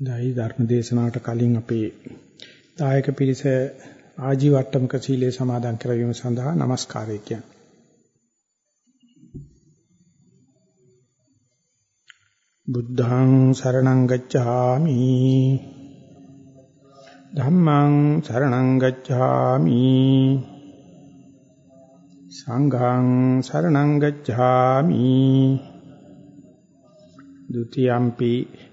දැයි ධර්ම දේශනාවට කලින් අපේ දායක පිරිස ආජීවට්ටමක සීලය සමාදන් කරවීම සඳහා নমස්කාරය කියන. බුද්ධං සරණං ගච්ඡාමි. ධම්මං සරණං ගච්ඡාමි. සංඝං සරණං ගච්ඡාමි. ဒ ුතියම්පි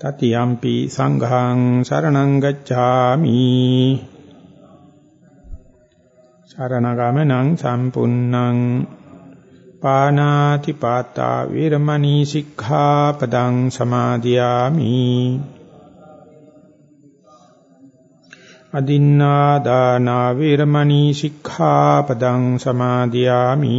තතියම්පි සංඝං සරණං ගච්ඡාමි සරණගමනං සම්පුන්නං පානාති පාතා වීරමණී සික්ඛාපදං සමාදියාමි අදින්නා දාන වීරමණී සික්ඛාපදං සමාදියාමි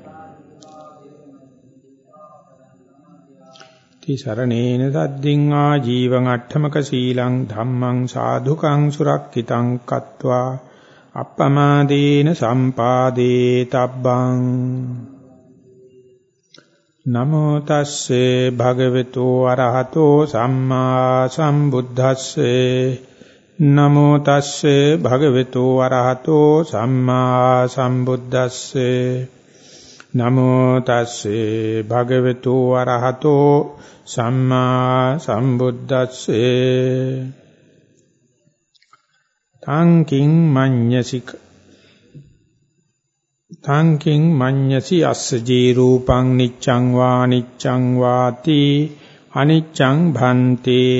තිසරණේන සද්දින් ආජීවං අට්ඨමක සීලං ධම්මං සාධුකං සුරක්කිතං කତ୍වා අප්පමාදේන සම්පාදේ තබ්බං නමෝ තස්සේ භගවතු අරහතෝ සම්මා සම්බුද්දස්සේ නමෝ තස්සේ භගවතු අරහතෝ සම්මා සම්බුද්දස්සේ නමෝ තස්සේ භගවතු අරහතෝ සම්මා සම්බුද්දස්සේ. තංකින් මඤ්ඤසික තංකින් මඤ්ඤසි අස්සජී රූපං නිච්ඡං වා නිච්ඡං වාති අනිච්ඡං භන්තේ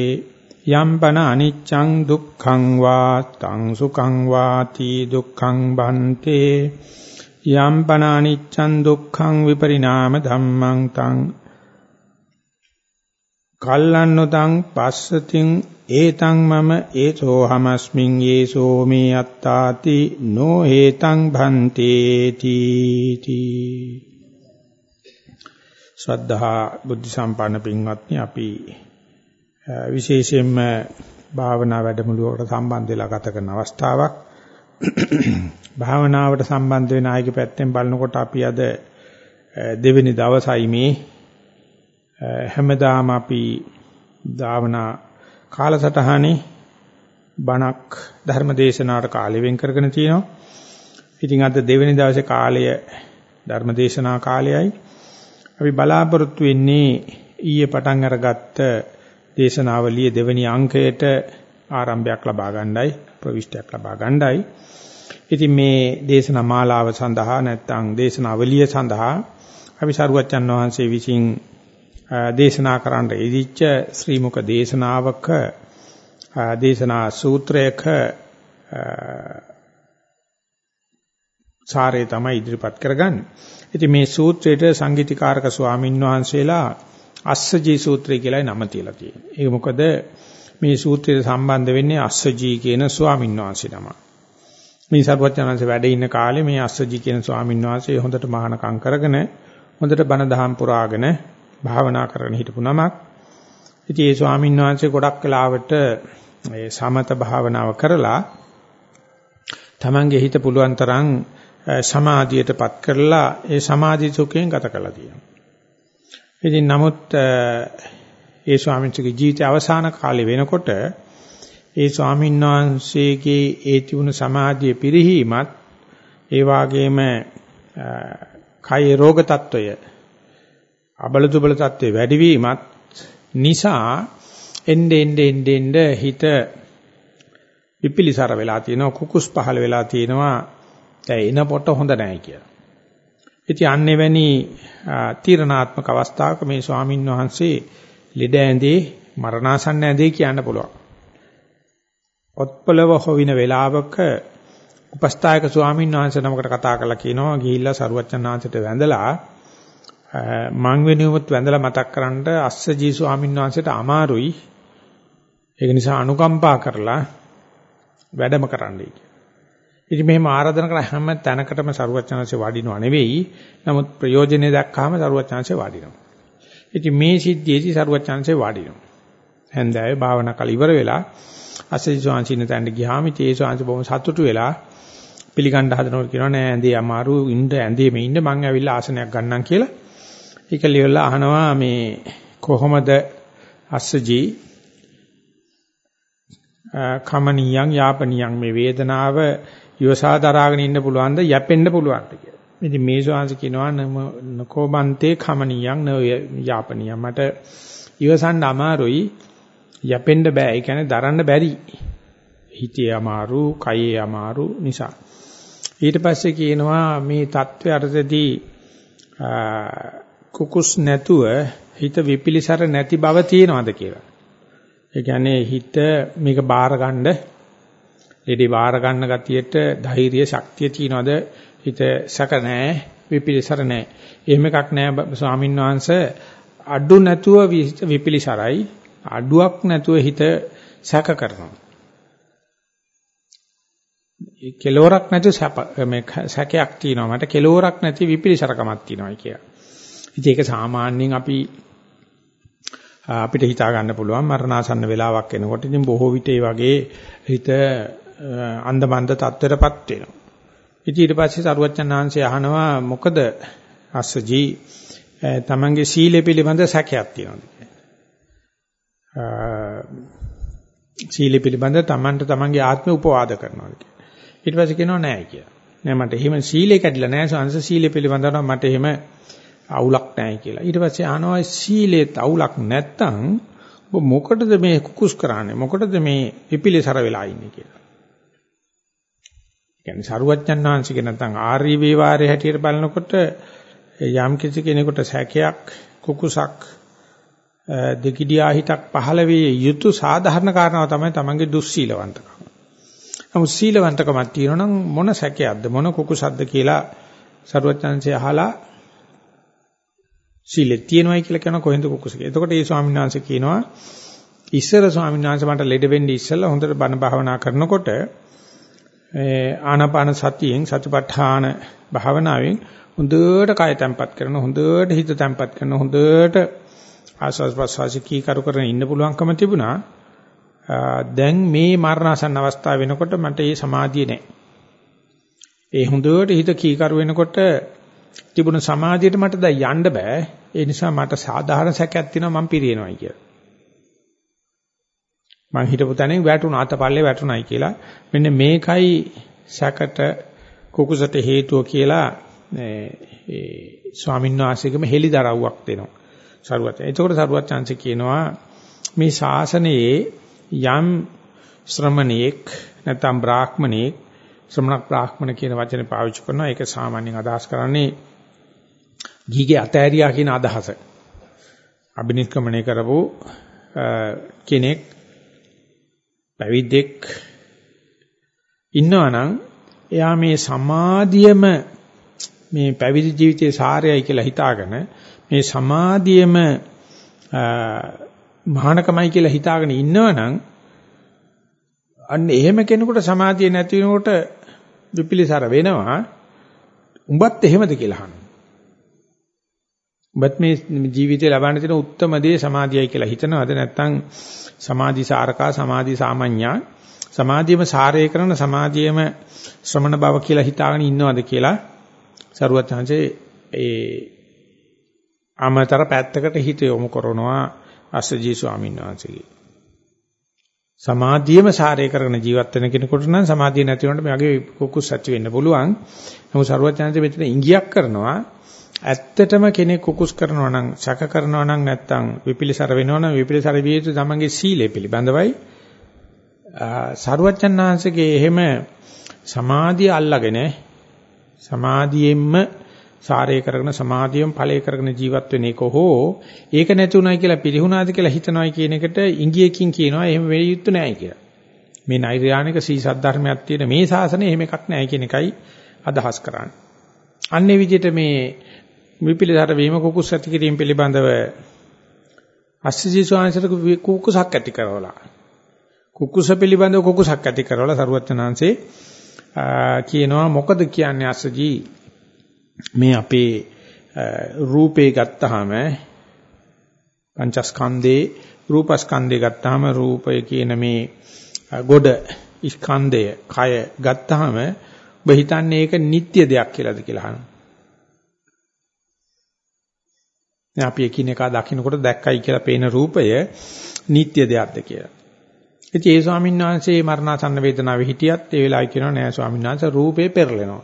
යම්පන අනිච්ඡං දුක්ඛං වා තං සුඛං වාති දුක්ඛං භන්තේ යම්පන අනිච්ඡං දුක්ඛං විපරිණාම ධම්මං තං කල්ලන්නොතං පස්සතින් ඒතං මම ඒසෝ හමස්මින් යේසෝ මේ අත්තාති නෝ හේතං භන්තේති තී. ශ්‍රද්ධා බුද්ධ සම්පන්න පින්වත්නි අපි විශේෂයෙන්ම භාවනා වැඩමුළුවකට සම්බන්ධ වෙලා ගත කරන අවස්ථාවක්. භාවනාවට සම්බන්ධ වෙන ආයක පැත්තෙන් බලනකොට අපි අද දෙවෙනි දවසයි මේ හැමදාම අපි ධාවනා කාලසටහනේ බණක් ධර්ම දේශනාවට කාලය වෙන් කරගෙන තියෙනවා. ඉතින් අද දෙවෙනි දවසේ කාලය ධර්ම දේශනා කාලයයි. අපි බලාපොරොත්තු වෙන්නේ ඊයේ පටන් අරගත්ත දේශනාවලියේ දෙවෙනි අංකයට ආරම්භයක් ලබා ගන්නයි ප්‍රවිෂ්ටයක් ලබා ගන්නයි. ඉතින් මේ දේශනා මාලාව සඳහා නැත්නම් දේශනාවලිය සඳහා අපි සරුවච්චන් වහන්සේ විසින් දේශනා කරන්න ඉදිච්ච ශ්‍රී මුක දේශනාවක දේශනා සූත්‍රයක සාරය තමයි ඉදිරිපත් කරගන්නේ. ඉතින් මේ සූත්‍රයට සංගීතකාරක ස්වාමින් වහන්සේලා අස්සජී සූත්‍රය කියලායි නම තියලා තියෙන්නේ. ඒක මොකද මේ සූත්‍රයට සම්බන්ධ වෙන්නේ අස්සජී කියන ස්වාමින් වහන්සේ නම. මේ සර්වඥාන්සේ වැඩ ඉන්න කාලේ මේ අස්සජී කියන ස්වාමින් වහන්සේ හොඳට මහානකම් කරගෙන හොඳට බණ දහම් පුරාගෙන භාවනා කරගෙන හිටපු නමක්. ඉතින් ඒ ස්වාමීන් වහන්සේ ගොඩක් වෙලාවට මේ සමත භාවනාව කරලා Tamange හිත පුළුවන් තරම් සමාධියටපත් කරලා ඒ සමාධි සුඛයෙන් ගත කරලා තියෙනවා. ඉතින් නමුත් ඒ ස්වාමීන් වහන්සේගේ ජීවිතය අවසාන කාලේ වෙනකොට ඒ ස්වාමීන් වහන්සේගේ ඒ තිබුණු සමාධියේ පිරිහීමත් ඒ වාගේම කය රෝග తত্ত্বය අබල දුබල తত্ত্বේ වැඩිවීමත් නිසා එnde ende ende ende හිත විපිලිසර වෙලා තියෙනවා කුකුස් පහල වෙලා තියෙනවා දැන් එන පොට හොඳ නැහැ කියලා. ඉතින් අන්නේ වැනි තීරණාත්මක අවස්ථාවක මේ ස්වාමින් වහන්සේ ලෙඩ ඇඳේ මරණාසන්න ඇඳේ කියන්න පුළුවන්. ඔත්පලව හොවින වේලාවක උපස්ථායක ස්වාමීන් වහන්සේ නමකට කතා කරලා කියනවා ගිහිල්ලා සරුවච්චන් වහන්සේට වැඳලා මං වෙනුවමත් වැඳලා මතක් කරන්ට අස්සජී ස්වාමීන් වහන්සේට අමාරුයි. ඒක නිසා අනුකම්පා කරලා වැඩම කරන්නයි ඉතින් මෙහෙම ආරාධනා කරන හැම තැනකටම සරුවච්චන්සේ වඩිනව නෙවෙයි. නමුත් ප්‍රයෝජනෙ දැක්කාම සරුවච්චන්සේ වඩිනවා. ඉතින් මේ සිද්ධියේදී සරුවච්චන්සේ වඩිනවා. හැන්දෑවේ භාවනා කල ඉවර වෙලා අස්සජී ස්වාමීන් තැනට ගියාම ඒ ස්වාමීන් බොහොම සතුටු වෙලා පිළිගන්න හදනකොට කියනවා නෑ ඇඳේ අමාරු ඉන්න ඇඳේම ඉන්න මං ඇවිල්ලා ආසනයක් ගන්නම් කියලා. ඒක ලියවලා අහනවා මේ කොහොමද අස්සජී කමනියන් යාපනියන් මේ වේදනාව ඉවසා දරාගෙන ඉන්න පුළුවන්ද යැපෙන්න පුළුවන්ද කියලා. ඉතින් මේ ශාංශ කියනවා නකෝබන්තේ කමනියන් යාපනියන් මට ඉවසන්න අමාරුයි යැපෙන්න බෑ. ඒ කියන්නේ දරන්න බැරි. හිතේ අමාරු, කයේ අමාරු නිසා. ඊට පස්සේ කියනවා මේ தත්ත්වය අර්ථදී කුකුස් නැතුව හිත විපිලිසර නැති බව තියෙනවද කියලා. ඒ කියන්නේ හිත මේක බාර ගන්න ලෙඩේ බාර ගන්න ගතියට ධෛර්ය ශක්තිය තියනවද හිත සැක නැහැ විපිලිසර නැහැ. එහෙම එකක් නැහැ ස්වාමීන් වහන්සේ අඩු නැතුව විපිලිසරයි අඩුවක් නැතුව හිත සැක කරනවා. කෙලවරක් නැති මේ සැකයක් තියෙනවා මට කෙලවරක් නැති විපිලිසරකමක් තියෙනවා කියලා. ඉතින් ඒක සාමාන්‍යයෙන් අපි අපිට හිතා ගන්න පුළුවන් මරණාසන්න වෙලාවක් එනකොට ඉතින් බොහෝ විට ඒ වගේ හිත අන්දමන්ද තත්ත්වයටපත් වෙනවා. ඉතින් ඊට පස්සේ සරුවච්චන් ආංශය අහනවා මොකද අස්සජී තමන්ගේ සීලය පිළිබඳ සැකයක් තියෙනවා. සීලය පිළිබඳ තමන්ට තමන්ගේ ආත්මය උපවාද කරනවා. ඊට පස්සේ කියනවා නෑ කියලා. නෑ මට එහෙම සීලේ කැඩිලා නෑ සංස සීලේ පිළිබඳව මට එහෙම අවුලක් නෑ කියලා. ඊට පස්සේ අහනවා සීලේත් අවුලක් නැත්තම් ඔබ මොකටද මේ කුකුස් කරන්නේ? මොකටද මේ පිපිලිසර වෙලා ඉන්නේ කියලා. කියන්නේ සරුවච්චන් වහන්සේගේ නැත්නම් ආර්ය වේවාරයේ හැටියට බලනකොට යම් කිසි කෙනෙකුට සැකයක් කුකුසක් දෙකිඩියා හිතක් පහළ වේ යුතු සාධාරණ කාරණාව තමයි තමන්ගේ දුස්සීලවන්තකම. නමුත් සීලවන්තකමක් තියෙනවා නම් මොන සැකයක්ද මොන කුකුසක්ද කියලා සරුවචාන්සේ අහලා සීලෙ තියෙනවයි කියලා කියන කොහෙන්ද කුකුස කියලා. එතකොට මේ ස්වාමීන් වහන්සේ කියනවා ඉස්සර ස්වාමීන් වහන්සේ මට ලෙඩ වෙන්නේ ඉස්සෙල්ලා හොඳට බණ භාවනා කරනකොට ආනාපාන සතියෙන් සතිපට්ඨාන භාවනාවෙන් හොඳට කය තැම්පත් කරන හොඳට හිත තැම්පත් කරන හොඳට ආස්වාස් ප්‍රසවාස කී කරු කරගෙන ඉන්න පුළුවන්කම තිබුණා. දැන් මේ මරණසන්න අවස්ථාව වෙනකොට මට ඒ සමාධිය නැහැ. ඒ හොඳට හිත කීකරු වෙනකොට තිබුණ සමාධියට මට දැන් යන්න බෑ. ඒ නිසා මට සාධාරණ සැකයක් තියෙනවා මම පිරිනවයි කියලා. මං හිතපු තැනින් වැටුණා අතපල්ලේ වැටුණයි කියලා. මෙන්න මේකයි සැකට කුකුසට හේතුව කියලා ඒ ස්වාමීන් වහන්සේගම හෙලිදරව්වක් දෙනවා. සරුවත්. එතකොට සරුවත් chance කියනවා මේ ශාසනයේ යම් ශ්‍රමණේක් නැත්නම් බ්‍රාහ්මණේක් ශ්‍රමණ බ්‍රාහ්මණ කියන වචනේ පාවිච්චි කරනවා ඒක සාමාන්‍යයෙන් අදහස් කරන්නේ ගීගේ අතෑරියා කියන අදහස. අබිනිෂ්ක්‍මණය කරපු කෙනෙක් පැවිද්දෙක් ඉන්නවනම් එයා මේ සමාධියම මේ පැවිදි ජීවිතයේ සාරයයි කියලා හිතාගෙන මේ සමාධියම මහානකමයි කියලා හිතාගෙන ඉන්නවනම් අන්න එහෙම කෙනෙකුට සමාධිය නැති වෙනකොට විපිලිසර වෙනවා. උඹත් එහෙමද කියලා අහනවා. උඹත් මේ ජීවිතේ ලබන්න තියෙන උත්තරම දේ සමාධියයි කියලා හිතනවද නැත්නම් සමාධි සාරකා සමාධි සාමඤ්ඤා සමාධියම සාරය කරන සමාධියම ශ්‍රමණ බව කියලා හිතාගෙන ඉන්නවද කියලා සරුවත් chance ඒ අමතර පැත්තකට හිත යොමු කරනවා අස්සජී ස්වාමීන් වහන්සේගේ. සමාධියම සාරය කරගෙන ජීවත් වෙන කෙනෙකුට නම් සමාධිය නැති වුණාට මෙයාගේ කුකුස් ඇති වෙන්න පුළුවන්. නමුත් සරුවත් chance මෙතන ඉඟියක් කරනවා ඇත්තටම කෙනෙක් කුකුස් කරනවා නම් සැක කරනවා නම් නැත්තම් විපිලිසර වෙනවා නම් විපිලිසර විය යුතු තමන්ගේ සීලය පිළිබඳවයි සරුවච්චන්හන්සේගේ එහෙම සමාධිය අල්ලාගෙන සමාධියෙන්ම සාරය කරගෙන සමාධියෙන් ඵලය කරගෙන ජීවත් වෙන එක හෝ ඒක නැතුණයි කියලා පිළිහුණාද කියලා හිතනවායි කියන එකට ඉංගියකින් කියනවා එහෙම වෙයි යුතු නැහැ කියලා. මේ නෛර්යානික සී සද්ධර්මයක් තියෙන මේ ශාසනය එහෙම එකක් නැහැ කියන එකයි අදහස් කරන්නේ. අන්නේ විදිහට මේ විපිලිසර වීම කුකුස් ඇති කිරීම පිළිබඳව අස්සජී ස්වාමීන්සට කුකුසක් ඇති කරවලා කුකුස පිළිබඳව කුකුසක් ඇති කරවලා සරුවචනාංශේ කියනවා මොකද කියන්නේ අස්සජී මේ අපේ රූපේ ගත්තාම පංචස්කන්ධේ රූපස්කන්ධේ ගත්තාම රූපය කියන මේ ගොඩ ස්කන්ධය කය ගත්තාම ඔබ හිතන්නේ ඒක නිට්ටය දෙයක් කියලාද කියලා අහනවා දැන් අපි එකිනෙකා දකින්නකොට දැක්කයි කියලා පේන රූපය නিত্য දෙයක්ද කියලා. ඉතින් ඒ ස්වාමීන් වහන්සේ මරණාසන්න වේදනාවේ හිටියත් ඒ වෙලාවයි කියනවා නෑ ස්වාමීන් වහන්සේ රූපේ පෙරලෙනවා.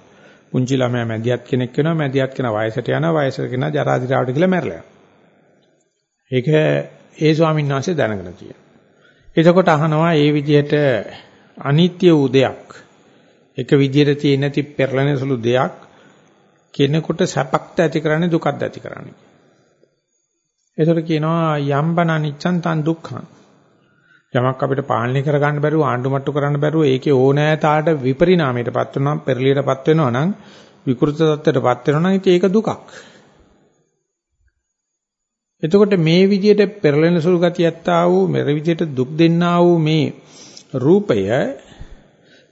පුංචි ළමයා මැදිහත් කෙනෙක් වෙනවා මැදිහත් කෙනා වයසට යනවා වයසට කෙනා ජරා දිරාවට කියලා මැරලා ඒක ඒ ස්වාමීන් වහන්සේ දැනගෙන තියෙනවා. එතකොට අහනවා මේ විදිහට අනිත්‍ය වූ දෙයක් එක විදිහට තියෙන නැති පෙරලෙන සුළු දෙයක් කෙනෙකුට සැපක්ද ඇති කරන්නේ දුකක්ද ඇති කරන්නේ ඒතර කියනවා යම්බන අනිච්චන් තන් දුක්ඛං. යමක් අපිට පාලනය කරගන්න බැරුව ආණ්ඩුමට්ටු කරන්න බැරුව ඒකේ ඕනෑ තාට විපරිණාමයටපත් වෙනවා පෙරලියටපත් වෙනවා නම් විකෘත තත්ත්වයටපත් වෙනවා නම් ඉතින් ඒක දුකක්. එතකොට මේ විදිහට පෙරලෙන සුළු ගතියත්තා වූ මෙර විදිහට දුක් දෙන්නා වූ මේ රූපය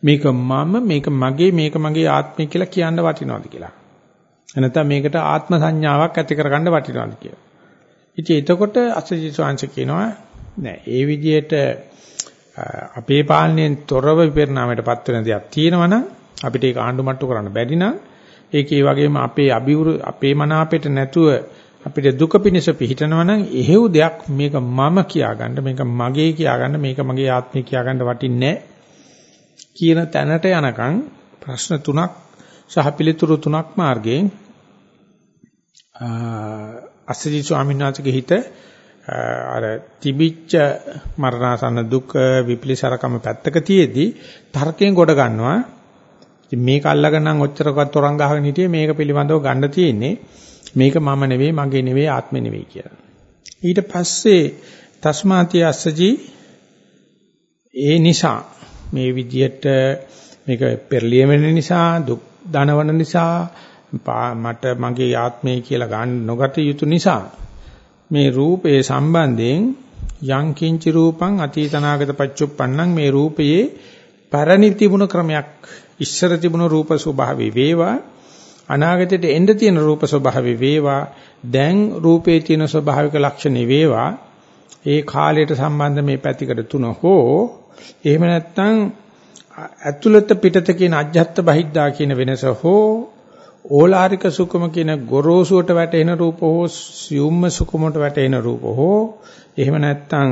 මේක මම මේක මගේ මේක මගේ ආත්මය කියලා කියන්න වටිනවද කියලා. එනතම මේකට ආත්ම සංඥාවක් ඇති කරගන්න වටිනවද කියලා. ඉතින් එතකොට අසජි ස්වාංශ කියනවා නෑ. ඒ විදිහට අපේ පාලනයෙන් තොරව විපරණාමයටපත් වෙන දෙයක් තියෙනවනම් අපිට ඒක ආණ්ඩුමට්ටු කරන්න බැරි නම් ඒක ඒ වගේම අපේ අභිවෘ අපේ මනාපයට නැතුව අපිට දුක පිණිස පිහිටනවා නම් එහෙව් දෙයක් මේක මම කියාගන්න මේක මගේ කියාගන්න මේක මගේ ආත්මය කියාගන්න වටින්නේ කියන තැනට යනකම් ප්‍රශ්න තුනක් සහ පිළිතුරු තුනක් මාර්ගයෙන් අස්සජි ස්වාමීන් වහන්සේගේ හිත අර තිබිච්ච මරණාසන්න දුක විපලිසරකම පැත්තක තියේදී තර්කයෙන් ගොඩ ගන්නවා. ඉතින් මේක අල්ලගෙන නම් ඔච්චරකවත් තරංග ගහගෙන හිටියේ මේක පිළිබඳව ගන්න තියෙන්නේ. මේක මම නෙවෙයි මගේ නෙවෙයි ආත්මෙ නෙවෙයි කියලා. ඊට පස්සේ තස්මාති අස්සජි ඒ නිසා මේ විදියට මේක පෙරලියම නිසා දුක් දනවන නිසා මට මගේ ආත්මය කියලා ගන්න නොගත යුතු නිසා මේ රූපයේ සම්බන්ධයෙන් යං කිංචි රූපං අතීතනාගත පච්චුප්පන්නං මේ රූපයේ පරණි තිබුණ ක්‍රමයක් ඉස්සර තිබුණ රූප ස්වභාවي වේවා අනාගතයට එන්න තියෙන රූප ස්වභාවي වේවා දැන් රූපේ තියෙන ස්වභාවික ලක්ෂණ වේවා. ඒ කාලයට සම්බන්ධ මේ පැතිකඩ තුන හෝ එහෙම නැත්නම් ඇතුළත පිටත කියන අජ්ජත් බහිද්දා කියන වෙනස හෝ ඕලාරික සුඛම කියන ගොරෝසුවට වැටෙන රූප හෝ සියුම්ම සුඛමට වැටෙන රූප හෝ එහෙම නැත්නම්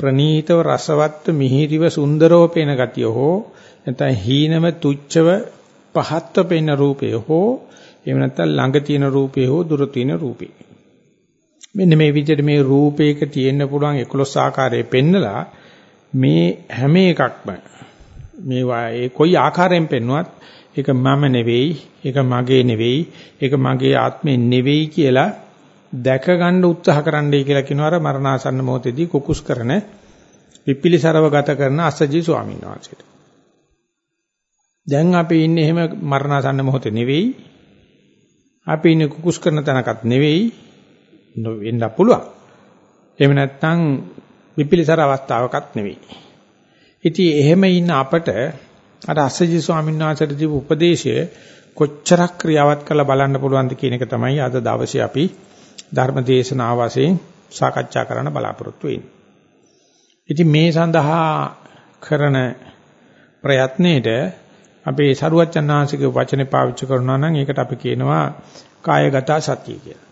ප්‍රනීතව රසවත්ව මිහිරිව සුන්දරව පේන ගතිය හෝ නැත්නම් හීනම තුච්චව පහත්ව පේන රූපය හෝ එහෙම නැත්නම් ළඟ තියෙන රූපය හෝ දුර තියෙන රූපය. මෙන්න මේ විදිහට මේ රූපයක තියෙන්න පුළුවන් 11 ආකාරයේ පෙන්නලා මේ හැම එකක්ම මේවා ඒ කොයි ආකාරයෙන් පෙන්වුවත් ඒක මම නෙවෙයි, ඒක මගේ නෙවෙයි, ඒක මගේ ආත්මේ නෙවෙයි කියලා දැක ගන්න උත්සාහ කරන්නයි කියලා කියනවා අර මරණාසන්න මොහොතේදී කුකුස් කරන පිපිලිසරව ගත කරන අසජී ස්වාමීන් වහන්සේට. දැන් අපි ඉන්නේ එහෙම මරණාසන්න මොහොතේ නෙවෙයි. අපි ඉන්නේ කුකුස් කරන තැනකත් නෙවෙයි. වෙන්න පුළුවන්. එහෙම නැත්නම් විපිලිසර අවස්ථාවකත් නෙවෙයි. ඉතින් එහෙම ඉන්න අපට අර අස්සජි ස්වාමීන් වහන්සේට දීපු උපදේශය කොච්චරක් ක්‍රියාවත් කරලා බලන්න පුළුවන්ද කියන එක තමයි අද දවසේ අපි ධර්ම දේශනාව වශයෙන් සාකච්ඡා කරන්න බලාපොරොත්තු වෙන්නේ. ඉතින් මේ සඳහා කරන ප්‍රයත්නයේද අපේ සරුවච්චන්හන්සේගේ වචනේ පාවිච්චි කරනවා නම් ඒකට අපි කියනවා කායගත සතිය කියලා.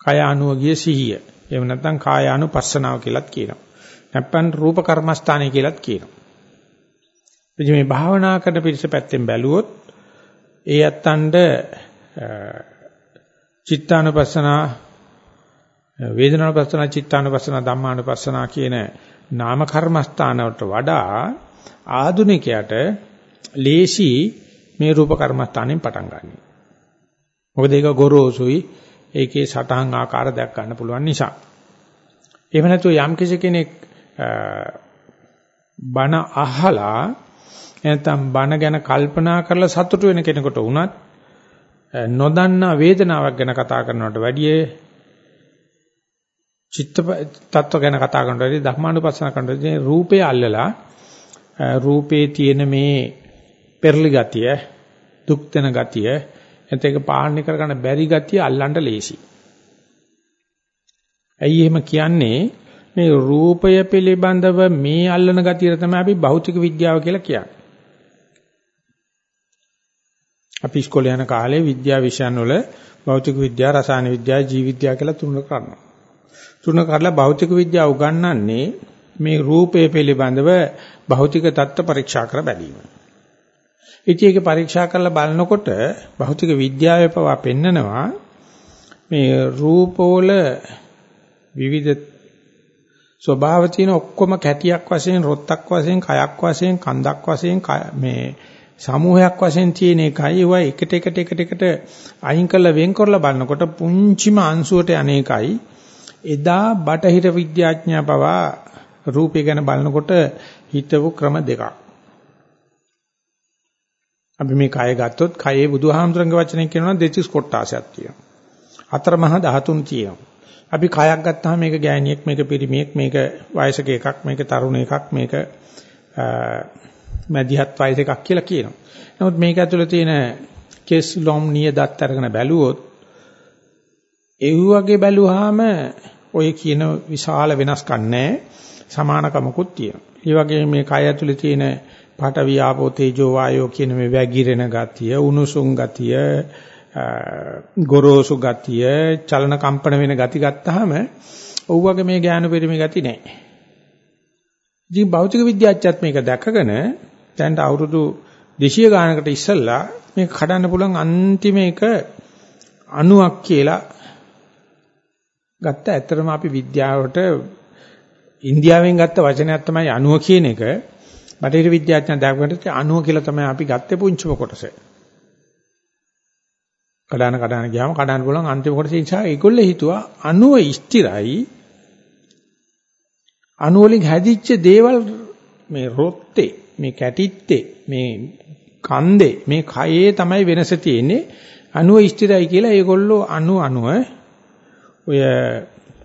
කාය අනුවගිය සිහිය. එහෙම නැත්නම් කාය අනුපස්සනාව කියලාත් කියනවා. නැත්නම් රූප කර්මස්ථානය කියලාත් කියනවා. ඉතින් මේ භාවනා කරන පිරිස පැත්තෙන් බැලුවොත් ඒ යත්තන්ට චිත්තානුපස්සනා වේදනානුපස්සනා චිත්තානුපස්සනා ධම්මානුපස්සනා කියන නාම කර්මස්ථානවලට වඩා ආධුනිකයට ලේසි මේ රූප කර්මස්ථානෙන් පටන් ගන්න. මොකද ඒක ගොරෝසුයි ඒකේ සටහන් ආකාර දැක් ගන්න පුළුවන් නිසා. එහෙම නැතු යම් කෙනෙක් බණ අහලා නැත්නම් බණ ගැන කල්පනා කරලා සතුටු වෙන කෙනෙකුට වුණත් නොදන්නා වේදනාවක් ගැන කතා කරනවට වැඩිය චිත්ත තත්ත්ව ගැන කතා කරනවට වැඩිය ධර්මානුපස්සන කරනකොට රූපේ අල්ලලා රූපේ තියෙන මේ පෙරලි ගතිය දුක් දෙන ගතිය එතක පාලනය කරගන්න බැරි ගතිය අල්ලන්න ලේසි. ඇයි එහෙම කියන්නේ මේ රූපය පිළිබඳව මේ අල්ලන ගතිය තමයි අපි භෞතික විද්‍යාව කියලා කියන්නේ. අපි ඉස්කෝලේ යන කාලේ විද්‍යා විෂයන් වල භෞතික විද්‍යාව, රසායන විද්‍යාව, ජීව විද්‍යාව කියලා තුනක් කරනවා. තුන කරලා භෞතික විද්‍යාව උගන්වන්නේ මේ රූපය පිළිබඳව භෞතික தত্ত্ব පරීක්ෂා කර බැලීම. ඉතින් ඒක පරීක්ෂා කරලා බලනකොට භෞතික විද්‍යාවේ පවා පෙන්නනවා මේ රූපවල විවිධ ස්වභාව තියෙන ඔක්කොම කැටියක් වශයෙන්, රොත්තක් වශයෙන්, කයක් වශයෙන්, කන්දක් වශයෙන් මේ සමූහයක් වශයෙන් තියෙන එකයි. ඒවා එකට එකට එකට එකට අයින් කරලා වෙන් කරලා බලනකොට පුංචිම අංශුවට අනේකයි එදා බටහිර විද්‍යාඥයා පවා රූපය ගැන බලනකොට හිතවු ක්‍රම දෙකක්. අපි මේ කය ගත්තොත් කයේ බුදුහාමුදුරන්ගේ වචනෙන් කියනවා දෙතිස් කොටාසයක් තියෙනවා. අතරමහා 13 තියෙනවා. අපි කයක් ගත්තාම මේක ගෑණියෙක් මේක පිරිමියෙක් මේක වයසක එකක් මේක තරුණ එකක් මේක මැදිහත් වයස එකක් කියලා කියනවා. නමුත් මේක ඇතුළේ තියෙන කෙස් ලොම් නිය දත් අරගෙන බැලුවොත් ඒ වගේ බැලුවාම ඔය කියන විශාල වෙනස්කම් නැහැ. සමානකමකුත් තියෙනවා. ඒ වගේ මේ කය ඇතුළේ තියෙන පඨවි ආපෝ තේජෝ වායෝ කියන මේ වැగిරෙන ගතිය, උණුසුම් ගතිය, ගොරෝසු ගතිය, චලන කම්පන වෙන ගති ගත්තාම ඔව්වගේ මේ ඥාන පරිමේ ගති නැහැ. ඉතින් භෞතික විද්‍යාඥයත් මේක දැකගෙන දැන් අවුරුදු 200 ගානකට ඉස්සෙල්ලා මේක කඩන්න පුළුවන් අන්තිම එක අණුවක් කියලා ගත්ත ඇත්තටම අපි විද්‍යාවට ඉන්දියාවෙන් ගත්ත වචනයක් තමයි අණුව කියන එක. බටහිර විද්‍යාඥයන් දාගන්නට අණුව කියලා තමයි අපි ගත්තේ පුංචිම කොටස. කඩන කඩන ගියාම කඩන්න පුළුවන් අන්තිම කොටස නිසා ඒගොල්ලෝ හිතුවා අණුව ස්ථිරයි අණු වලින් හැදිච්ච දේවල් මේ රොත්තේ මේ කැටිත්තේ මේ කන්දේ මේ කයේ තමයි වෙනස තියෙන්නේ. අණුව ස්ථිරයි කියලා ඒගොල්ලෝ අණු අණුව ඔය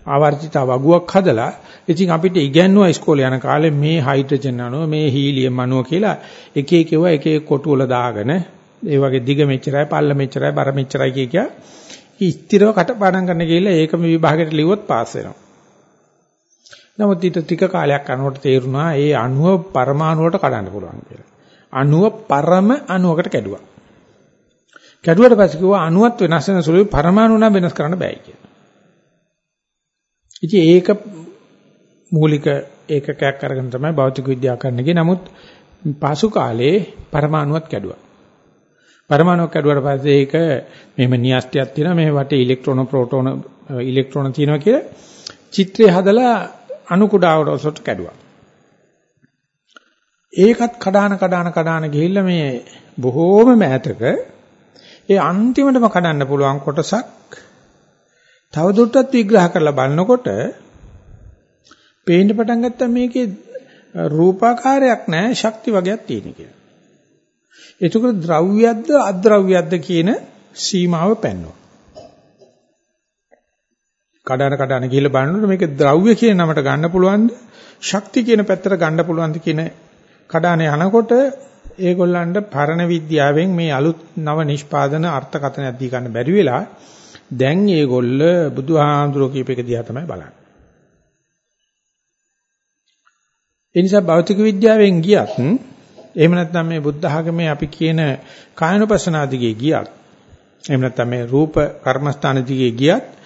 ආවර්තිත වගුවක් හදලා ඉතින් අපිට ඉගැන්නුවා ඉස්කෝලේ යන කාලේ මේ හයිඩ්‍රජන් අණුව මේ හීලියම් අණුව කියලා එක එක ඒවා එක එක කොටු වල දාගෙන ඒ වගේ දිග මෙච්චරයි පල්ල මෙච්චරයි බර මෙච්චරයි කිය කිය ස්ථිරව කටපාඩම් කරන්න ගිහලා ඒකම විභාගයට ලිව්වොත් පාස් වෙනවා. නමුත් ඊට ටික කාලයක් යනකොට තේරුණා ඒ අණුව පරමාණු වලට කඩන්න පුළුවන් කියලා. අණුව පරම අණුවකට කැඩුවා. කැඩුවට පස්සේ කිව්වා අණුවත් වෙනස් වෙන සුළුයි පරමාණු නම් වෙනස් කරන්න බෑ කියලා. ඉතින් ඒක මූලික ඒකකයක් අරගෙන තමයි භෞතික විද්‍යාව කරන්නගේ. නමුත් පසු කාලේ පරමාණුවත් කැඩුවා. පරමාණුවක් කැඩුවට පස්සේ ඒක මෙහෙම න්‍යෂ්ටියක් තියෙනවා මෙහෙම වටේ ඉලෙක්ට්‍රෝන ප්‍රෝටෝන ඉලෙක්ට්‍රෝන තියෙනවා කියලා චිත්‍රය හදලා අණු කුඩාවට ඔසොට කැඩුවා. ඒකත් කඩාන කඩාන කඩාන ගිහිල්ලා මේ බොහෝම මෑතක ඒ අන්තිමටම කඩන්න පුළුවන් කොටසක් තවදුරටත් විග්‍රහ කරලා බලනකොට පේන්න පටන් ගත්තා මේකේ රූපාකාරයක් නැහැ ශක්ති වගේක් තියෙන කියලා. එතකොට ද්‍රව්‍යයක්ද අද්‍රව්‍යයක්ද කියන සීමාව පැන්නුවා. කඩන කඩන ගිහිල්ලා බලනකොට මේක ද්‍රව්‍ය කියන නමට ගන්න පුළුවන්ද? ශක්ති කියන පැත්තට ගන්න පුළුවන්ද කියන කඩන යනකොට ඒගොල්ලන්ට පරණ විද්‍යාවෙන් මේ අලුත් නව නිෂ්පාදන අර්ථකථනයක් දී ගන්න බැරි වෙලා දැන් ඒගොල්ල බුදුහාමුදුරුවෝ කියප එක දිහා තමයි බලන්නේ. ඒ නිසා භෞතික විද්‍යාවෙන් ගියත් එහෙම නැත්නම් මේ බුද්ධ ආගමේ අපි කියන කායනුපස්සනා දිගේ ගියත් එහෙම නැත්නම් මේ රූප කර්මස්ථාන දිගේ ගියත්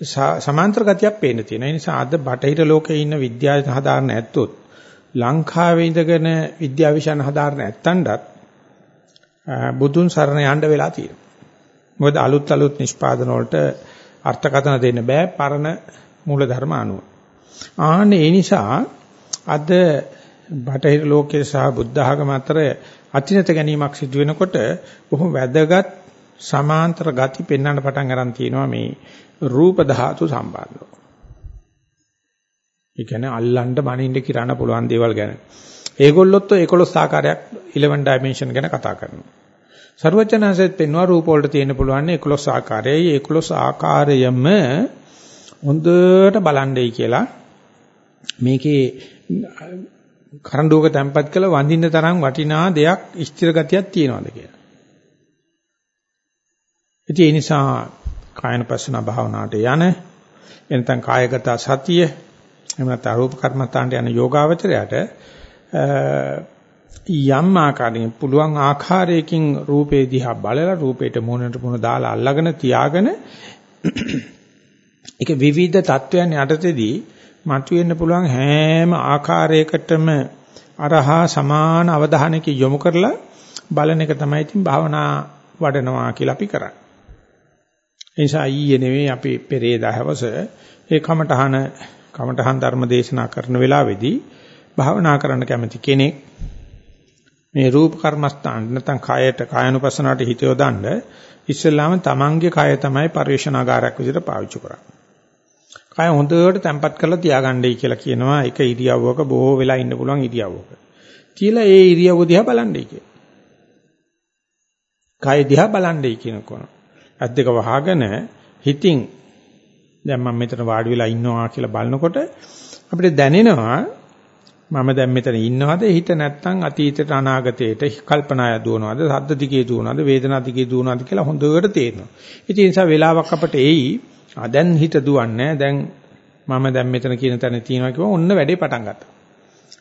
සමාන්තර ගතියක් පේන්න තියෙනවා. ඒ නිසා අද බටහිර ලෝකේ ඉන්න විද්‍යාව හදාරන ඇත්තොත් ලංකාවේ ඉඳගෙන විද්‍යා විෂයන් හදාරන ඇත්තන්ටත් බුදුන් සරණ යන්න වෙලා තියෙනවා. මොකද අලුත් අලුත් නිෂ්පාදන වලට අර්ථකථන දෙන්න බෑ පරණ මූලධර්ම අනුව. ආන්න ඒ නිසා අද බටහිර ලෝකයේ සහ බුද්ධ ආගම අතර අතිනත ගැනීමක් සිදු වෙනකොට බොහොම වැදගත් සමාන්තර ගති පෙන්වන්න පටන් ගන්න තියෙනවා මේ රූප ධාතු සම්බන්ධව. ඒ කියන්නේ අල්ලන්න මනින්න කිරණ පුළුවන් දේවල් ගැන. ඒගොල්ලොත් 11 ආකාරයක් 11 dimension ගැන කතා කරනවා. ਸਰවචනanset පෙන්වන රූප වලට තියෙන්න පුළුවන් 11 ආකාරයයි 11 ආකාරයම හොඳට බලන්නයි කියලා මේකේ කරඬුවක තැම්පත් කළ වඳින්න තරම් වටිනා දෙයක් ස්ථිර ගතියක් තියනවාද කියලා. ඉතින් ඒ නිසා කායන පස්සන භාවනාවට යන එනතන් කායගත සතිය එහෙම නැත්නම් රූප කර්මස්ථානට යන යෝගාවචරයට යම් ආකාරයෙන් පුළුවන් ආකාරයකින් රූපේ දිහා බලලා රූපේට මොනට මොන දාලා අල්ලගෙන තියාගෙන ඒක විවිධ තත්වයන් යටතේදී මතුවෙන්න පුළුවන් හැම ආකාරයකටම අරහා සමාන අවධානයක යොමු කරලා බලන එක තමයි ඉතින් භාවනා වඩනවා කියලා අපි කරන්නේ. ඒ නිසා ඊයේ නෙවෙයි අපි පෙරේදා හවස ඒ කමඨහන කමඨහන් ධර්ම දේශනා කරන වෙලාවේදී භාවනා කරන්න කැමති කෙනෙක් මේ රූප කර්මස්ථාන නැත්නම් කායයට කායනුපස්සනාවට හිත යොදන්න ඉස්සෙල්ලාම තමන්ගේ කය තමයි පරිශනාගාරයක් විදිහට පාවිච්චි කරන්නේ. කය හොඳට තැම්පත් කරලා තියාගන්නයි කියලා කියනවා එක ඉරියව්වක බොහෝ වෙලා ඉන්න පුළුවන් ඉරියව්වක. කියලා ඒ ඉරියව්ව දිහා බලන්නයි කියලා. කය දිහා බලන්නයි කියනකොන. අත් දෙක වහගෙන හිතින් දැන් මම මෙතන වාඩි වෙලා ඉන්නවා කියලා බලනකොට අපිට දැනෙනවා මම දැන් මෙතන ඉන්නවද හිත නැත්තම් අතීතයට අනාගතයට කල්පනා යදුවනවද සද්ද දිගේ දුවනවද වේදනා දිගේ දුවනවද කියලා හොඳට තේරෙනවා. ඉතින් ඒ නිසා වෙලාවක් අපට එයි ආ දැන් හිත දුවන්නේ දැන් මම දැන් මෙතන කියන තැන තියෙනවා කිව්වම ඔන්න වැඩේ පටන් ගත්තා.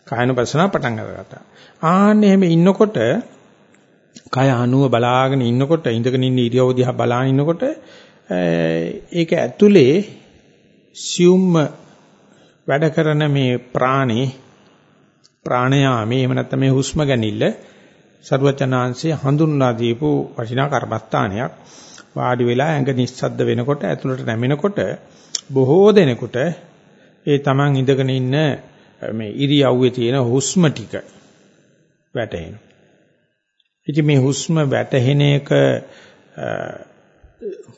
කායනුපස්සනාව පටන් ගත්තා. ආන්න එහෙම ඉන්නකොට කය අනුව බලාගෙන ඉන්නකොට ඉඳගෙන ඉන්න ඉරියව් දිහා බලාගෙන ඉන්නකොට ඒක ඇතුලේ සියුම්ම වැඩ කරන මේ ප්‍රාණේ ප්‍රාණයාමේ එහෙම නැත්නම් මේ හුස්ම ගැනීමල ਸਰවචනාංශය හඳුන්වා දීපු වටිනා කර්මස්ථානයක් වාඩි වෙලා ඇඟ නිස්සද්ද වෙනකොට ඇතුළට නැමෙනකොට බොහෝ දෙනෙකුට ඒ Taman ඉඳගෙන ඉන්න මේ ඉරියව්වේ තියෙන හුස්ම ටික වැටෙනවා. ඉතින් මේ හුස්ම වැටහෙන එක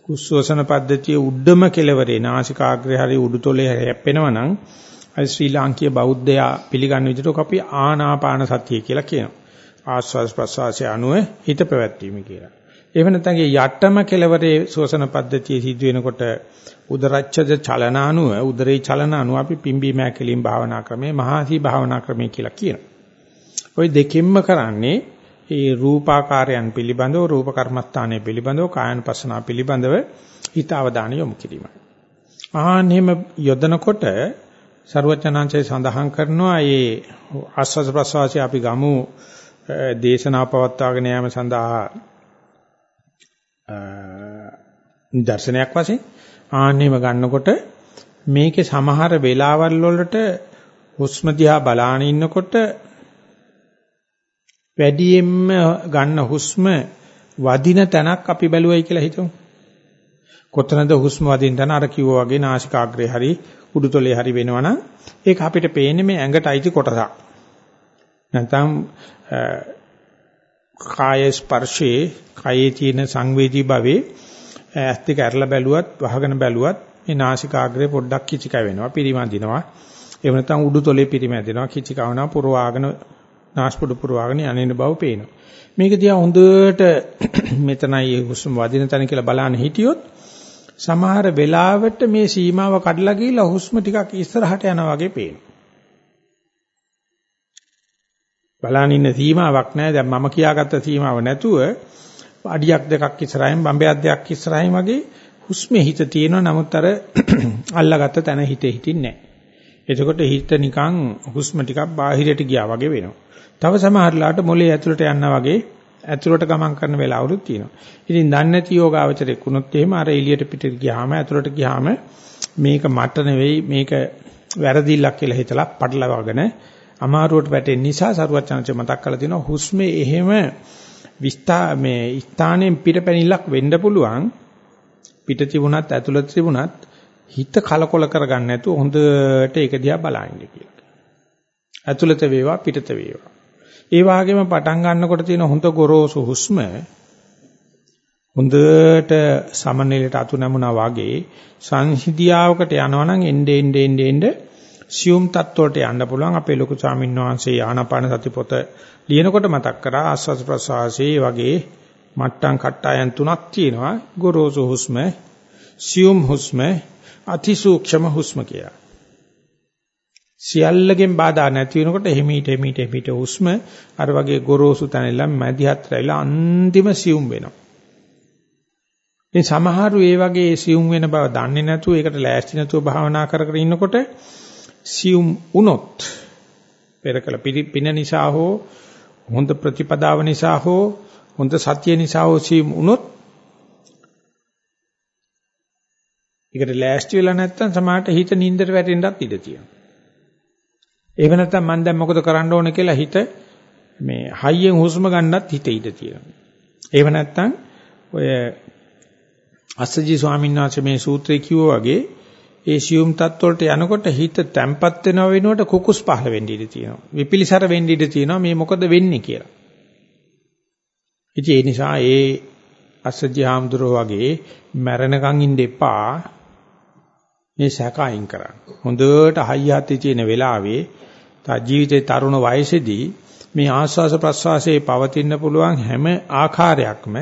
කුස්වසන පද්ධතිය උඩම කෙලවරේ නාසිකාග්‍රය හරි උඩුතොලේ හැප්පෙනවා නම් අයි ශ්‍රී ලාංකීය බෞද්ධයා පිළිගන්න විදිහට අපි ආනාපාන සතිය කියලා කියනවා. ආස්වාස් ප්‍රස්වාසය අනුව හිත පැවැත්වීම කියලා. එහෙම නැත්නම් යට්ටම කෙලවරේ ශෝෂණ පද්ධතිය සිදු වෙනකොට උදරච්ඡද චලන අනුව උදරේ චලන අනුව අපි පිම්බීම හැකලින් භාවනා ක්‍රමේ මහාසී භාවනා ක්‍රමේ කියලා කියනවා. ওই දෙකෙන්ම කරන්නේ ඒ රූපාකාරයන් පිළිබඳව රූප කර්මස්ථානයේ පිළිබඳව කායන පස්සනා පිළිබඳව හිත අවධානය යොමු කිරීමයි. ආන් එහෙම යොදනකොට ਸਰවචනාංශය සඳහන් කරනවා මේ ආස්වාද ප්‍රසවාසය අපි ගමු දේශනා පවත්වාගෙන යාම සඳහා දර්ශනයක් වශයෙන් ආන්නෙම ගන්නකොට මේකේ සමහර වෙලාවල් වලට හුස්ම දිහා බලාන ඉන්නකොට වැඩියෙන්ම ගන්න හුස්ම වදින තැනක් අපි බැලුවයි කියලා හිතමු. කොතනද හුස්ම වදින තැන අර කිව්වා වගේ නාසිකාග්‍රේ හරි උඩුතොලේ හරි වෙනවනම් ඒක අපිට පේන්නේ මේ ඇඟට අයිති කොටසක්. නැත්නම් කාය ස්පර්ශයේ කායේ තියෙන සංවේදී භාවයේ ඇස් දෙක ඇරලා බැලුවත් වහගෙන බැලුවත් මේ නාසිකාග්‍රේ පොඩ්ඩක් කිචික වෙනවා පිරිමදිනවා. එහෙම නැත්නම් උඩුතොලේ පිරිමැදෙනවා කිචිකවනවා පුරවාගෙන නාස්පුඩු පුරවාගෙන යන්නේ බව පේනවා. මේක දිහා හොඳට මෙතනයි හුස්ම වදින තැන කියලා බලන්න හිටියොත් සමහර වෙලාවට මේ සීමාව කඩලා ගිහිල්ලා හුස්ම ටිකක් ඉස්සරහට යනවා වගේ පේනවා. බලන්න ඉන්න සීමාවක් නැහැ. දැන් මම කියාගත්ත සීමාව නැතුව අඩියක් දෙකක් ඉස්සරහින් බම්බයක් දෙකක් ඉස්සරහින් වගේ හුස්මේ හිත තියෙනවා. නමුත් අර අල්ලාගත්ත තැන හිතේ හිටින්නේ නැහැ. එතකොට හිත නිකන් හුස්ම ටිකක් බාහිරට ගියා වගේ වෙනවා. තව සමහරලාට මොලේ ඇතුළට යනවා වගේ ඇතුළට ගමන් කරන වෙලාවලුත් තියෙනවා. ඉතින් දන්නේ නැති යෝගාවචරයක් වුණොත් එහෙම අර එළියට පිටට ගියාම ඇතුළට ගියාම මේක මට නෙවෙයි මේක වැරදිල්ලක් කියලා හිතලා පටලවාගෙන අමාරුවට වැටෙන නිසා සරුවචනච මතක් කරලා තියෙනවා හුස්මේ එහෙම විස්තා මේ ස්ථානයෙන් පිටපැනිල්ලක් වෙන්න පුළුවන් පිට තිබුණත් ඇතුළත තිබුණත් හිත කලකොල කරගන්න නැතුව හොඳට ඒක දිහා බලන්න කියලා. ඇතුළත වේවා පිටත වේවා. ඒ වගේම පටන් ගන්නකොට තියෙන හොඳ ගොරෝසු හුස්ම හොඳට සමනලයට අතු නැමුණා වගේ සංහිදියාවකට යනවා නම් එnde ende ende ende සියුම් තත්වයට යන්න පුළුවන් අපේ ලොකු ස්වාමීන් වහන්සේ ආනාපාන සති පොත ලියනකොට මතක් කරා ආස්වාද ප්‍රසවාසයේ වගේ මට්ටම් කට්ටයන් තුනක් තියෙනවා ගොරෝසු හුස්ම සියුම් හුස්ම අතිසූක්ෂම හුස්ම කියලා. සියල්ලගෙන් බාධා නැති වෙනකොට එහිමීට එහිමීට එහිමීට හුස්ම අර වගේ ගොරෝසු තැනෙලා මැදිහත් රැවිලා අන්තිම සියුම් වෙනවා. ඉතින් සමහරු ඒ වගේ සියුම් වෙන බව දන්නේ නැතුව ඒකට ලෑස්ති නැතුව භාවනා කර කර ඉන්නකොට සියුම් වුණොත් පෙරකල පින නිසා හෝ හොඳ ප්‍රතිපදාව නිසා හෝ හොඳ සත්‍ය නිසා හෝ සියුම් වුණොත් ඒකට ලෑස්ති වෙලා නැත්නම් සමහරට හිත නින්දට වැටෙන්නත් ඉඩ තියෙනවා. එහෙම නැත්නම් මම දැන් මොකද කරන්න ඕනේ කියලා හිත මේ හයියෙන් හුස්ම ගන්නත් හිත ඉඩ තියෙනවා. එහෙම නැත්නම් ඔය අස්සජි ස්වාමීන් වහන්සේ මේ සූත්‍රය කිව්වා වගේ ඒ සියුම් තත්වලට යනකොට හිත තැම්පත් වෙනව වෙනකොට කුකුස් පහළ වෙන්න ඉඩ තියෙනවා. විපිලිසර වෙන්න ඉඩ තියෙනවා මේ මොකද වෙන්නේ කියලා. ඉතින් ඒ නිසා ඒ අස්සජි හාමුදුරුවෝ වගේ මැරෙනකන් ඉන්න එපා. මේ සැක අයින් කරන්න. හොඳට හයියත් තියෙන වෙලාවේ තා ජීවිතේ තරුණ වයසේදී මේ ආස්වාස ප්‍රස්වාසයේ පවතින්න පුළුවන් හැම ආකාරයක්ම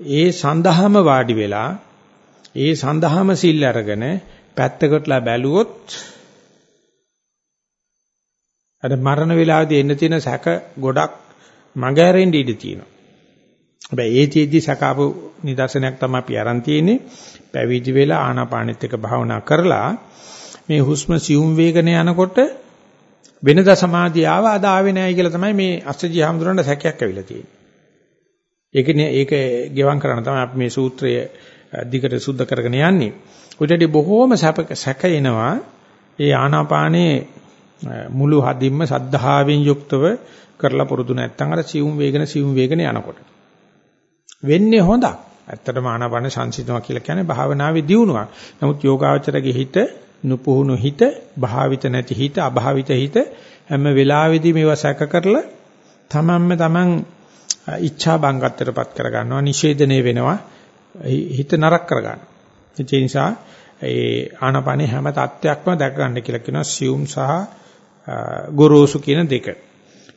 ඒ සඳහාම වාඩි වෙලා ඒ සඳහාම සිල් අරගෙන පැත්තකටලා බැලුවොත් අර මරණ වේලාවේදී එන්න තියෙන සැක ගොඩක් මගහැරෙන්න ඉඩ තියෙනවා. හැබැයි ඒ තියේදී සකාපු නිදර්ශනයක් තමයි අපි අරන් තියෙන්නේ. පැවිදි වෙලා ආනාපානෙත් එක භාවනා කරලා මේ හුස්ම සියුම් වේගන යනකොට වෙනද සමාධිය ආව අද ආවේ නැහැ කියලා තමයි මේ අස්සජී හඳුනන සැකයක් ඇවිල්ලා තියෙන්නේ. ඒකනේ ඒක ගෙවම් කරන්න තමයි අපි මේ සූත්‍රය දිගට සුද්ධ කරගෙන යන්නේ. උඩදී බොහෝම සැක එනවා. ඒ ආනාපානේ මුළු හදින්ම සද්ධාවෙන් යුක්තව කරලා පුරුදු නැත්නම් අර සියුම් වේගන සියුම් වේගන යනකොට වෙන්නේ හොඳක්. ඇත්තටම ආනාපාන සංසිඳනවා කියලා කියන්නේ භාවනාවේ දියුණුවක්. නමුත් යෝගාවචරගේ හිත නුපුහුණු හිත, භාවිත නැති හිත, අභාවිත හිත හැම වෙලාවෙදී මේවා සැක කරලා තමන්ම තමන් ඉච්ඡා බංගත්තටපත් කර ගන්නවා, නිෂේධනය වෙනවා, හිත නරක කර ගන්නවා. ඒ නිසා ඒ ආනාපානේ හැම තත්ත්වයක්ම දැක ගන්න කියලා කියනවා සියුම් සහ ගොරෝසු කියන දෙක.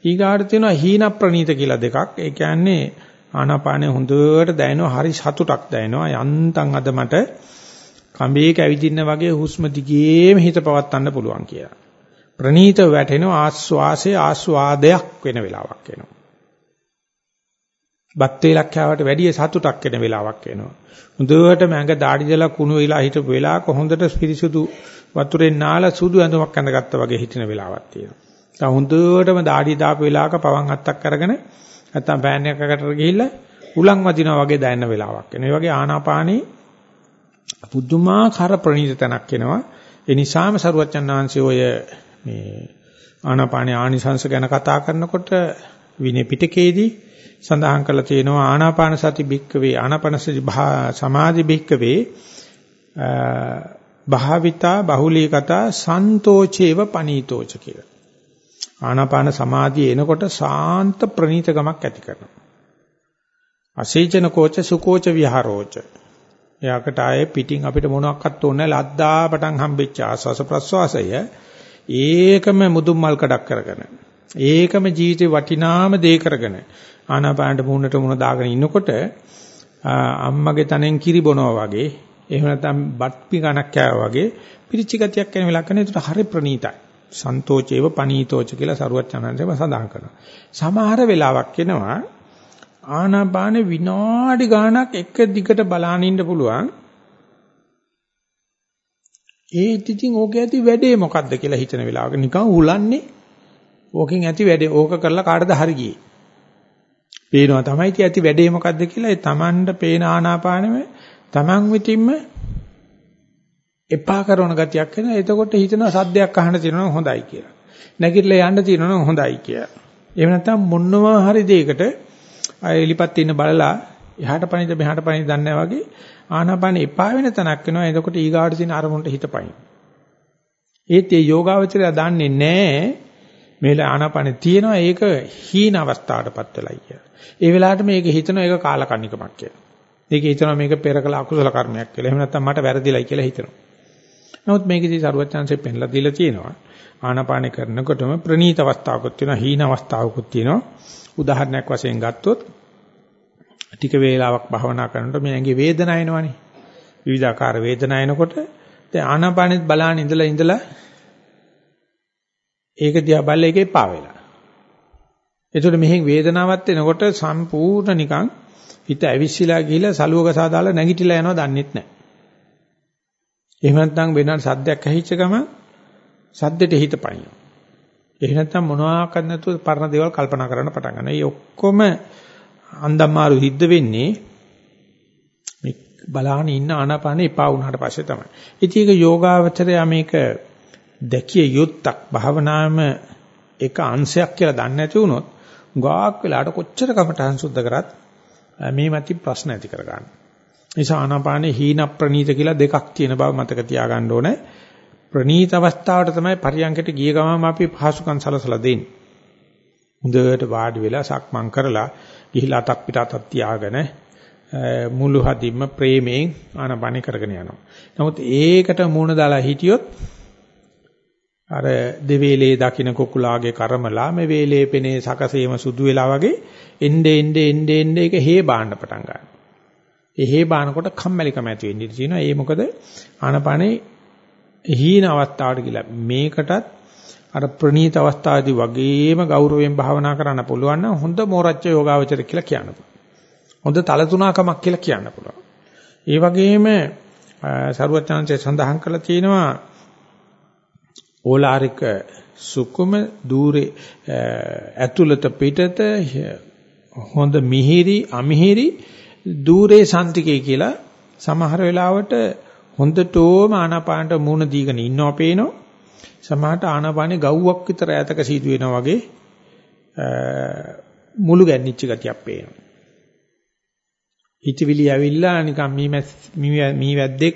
ඊගාට තියෙනවා හීන ප්‍රනීත කියලා දෙකක්. ඒ කියන්නේ ආනාපානේ හොඳට දැනෙනවා හරි සතුටක් දැනෙනවා යන්තම් අද මට කඹේ කැවිදින්න වගේ හුස්ම දිගේම හිත පවත්වන්න පුළුවන් කියලා. ප්‍රනීත වැටෙන ආස්වාසේ ආස්වාදයක් වෙන වෙලාවක් එනවා. බත් වේලක් කෑවට වැඩිය සතුටක් වෙන වෙලාවක් එනවා. හොඳට මඟ දාඩි දලා කුණු වෙලා හිටපු වෙලාවක හොඳට පිරිසුදු වතුරෙන් නාලා සුදු ඇඳුමක් අඳගත්තා වගේ හිටින වෙලාවක් තියෙනවා. තව හොඳටම දාඩි දාපු වෙලාවක පවන් අත්තක් අරගෙන නැත්තම් පෑන් එකකට ගිහිල්ලා උලන් වදිනා වගේ දැනෙන වෙලාවක් එනවා. ඒ වගේ ආනාපානී පුදුමාකාර ප්‍රණීත තැනක් එනවා. ඒ නිසාම සරුවච්චන් වහන්සේ ඔය මේ ආනාපානී ආනිසංශ ගැන කතා කරනකොට විනය පිටකයේදී සඳහන් කරලා තියෙනවා ආනාපාන සති භික්කවේ ආනාපාන සති සමාධි භික්කවේ භාවිතා බහුලීකතා සන්තෝචේව පනීතෝච කියලා. ආනාපාන සමාධිය එනකොට සාන්ත ප්‍රණීත ගමක් ඇති කරනවා. අසීචන කෝච සුකෝච විහාරෝච. එයාකට ආයේ පිටින් අපිට මොනවත් ඕනේ ලද්දා පටන් හම්බෙච්ච ආස්වාස ප්‍රස්වාසය ඒකම මුදුන් මල් කඩක් කරගෙන ඒකම ජීවිතේ වටිනාම දේ කරගෙන ආනාපානට මුහුණට මුහුණ දාගෙන ඉන්නකොට අම්මගේ තනෙන් කිරි බොනවා වගේ එහෙම නැත්නම් බත් පිඟනක් කෑවා වගේ පිරිච්ච ගතියක් එන වෙලාවක නේ ඒකට හරි ප්‍රණීතයි සන්තෝචේව පනීතෝච කියලා සරුවත් චනන්දේම සඳහන් කරනවා. සමහර වෙලාවක් එනවා ආනාපාන විනාඩි ගාණක් එක දිගට බලාගෙන ඉන්න පුළුවන්. ඒත් ඉතින් ඕක ඇති වැඩේ මොකද්ද කියලා හිතන වෙලාවක නිකන් උලන්නේ ඕකෙන් ඇති වැඩේ ඕක කරලා කාටද හරි ගියේ. පේනවා තමයි ඉතින් ඇති වැඩේ මොකද්ද කියලා ඒ Tamanට පේන ආනාපානෙම Taman විතින්ම එපා කරන ගතියක් එනවා. එතකොට හිතනවා සද්දයක් අහන්න තියෙනවා හොඳයි කියලා. නැගිටලා යන්න තියෙනවා හොඳයි කියලා. එහෙම නැත්නම් මොනවා හරි දෙයකට අය එලිපත් ඉන්න බලලා එහාට පණිද මෙහාට පණිද දන්නේ වගේ ආනාපාන එපා වෙන තැනක් වෙනවා. එතකොට ඊගාට තියෙන අරමුණට හිත පයින්. ඒත් ඒ යෝගාවචරය දන්නේ නැහැ මේල ආනාපානෙ තියෙනවා ඒක හීන අවස්ථාවටපත් වෙලයි කියලා. ඒ වෙලාවට මේක හිතනවා ඒක කාලකන්නිකමක් කියලා. ඒක හිතනවා මේක පෙර කළ අකුසල කර්මයක් කියලා. එහෙම නැත්නම් මට වැරදිලයි කියලා හිතනවා. නමුත් මේකදී සරුවච්චාන්සේ පෙන්ලා දීලා තියෙනවා. ආනාපානෙ කරනකොටම ප්‍රනීත අවස්ථාවකුත් තියෙනවා හීන අවස්ථාවකුත් තියෙනවා. උදාහරණයක් වශයෙන් ගත්තොත් ටික වේලාවක් භවනා කරනකොට මේ ඇඟේ වේදනාව එනවනේ. විවිධාකාර වේදනාව එනකොට දැන් ආනාපානෙත් බලාන ඉඳලා ඉඳලා ඒක දිහා බලලා ඒකේ පා වෙලා. එතකොට මෙහෙන් වේදනාවක් එනකොට සම්පූර්ණ නිකන් හිත ඇවිස්සීලා ගිහිලා සලුවක සාදාලා නැගිටලා යනවා දන්නෙත් නැහැ. එහෙම නැත්නම් වෙනත් සද්දයක් ඇහිච්ච ගම සද්දෙට හිත පනිනවා. එහෙම නැත්නම් මොනවාක්වත් නැතුව පරණ දේවල් කල්පනා කරන්න පටන් ගන්නවා. මේ ඔක්කොම අන්දම්මාරු හිද්ද වෙන්නේ මේ බලාගෙන ඉන්න ආනාපානෙ එපා වුණාට පස්සේ තමයි. ඉතින් ඒක යෝගාවචරය මේක දැකිය යුත්තක් භාවනාවම එක අංශයක් කියලා දන්නේ නැති වුණොත් ගාක් වෙලාට කොච්චර කමටහන් සුද්ධ කරත් මේ මතින් ප්‍රශ්න ඇති කර ගන්න. නිසා ආනාපානේ හීන ප්‍රනීත කියලා දෙකක් තියෙන බව මතක තියාගන්න ඕනේ. ප්‍රනීත අවස්ථාවට තමයි පරියන්කට ගිය ගමම අපි පහසුකම් සලසලා දෙන්නේ. හොඳට වාඩි වෙලා සක්මන් කරලා ගිහිලා අතක් පිට අතක් තියාගෙන මුළු හදින්ම ප්‍රේමයෙන් ආනපන කරගෙන යනවා. නමුත් ඒකට මූණ දාලා හිටියොත් අර දෙවේලේ දකින්න කුකුලාගේ කර්මලා මේ වේලේ පෙනේ සකසේම සුදු වෙලා වගේ එnde ende ende ende ඒක හේ බාන්න පටන් ගන්නවා. ඒ හේ බානකොට කම්මැලිකම ඇති වෙන්න ඉඩ තියෙනවා. ඒ මොකද ආනපනේ හීන අවස්ථාවට කියලා මේකටත් අර ප්‍රනීත අවස්ථාවේදී වගේම ගෞරවයෙන් භාවනා කරන්න පුළුවන් නම් හොඳ මෝරච්ච යෝගාවචර කියලා කියන්න පුළුවන්. හොඳ තලතුණකමක් කියලා කියන්න පුළුවන්. ඒ වගේම සරුවචනංශය සඳහන් කරලා තියෙනවා ඕලාරික සුකුම দূරේ ඇතුළත පිටත හොඳ මිහිරි අමිහිරි দূරේ සන්තිකේ කියලා සමහර වෙලාවට හොඳටම ආනාපානට මූණ දීගෙන ඉන්නව පේනවා සමහරට ආනාපානේ ගව්වක් විතර ඈතක සීදු වෙනවා වගේ මුළු ගැන්නිච්ච ගතියක් පේනවා. හිතවිලි ඇවිල්ලා නිකන් මීමැස් මී වැද්දෙක්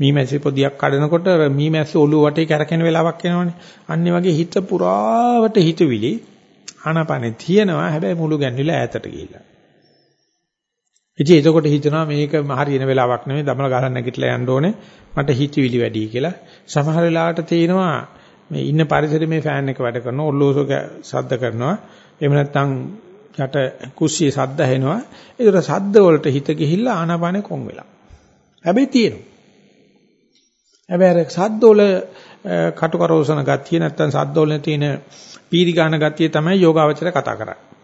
මීමැසි පොදියක් කඩනකොට මීමැස්ස ඔළුව වටේ කැරකෙන වෙලාවක් එනවනේ. අන්නේ වගේ හිත පුරාවට හිතවිලි ආනාපානේ තියෙනවා හැබැයි මුළු ගැන්විලා ඈතට ගිහිල්ලා. ඉතින් එතකොට හිතනවා මේක හරියන වෙලාවක් නෙමෙයි දමල ගහලා නැගිටලා යන්න ඕනේ. මට හිතවිලි වැඩි කියලා. සමහර වෙලාවට තියෙනවා මේ ඉන්න පරිසරයේ මේ ෆෑන් එක වැඩ කරනවා ඔර්ලෝසුක සද්ද කරනවා. එහෙම නැත්නම් යට කුස්සියේ සද්ද ඇහෙනවා. ඒතර සද්ද වලට හිත ගිහිල්ලා ආනාපානෙ කොන් වෙලා. හැබැයි තියෙනවා. හැබැයි අර සද්ද වල කටුකරෝසන ගතිය නැත්නම් සද්ද වල තියෙන පීරි ගන්න ගතිය තමයි යෝගාවචර කතා කරන්නේ.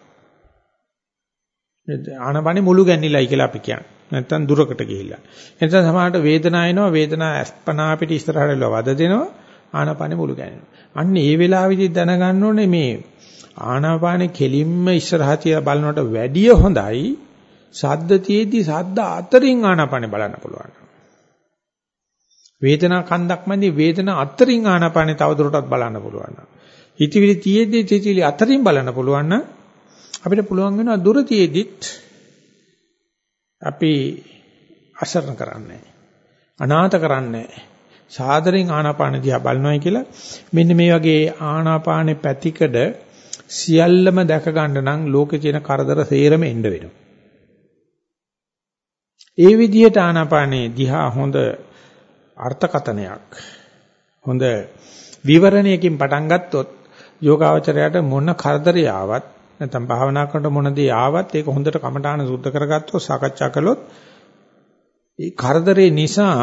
ආනාපානෙ මුළු ගැන්නිලයි කියලා අපි කියන්නේ නැත්නම් දුරකට ගිහිල්ලා එතන සමහරට වේදනාව එනවා වේදනාව අස්පනා පිට ඉස්සරහට වද දෙනවා ආනාපානෙ මුළු ගෑනෙනවා. අන්න ඒ වෙලාවෙදි දැනගන්න ඕනේ මේ ආනාපානෙ කෙලින්ම ඉස්සරහා තියලා බලනකොට වැඩිය හොඳයි සද්ද තියේදී සද්ද අතරින් ආනාපානෙ බලන්න පුළුවන්. වේදනා කන්දක් මැදි වේදනා අතරින් ආනාපානෙ තවදුරටත් බලන්න පුළුවන්. හිතවිලි තියේදී හිතවිලි අතරින් බලන්න පුළුවන් නම් අපිට පුළුවන් වෙනවා දුර තියේදිත් අපි අසරණ කරන්නේ අනාථ කරන්නේ සාදරෙන් ආනාපාන දිහා බලනවායි කියලා මෙන්න මේ වගේ ආනාපානේ පැතිකඩ සියල්ලම දැක ගන්න නම් ලෝකේ තියෙන කරදර සේරම එන්න වෙනවා. ඒ විදිහට ආනාපානේ දිහා හොඳ අර්ථකතනයක් හොඳ විවරණයකින් පටන් ගත්තොත් යෝගාවචරයට මොන කරදරය ආවත් නැත්නම් භාවනා කරනකොට මොන දේ ආවත් ඒක හොඳට කමඨාන සුද්ධ කරගත්තොත් සාකච්ඡා කළොත් ඒ කරදරේ නිසා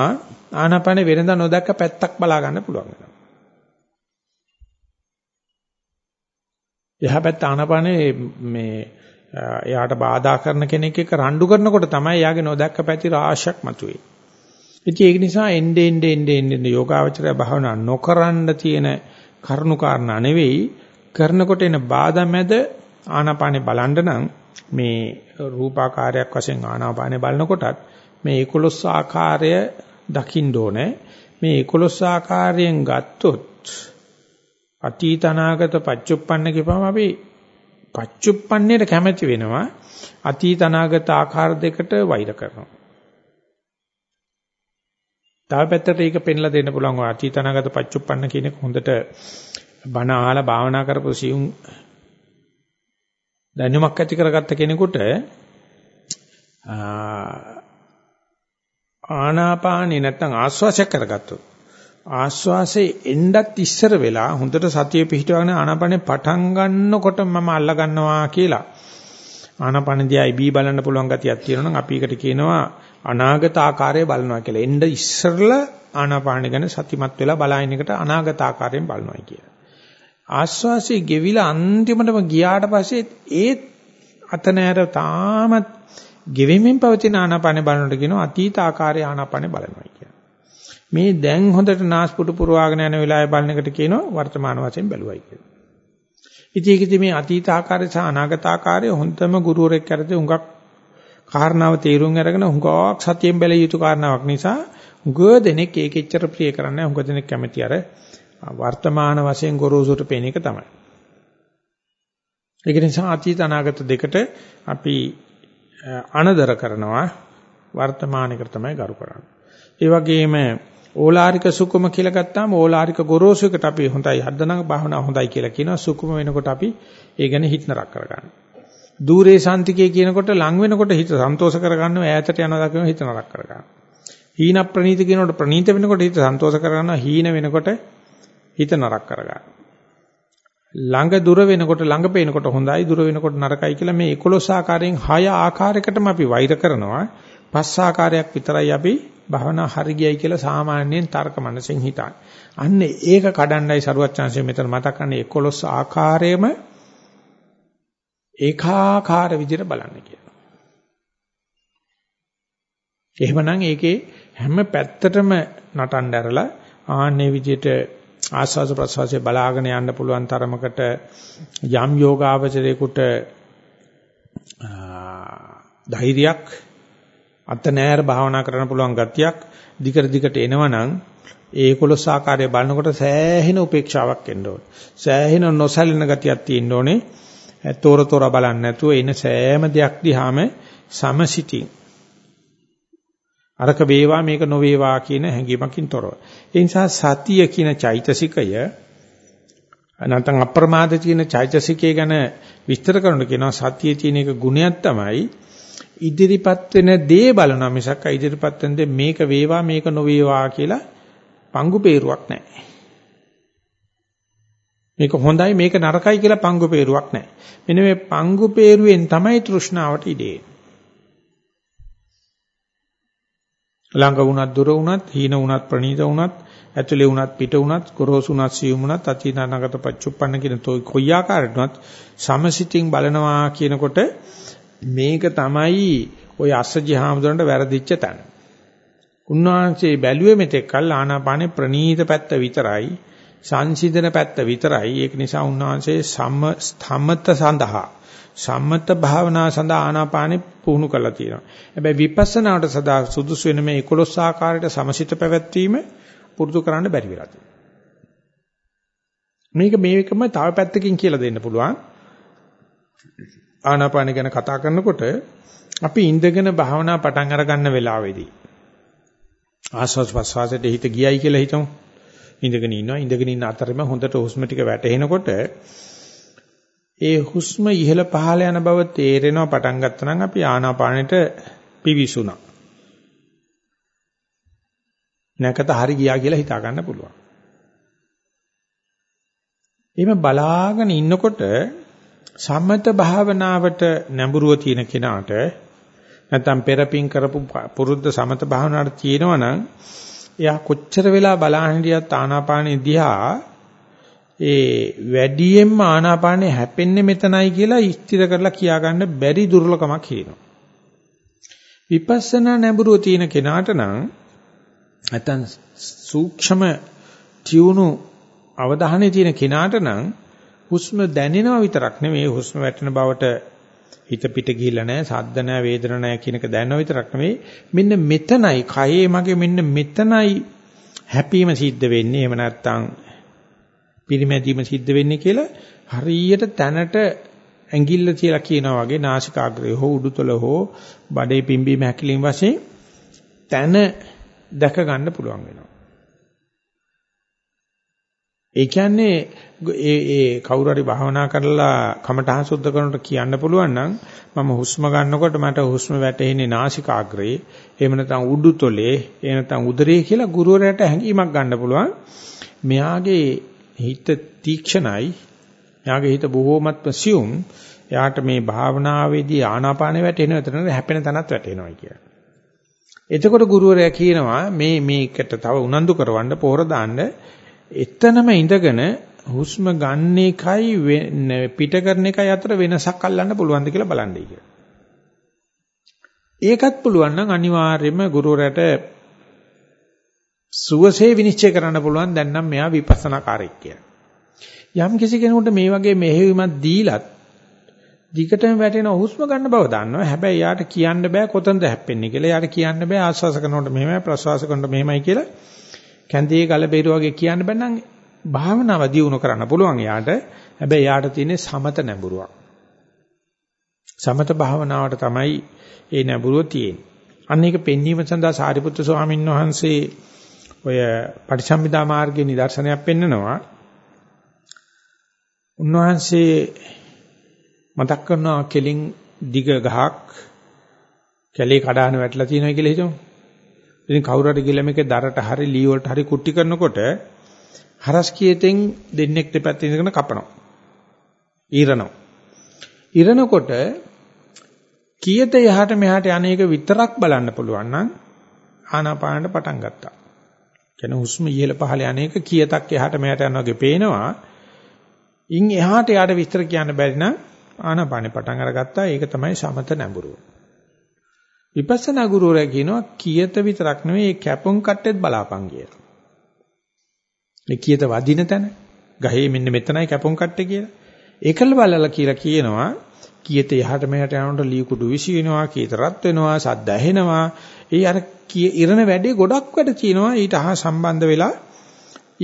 ආනාපාන වෙනදා නොදැක්ක පැත්තක් බලා ගන්න පුළුවන් වෙනවා. එහා පැත්ත ආනාපානේ මේ එයාට බාධා කරන කෙනෙක් එක්ක රණ්ඩු කරනකොට තමයි එයාගේ නොදැක්ක පැති රාශියක් මතුවේ. ඉතින් ඒක නිසා එnde ende ende ende යෝගාවචරය භාවනා නොකරන්න තියෙන කරුණු කාරණා නෙවෙයි කරනකොට එන බාධා මැද ආනාපානේ බලන්න නම් මේ රූපාකාරයක් වශයෙන් ආනාපානේ බලනකොටත් මේ 11 ආකාරය දකින්න ඕනේ. මේ 11 ආකාරයෙන් ගත්තොත් අතීත අනාගත පච්චුප්පන්න කියපම අපි පච්චුප්පන්නේට කැමැති වෙනවා අතීත අනාගත ආකාර දෙකට වෛර කරනවා. තව පැත්තට ඒක පෙන්ලා දෙන්න පුළුවන් ඔය අතීතනාගත පච්චුප්පන්න කියන එක හොඳට බණ අහලා භාවනා කරපු සියුම් දැනුමක් ඇති කරගත්ත කෙනෙකුට ආනාපානේ නැත්තම් ආස්වාසයක් කරගත්තොත් ආස්වාසේ එන්නත් ඉස්සර වෙලා හොඳට සතිය පිහිටවගෙන ආනාපානේ පටන් ගන්නකොට මම අල්ල ගන්නවා කියලා ආනාපානදී අයිබී බලන්න පුළුවන් ගතියක් තියෙනවා නම් අපි ඒකට කියනවා අනාගත ආකාරය බලනවා කියලා. එන්න ඉස්සරලා ආනාපාන ගැන සතිමත් වෙලා බලන එකට අනාගත ආකාරයෙන් බලනවා කියලා. ආස්වාසිය ගෙවිලා අන්තිමටම ගියාට පස්සේ ඒ අතනෑර තාමත් ගෙවෙමින් පවතින ආනාපානේ බලනකොට කියනවා අතීත ආකාරයේ ආනාපානේ බලනවා කියලා. මේ දැන් හොඳට නාස්පුඩු පුරවාගෙන යන වෙලාවේ බලන එකට කියනවා වර්තමාන වශයෙන් බැලුවයි කියලා. ඉතින් ඒකෙදි මේ අතීත ආකාරය සහ අනාගත ආකාරය හොඳම ගුරුවරයෙක් කරද්දී උඟක් කාරණාව තේරුම් අරගෙන හුඟක් සතියෙන් බැලිය යුතු කාරණාවක් නිසා හුඟ දෙනෙක් ඒක එච්චර ප්‍රිය කරන්නේ හුඟ දෙනෙක් කැමති අර වර්තමාන වශයෙන් ගොරෝසුට පේන එක තමයි. ඒක නිසා අතීත අනාගත දෙකට අපි අනදර කරනවා වර්තමානයකට තමයි ගරු කරන්නේ. ඒ වගේම ඕලාරික සුකුම කියලා ගත්තාම ඕලාරික ගොරෝසුකට අපි හොඳයි හදනක භාවනා හොඳයි කියලා කියනවා සුකුම වෙනකොට අපි ඒ ගැන හිත නරක කරගන්නවා. দূරේ සාන්තිකේ කියනකොට ලං වෙනකොට හිත සන්තෝෂ කරගන්නවා ඈතට යනවා දකින හිත නරක කරගන්නවා. හීන ප්‍රනීත කියනකොට ප්‍රනීත වෙනකොට හිත සන්තෝෂ කරගන්නවා හීන වෙනකොට හිත නරක කරගන්නවා. ළඟ දුර වෙනකොට ළඟ පේනකොට හොඳයි දුර වෙනකොට නරකයි කියලා මේ 11 ආකාරයෙන් 6 ආකාරයකටම අපි වෛර කරනවා. පස් ආකාරයක් විතරයි අපි භවනා හරි ගියයි කියලා සාමාන්‍යයෙන් තර්ක මනසෙන් හිතන්නේ. අන්න ඒක කඩන්නයි සරුවත් chance මෙතන මතක් කරන්නේ 11 ආකාරයේම ඒකාකාර විදිහට බලන්න කියලා. එහෙමනම් ඒකේ හැම පැත්තටම නටන්න ඇරලා ආන්නේ විදිහට ආස්වාද ප්‍රසවාසයේ බලාගෙන යන්න පුළුවන් තරමකට යම් යෝගාවචරයකට ධෛර්යයක් අත නෑර භාවනා කරන්න පුළුවන් ගතියක් දිගට දිගට එනවනම් ඒ 11 ආකාරය බලනකොට සෑහෙන උපේක්ෂාවක් එන්න ඕනේ. සෑහෙන නොසැලෙන ගතියක් තියෙන්න ඕනේ. තොර තොර බලන්නේ නැතුව එන සෑම දෙයක් දිහාම සමසිතින් අරක වේවා මේක නොවේවා කියන හැඟීමකින් තොරව. ඒ නිසා සතිය කියන චෛතසිකය නැත්නම් අප්‍රමාද කියන චෛතසිකය ගැන විස්තර කරනකොට කියනවා සතියේ තියෙන එක ගුණයක් තමයි ඉදිරිපත් වෙන දේ බලනවා මිසක් ඉදිරිපත් වෙන දේ මේක වේවා මේක නොවේවා කියලා පංගු peerුවක් නැහැ. මේක හොඳයි මේක නරකයි කියලා පංගු peerුවක් නැහැ. මෙන්න මේ පංගු peerුවෙන් තමයි තෘෂ්ණාවට ඉදේ. ළඟ වුණත් දුර වුණත් හීන වුණත් ප්‍රණීත වුණත් ඇතුලේ වුණත් පිට වුණත් ගොරෝසු වුණත් සියුම් වුණත් අතීතනාගත පච්චුප්පන්න කියන කොයි ආකාරයකටවත් සමසිතින් බලනවා කියනකොට මේක තමයි ওই අස්සජි හාමුදුරන්ට වැරදිච්ච තැන. උන්වහන්සේ බැලුවේ මෙතෙක් කල් ආනාපානේ ප්‍රනීත පැත්ත විතරයි සංසිඳන පැත්ත විතරයි ඒක නිසා උන්වහන්සේ සම්ම ස්ථමත සඳහා සම්මත භාවනා සඳහා ආනාපානෙ පුහුණු කරලා තියෙනවා. හැබැයි විපස්සනාවට සදා සුදුසු වෙන මේ 11 ආකාරයට සමසිත පැවැත්වීම පුරුදු කරන්න බැරි වෙලා තියෙනවා. මේක මේකම තව පැත්තකින් කියලා දෙන්න පුළුවන්. ආනාපාන ගැන කතා කරනකොට අපි ඉඳගෙන භාවනා පටන් අරගන්න වෙලාවේදී ආස්වාස් ප්‍රස්වාසයට හිත ගියයි කියලා හිතමු. ඉඳගෙන ඉන්නවා ඉඳගෙන ඉන්න අතරම හොඳට හුස්ම ටික වැටෙනකොට ඒ හුස්ම ඉහළ පහළ යන බව තේරෙනවා පටන් ගත්තා නම් අපි ආනාපානෙට පිවිසුණා. නැකත හරි ගියා කියලා හිතා ගන්න පුළුවන්. එහෙම බලාගෙන ඉන්නකොට සම්මත භාවනාවට නැඹුරුව තියෙන කෙනාට නැත්නම් පෙරපින් කරපු පුරුද්ද සමත භාවනාවට තියෙනවනම් එයා කොච්චර වෙලා බලහන් හිටියත් ආනාපානෙ දිහා ඒ වැඩියෙන්ම ආනාපානෙ හැපෙන්නේ මෙතනයි කියලා ස්ථිර කරලා කියාගන්න බැරි දුර්ලකමක් හිනවා. විපස්සනා නැඹුරුව තියෙන කෙනාට නම් නැත්තම් සූක්ෂම තියුණු අවධානයේ තියෙන කෙනාට නම් හුස්ම දැනෙනවා විතරක් නෙමෙයි හුස්ම වැටෙන බවට හිත පිට ගිහිල්ලා නැහැ සද්ද නැහැ වේදන නැහැ කියන එක දැනනවා විතරක් නෙමෙයි මෙන්න මෙතනයි කයේ මගේ මෙන්න මෙතනයි හැපීම සිද්ධ වෙන්නේ එහෙම නැත්තම් පිරිමැදීම සිද්ධ වෙන්නේ කියලා හරියට තැනට ඇඟිල්ල කියලා කියනවා වගේ නාසිකාග්‍රය හෝ උඩුතල හෝ බඩේ පිම්බීම හැකිලින් වශයෙන් තැන දැක ගන්න පුළුවන් වෙනවා. ඒ කියන්නේ ඒ ඒ කවුරු හරි භාවනා කරලා කමඨහ සුද්ධ කරනකොට කියන්න පුළුවන් නම් මම හුස්ම ගන්නකොට මට හුස්ම වැටෙන්නේ නාසිකාග්‍රේ එහෙම නැත්නම් උඩුතොලේ එහෙම නැත්නම් උදරේ කියලා ගුරුවරයාට හැඟීමක් ගන්න පුළුවන් මෙයාගේ හිත තීක්ෂණයි එයාගේ හිත බොහෝමත්ම සියුම් එයාට මේ භාවනාවේදී ආනාපානෙ වැටෙන එතන හැපෙන තැනත් වැටෙනවා කියලා. එතකොට ගුරුවරයා කියනවා මේ මේකට තව උනන්දු කරවන්න පොහොර දාන්න එතනම ඉඳගෙන හුස්ම ගන්න එකයි පිට කරන එකයි අතර වෙනසක් අල්ලන්න පුළුවන්ද කියලා බලන්නයි කියලා. ඒකත් පුළුවන් නම් අනිවාර්යයෙන්ම ගුරුවරයාට සුවසේ විනිශ්චය කරන්න පුළුවන් දැන් නම් මෙයා විපස්සනා කාර්යයක් කියලා. යම් කිසි කෙනෙකුට මේ වගේ මෙහෙයුමක් දීලත් දිගටම වැටෙන හුස්ම ගන්න බව දන්නවා. හැබැයි යාට කියන්න බෑ කොතනද හැප්පෙන්නේ කියලා. යාට කියන්න බෑ ආශ්වාස කරනකොට මෙහෙමයි ප්‍රශ්වාස කරනකොට මෙහෙමයි කියලා. කැන්දේ ගල බේරුව වගේ කියන්න බෑ නම් භාවනාව දියුණු කරන්න පුළුවන් යාට. හැබැයි යාට තියෙන්නේ සමත නැඹුරුවක්. සමත භාවනාවට තමයි ඒ නැඹුරුව තියෙන්නේ. අන්න ඒක පෙන්වීම සඳහා සාරිපුත්‍ර ස්වාමීන් වහන්සේ ඔය පටිසම්භිදා මාර්ගයේ නිදර්ශනයක් පෙන්නනවා. උන්වහන්සේ මතක් කරනවා කෙලින් දිග ගහක් කැලේ කඩාන වැටලා තියෙනවා කියලා හිතමු. ඉතින් කවුරු හරි ගිහලා මේකේ දරට හරි ලී වලට හරි කුට්ටි කරනකොට හරස් කීතෙන් දෙන්නෙක් දෙපැත්තේ ඉඳගෙන කපනවා. ඊරනවා. ඊරනකොට කීයට යහට මෙහාට යන්නේක විතරක් බලන්න පුළුවන් නම් ආනාපානට පටන් ගත්තා. කියන හුස්ම ඉහළ පහළ යන්නේක කීයටක් එහාට මෙහාට යනවා වගේ පේනවා. ඉන් එහාට යාට විස්තර කියන්න බැරි නම් ආනාපානේ පටන් අරගත්තා. ඒක තමයි සමත නැඹුරුව. විපස්සනා ගුරුවරයා කියනවා කියත විතරක් නෙවෙයි කැපොන් කට්ටෙත් බලාපන් කියලා. මේ කියත වදින තැන ගහේ මෙන්න මෙතනයි කැපොන් කට්ටේ කියලා. ඒකල බලලා කියලා කියනවා කියත යහට මෙහාට යනකොට ලී කුඩු විසි වෙනවා, කීත රත් වෙනවා, සද්ද ඇහෙනවා. ඒ අර ඉරණ වැඩේ ගොඩක් වැඩ තියෙනවා ඊට අහා සම්බන්ධ වෙලා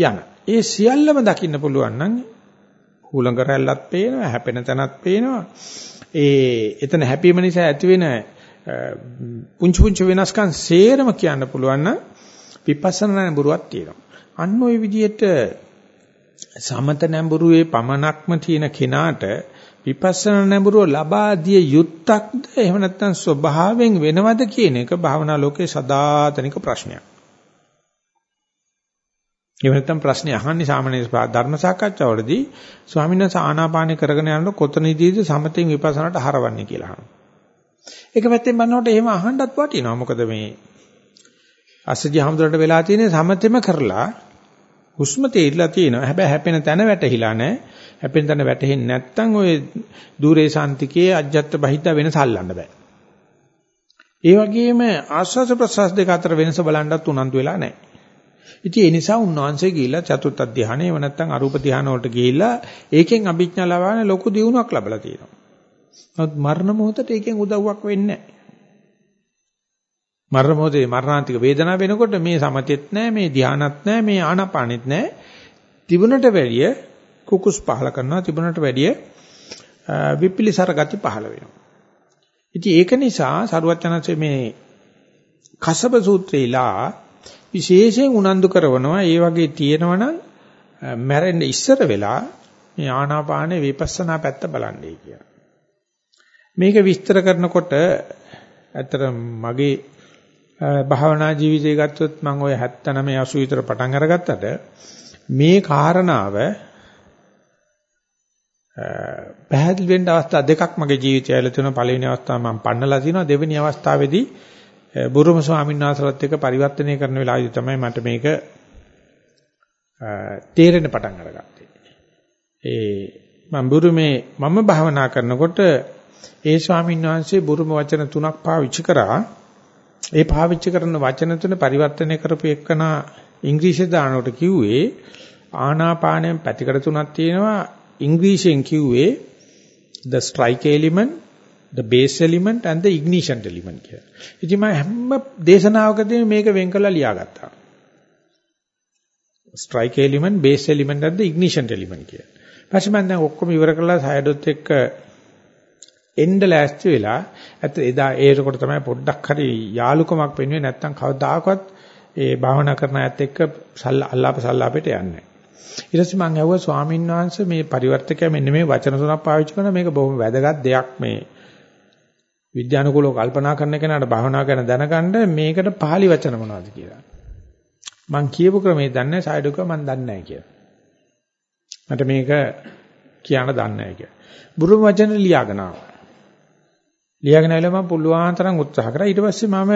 යන. ඒ සියල්ලම දකින්න පුළුවන් නම් හුලඟ රැල්ලක් පේනවා, හැපෙන තැනක් පේනවා. ඒ එතන හැපීම නිසා ඇතිවෙන පුංචි පුංචි වෙනස්කම් සේරම කියන්න පුළුවන් නම් විපස්සනා නැඹුරුවක් තියෙනවා. අන්න ওই විදිහට සමත නැඹුරුවේ පමනක්ම තියෙන කෙනාට විපස්සනා නැඹුරුව ලබා දිය යුත්තක්ද එහෙම නැත්නම් ස්වභාවයෙන් වෙනවද කියන එක භාවනා ලෝකේ සදාතනික ප්‍රශ්නයක්. එහෙම නැත්නම් ප්‍රශ්නේ අහන්නේ සාමාන්‍ය ධර්ම සාකච්ඡාවලදී ස්වාමීන් වහන්සේ ආනාපානය කරගෙන යනකොට කොතනදීද සමතෙන් විපස්සනාට හරවන්නේ කියලා අහනවා. ඒක පැත්තෙන් බලනකොට එහෙම අහන්නත් වටිනවා. මොකද මේ අස්සජි හමුදුරට වෙලා තියෙන සමතෙම කරලා හුස්ම තේරිලා තියෙනවා. හැබැයි හැපෙන තැන වැටහිලා නැහැ. හැපෙන තැන වැටෙන්නේ නැත්නම් ඔය দূරේ සාන්තිකයේ අජ්ජත් බහිද්ද වෙනස අල්ලන්න බෑ. ඒ වගේම ආස්වාස ප්‍රසවාස දෙක අතර වෙනස බලන්නත් උනන්දු වෙලා නැහැ. ඉතින් ඒ නිසා උන්වහන්සේ ගිහිල්ලා චතුර්ථ ධානය එව නැත්නම් අරූප ධානය වලට ගිහිල්ලා ඒකෙන් අභිඥා ලබාන ලොකු දියුණුවක් ලැබලා තියෙනවා. නමුත් මරණ මොහොතට ඒකෙන් උදව්වක් වෙන්නේ නැහැ. මරණ මොහොතේ මරණාන්තික වේදනාව වෙනකොට මේ සමතෙත් නැහැ මේ ධානත් නැහැ මේ ආනාපානෙත් නැහැ. තිබුණට වැඩිය කුකුස් පහල කරනවා තිබුණට වැඩිය විපිලිසර ගති පහල වෙනවා. ඉතින් ඒක නිසා සරුවචනන්සේ මේ කසබ සූත්‍රේලා විශේෂයෙන් උනන්දු කරනවා ඒ වගේ තියෙනවනම් මැරෙන්න ඉස්සර වෙලා මේ ආනාපානේ විපස්සනා පැත්ත බලන්නයි කියලා. මේක විස්තර කරනකොට ඇත්තට මගේ භාවනා ජීවිතය ගත්තොත් මම ওই 79 80 විතර පටන් අරගත්තට මේ කාරණාව පැහැදිලි වෙන්න අවස්ථා දෙකක් මගේ ජීවිතය ඇවිල්ලා තියෙනවා පළවෙනි අවස්ථාව මම පන්නලා තියෙනවා දෙවෙනි අවස්ථාවේදී බුරුම ස්වාමීන් වහන්සේලාත් එක්ක පරිවර්තනය කරන වෙලාවදී තමයි මට මේක තේරෙන්න පටන් අරගත්තේ. ඒ මම බුරුමේ මම භාවනා කරනකොට ඒ ස්වාමීන් වහන්සේ බුරුම වචන තුනක් පාවිච්චි කරා. ඒ පාවිච්චි කරන වචන තුන පරිවර්තනය කරපු එකන ඉංග්‍රීසි දානකට කිව්වේ ආනාපානයෙන් පැතිකඩ තුනක් තියෙනවා ඉංග්‍රීසියෙන් කිව්වේ the strike element the base element and the ignition element කියලා. ඉතින් මම හැම දේශනාවකදීම මේක වෙන් කරලා ලියාගත්තා. strike element base element and the ignition element කියලා. ඊපස්සේ මම දැන් ඔක්කොම ඉවර කරලා සයඩොත් එක්ක එන්න ලෑස්ති වෙලා ඇත්ත එදා ඒකට තමයි පොඩ්ඩක් හරි යාලුකමක් වෙන්නේ නැත්තම් කවදාකවත් ඒ භාවනා කරන අයත් එක්ක අල්ලාප සල්ලාපෙට යන්නේ නැහැ. ඊට පස්සේ මම ඇහුවා ස්වාමීන් වහන්සේ මේ පරිවර්තකයා මෙන්න මේ වචන තුනක් පාවිච්චි කරන මේක බොහොම වැදගත් දෙයක් මේ විද්‍යානුකූලව කල්පනා කරන කෙනාට භාවනා කරන දැනගන්න මේකට pāli වචන මොනවද කියලා. මං කියපු ක්‍රමේ දන්නේ සයිඩුක මං දන්නේ නැහැ කියලා. මට මේක කියන්න දන්නේ නැහැ කියලා. බුරුම වචන ලියාගෙන ආවා. ලියාගෙන ආවම මම පුළුවන් තරම් උත්සාහ කරා. ඊට පස්සේ මම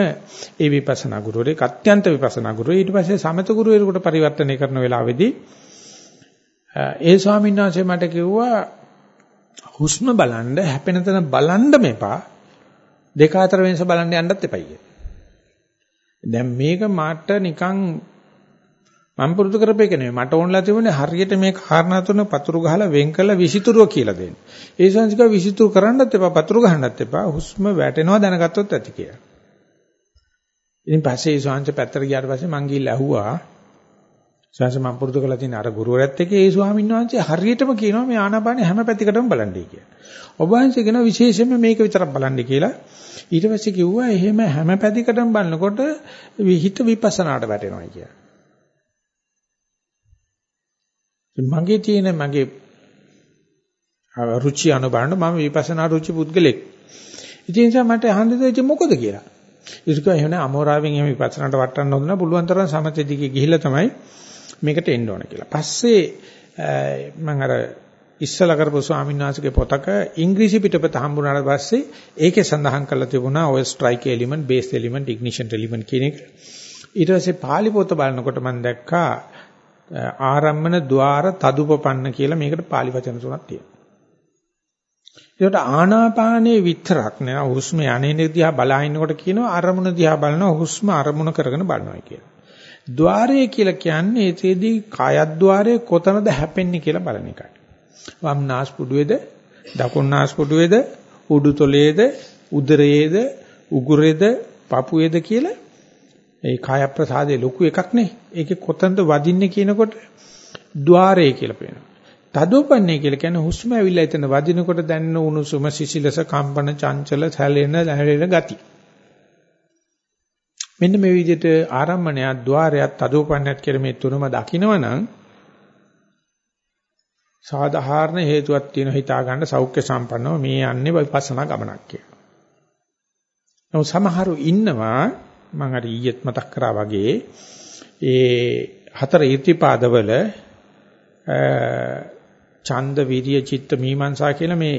ඒ විපස්සනා ගුරුවරයෙක් අත්‍යන්ත විපස්සනා ගුරුවරයෙක් ඊට පස්සේ සමත ගුරුවරයෙකුට පරිවර්තනය කරන වෙලාවේදී ඒ ස්වාමීන් වහන්සේ මට කිව්වා හුස්ම බලන්න හැපෙන තැන බලන්න මේපා දෙක අතර වෙනස බලන්න යන්නත් එපයි කිය. දැන් මේක මාට නිකන් මම පුරුදු කරපේක නෙමෙයි මට ඕනලා තිබුණේ හරියට මේ කාරණා තුන පතුරු ගහලා වෙන් කළ විසිතුරුව කියලා දෙන්න. ඒ සංස්කෘතික විසිතුරු කරන්නත් එපා පතුරු ගහන්නත් එපා හුස්ම වැටෙනවා දැනගත්තොත් ඇති කියලා. ඉතින් පස්සේ ඒ ස්වාමීන් පැත්තට ගියාට පස්සේ මං ගිහිල්ලා ඇහුවා ස්වාමීන් මම පුරුදු කරලා තියෙන අර ගුරුවරයාත් එක්ක ඒ ස්වාමීන් වහන්සේ හරියටම කියනවා මේ ආනාපානෙ හැම පැතිකටම බලන්නයි කියලා. ඔබ වහන්සේ කියන විශේෂයෙන්ම මේක විතරක් බලන්න කියලා. ඊට පස්සේ කිව්වා එහෙම හැම පැතිකටම බලනකොට විහිිත විපස්සනාට වැටෙනවා කියලා. මගේ තියෙන මගේ රුචි අනුබලන මම විපස්සනා රුචි පුද්ගලෙක්. ඉතින් ඒ නිසා මට අහන්න දෙන්නේ මොකද කියලා. ඒක එහෙම අමෝරාවෙන් එහෙම විපස්සනාට වටන්න හොඳ නැහැ. පුළුවන් තරම් සමථ දිගේ ගිහිල්ලා තමයි මේකට එන්න ඕන කියලා. පස්සේ මම අර ඉස්සලා කරපු ස්වාමීන් වහන්සේගේ පොතක ඉංග්‍රීසි පිටපත හම්බුනාට පස්සේ ඒකේ සඳහන් කරලා තිබුණා ඔය strike element, base element, ignition element කියන එක. ඊට පස්සේ pāli පොත බලනකොට මම දැක්කා ආරම්මන ద్వාර තදුපපන්න කියලා මේකට pāli වචන තුනක් තියෙනවා. ඒකට ආනාපානයේ විතරක් නෑ හුස්ම යන්නේ දිහා බලහින්නකොට කියනවා අරමුණ දිහා බලනවා හුස්ම අරමුණ කරගෙන බලනවා කියලා. ద్వාරය කියලා කියන්නේ ඒකෙදී කායද්්වාරය කොතනද හැපෙන්නේ කියලා බලන එකයි. වම් නාස්පුඩුවේද, දකුණු නාස්පුඩුවේද, උඩුතොලේද, උදරයේද, උගුරේද, පපුවේද කියලා ඒ කාය ප්‍රසාදේ ලොකු එකක් නේ. ඒකේ කොතනද වදින්නේ කියනකොට ద్వාරය කියලා පේනවා. තදෝපන්නේ කියලා කියන්නේ හුස්ම ඇවිල්ලා එතන වදිනකොට දැනෙන උණුසුම, සිසිලස, කම්පන, චංචල, සැලෙන, දැනෙන ගති. මෙන්න මේ විදිහට ආරම්මණයක් ద్వාරයක් තදෝපන්නයක් කියලා මේ තුනම දකිනවනම් සාධාරණ හේතුවක් තියෙන හිතා ගන්න සෞඛ්‍ය සම්පන්නව මේ යන්නේ විපස්සනා ගමනක් කියලා. නමුත් සමහරු ඉන්නවා මම අර ඊයේත් මතක් කරා වගේ ඒ හතර ඊර්තිපාදවල ඡන්ද විරිය චිත්ත මීමන්සා කියලා මේ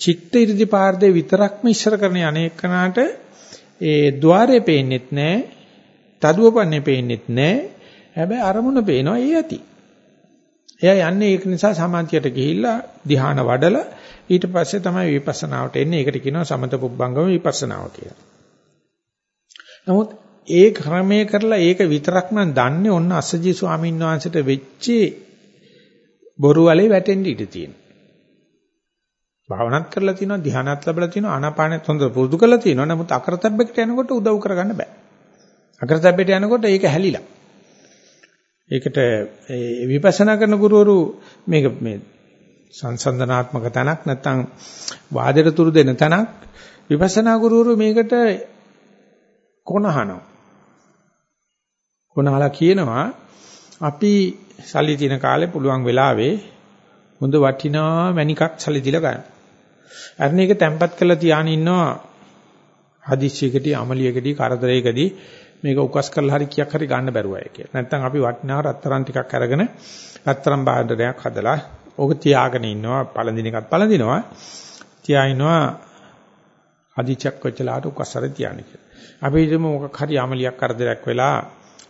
චිත්ත ඊර්තිපාදේ විතරක්ම ඉස්සර කරන අනේකනාට ඒ ద్వාරේ පේන්නෙත් නැහැ තදුවපන්නේ පේන්නෙත් නැහැ හැබැයි අරමුණ පේනවා ඒ ඇති. එයා යන්නේ ඒක නිසා සමාධියට ගිහිල්ලා ධ්‍යාන වඩලා ඊට පස්සේ තමයි විපස්සනාවට එන්නේ. ඒකට කියනවා සමත පුබ්බංගම විපස්සනාව කියලා. නමුත් ඒ ක්‍රමයේ කරලා ඒක විතරක් නම් දන්නේ ඔන්න අස්සජී ස්වාමීන් වහන්සේට වෙච්චි බොරු වලේ වැටෙන්න ඉඩ තියෙනවා. භාවනාත් කරලා තිනවා ධ්‍යානත් ලැබලා තිනවා ආනාපානෙත් හොඳ පුරුදු කරලා තිනවා නමුත් අකරතැබ්බෙකට යනකොට උදව් කරගන්න බෑ. අකරතැබ්බෙට යනකොට ඒක හැලිලා. ඒකට විපස්සනා කරන ගුරුවරු මේක මේ සංසන්දනාත්මක තැනක් නැත්නම් වාදයට තුරු දෙන තැනක් විපස්සනා ගුරුවරු මේකට කොනහනවා. කොනහලා කියනවා අපි සල්ලි තියෙන කාලේ පුළුවන් වෙලාවේ හොඳ වටිනා මණිකක් සල්ලි දීලා ගන්න. අරණ එක තැම්පත් කරලා තියාගෙන ඉන්නවා හදිස්සියකදී අමලියකදී කරදරයකදී මේක උකස් කරලා හරි කියක් හරි ගන්න බැරුවයි කියලා. නැත්තම් අපි වටිනා රත්තරන් ටිකක් අරගෙන රත්තරන් බාණ්ඩයක් හදලා ඕක තියාගෙන ඉන්නවා පළඳින එකත් පළඳිනවා. තියා ඉන්නවා හදිච්චක් වෙච්චලාට උකස් හරි තියාගෙන කියලා. අපි හිතමු මොකක් හරි අමලියක් කරදරයක් වෙලා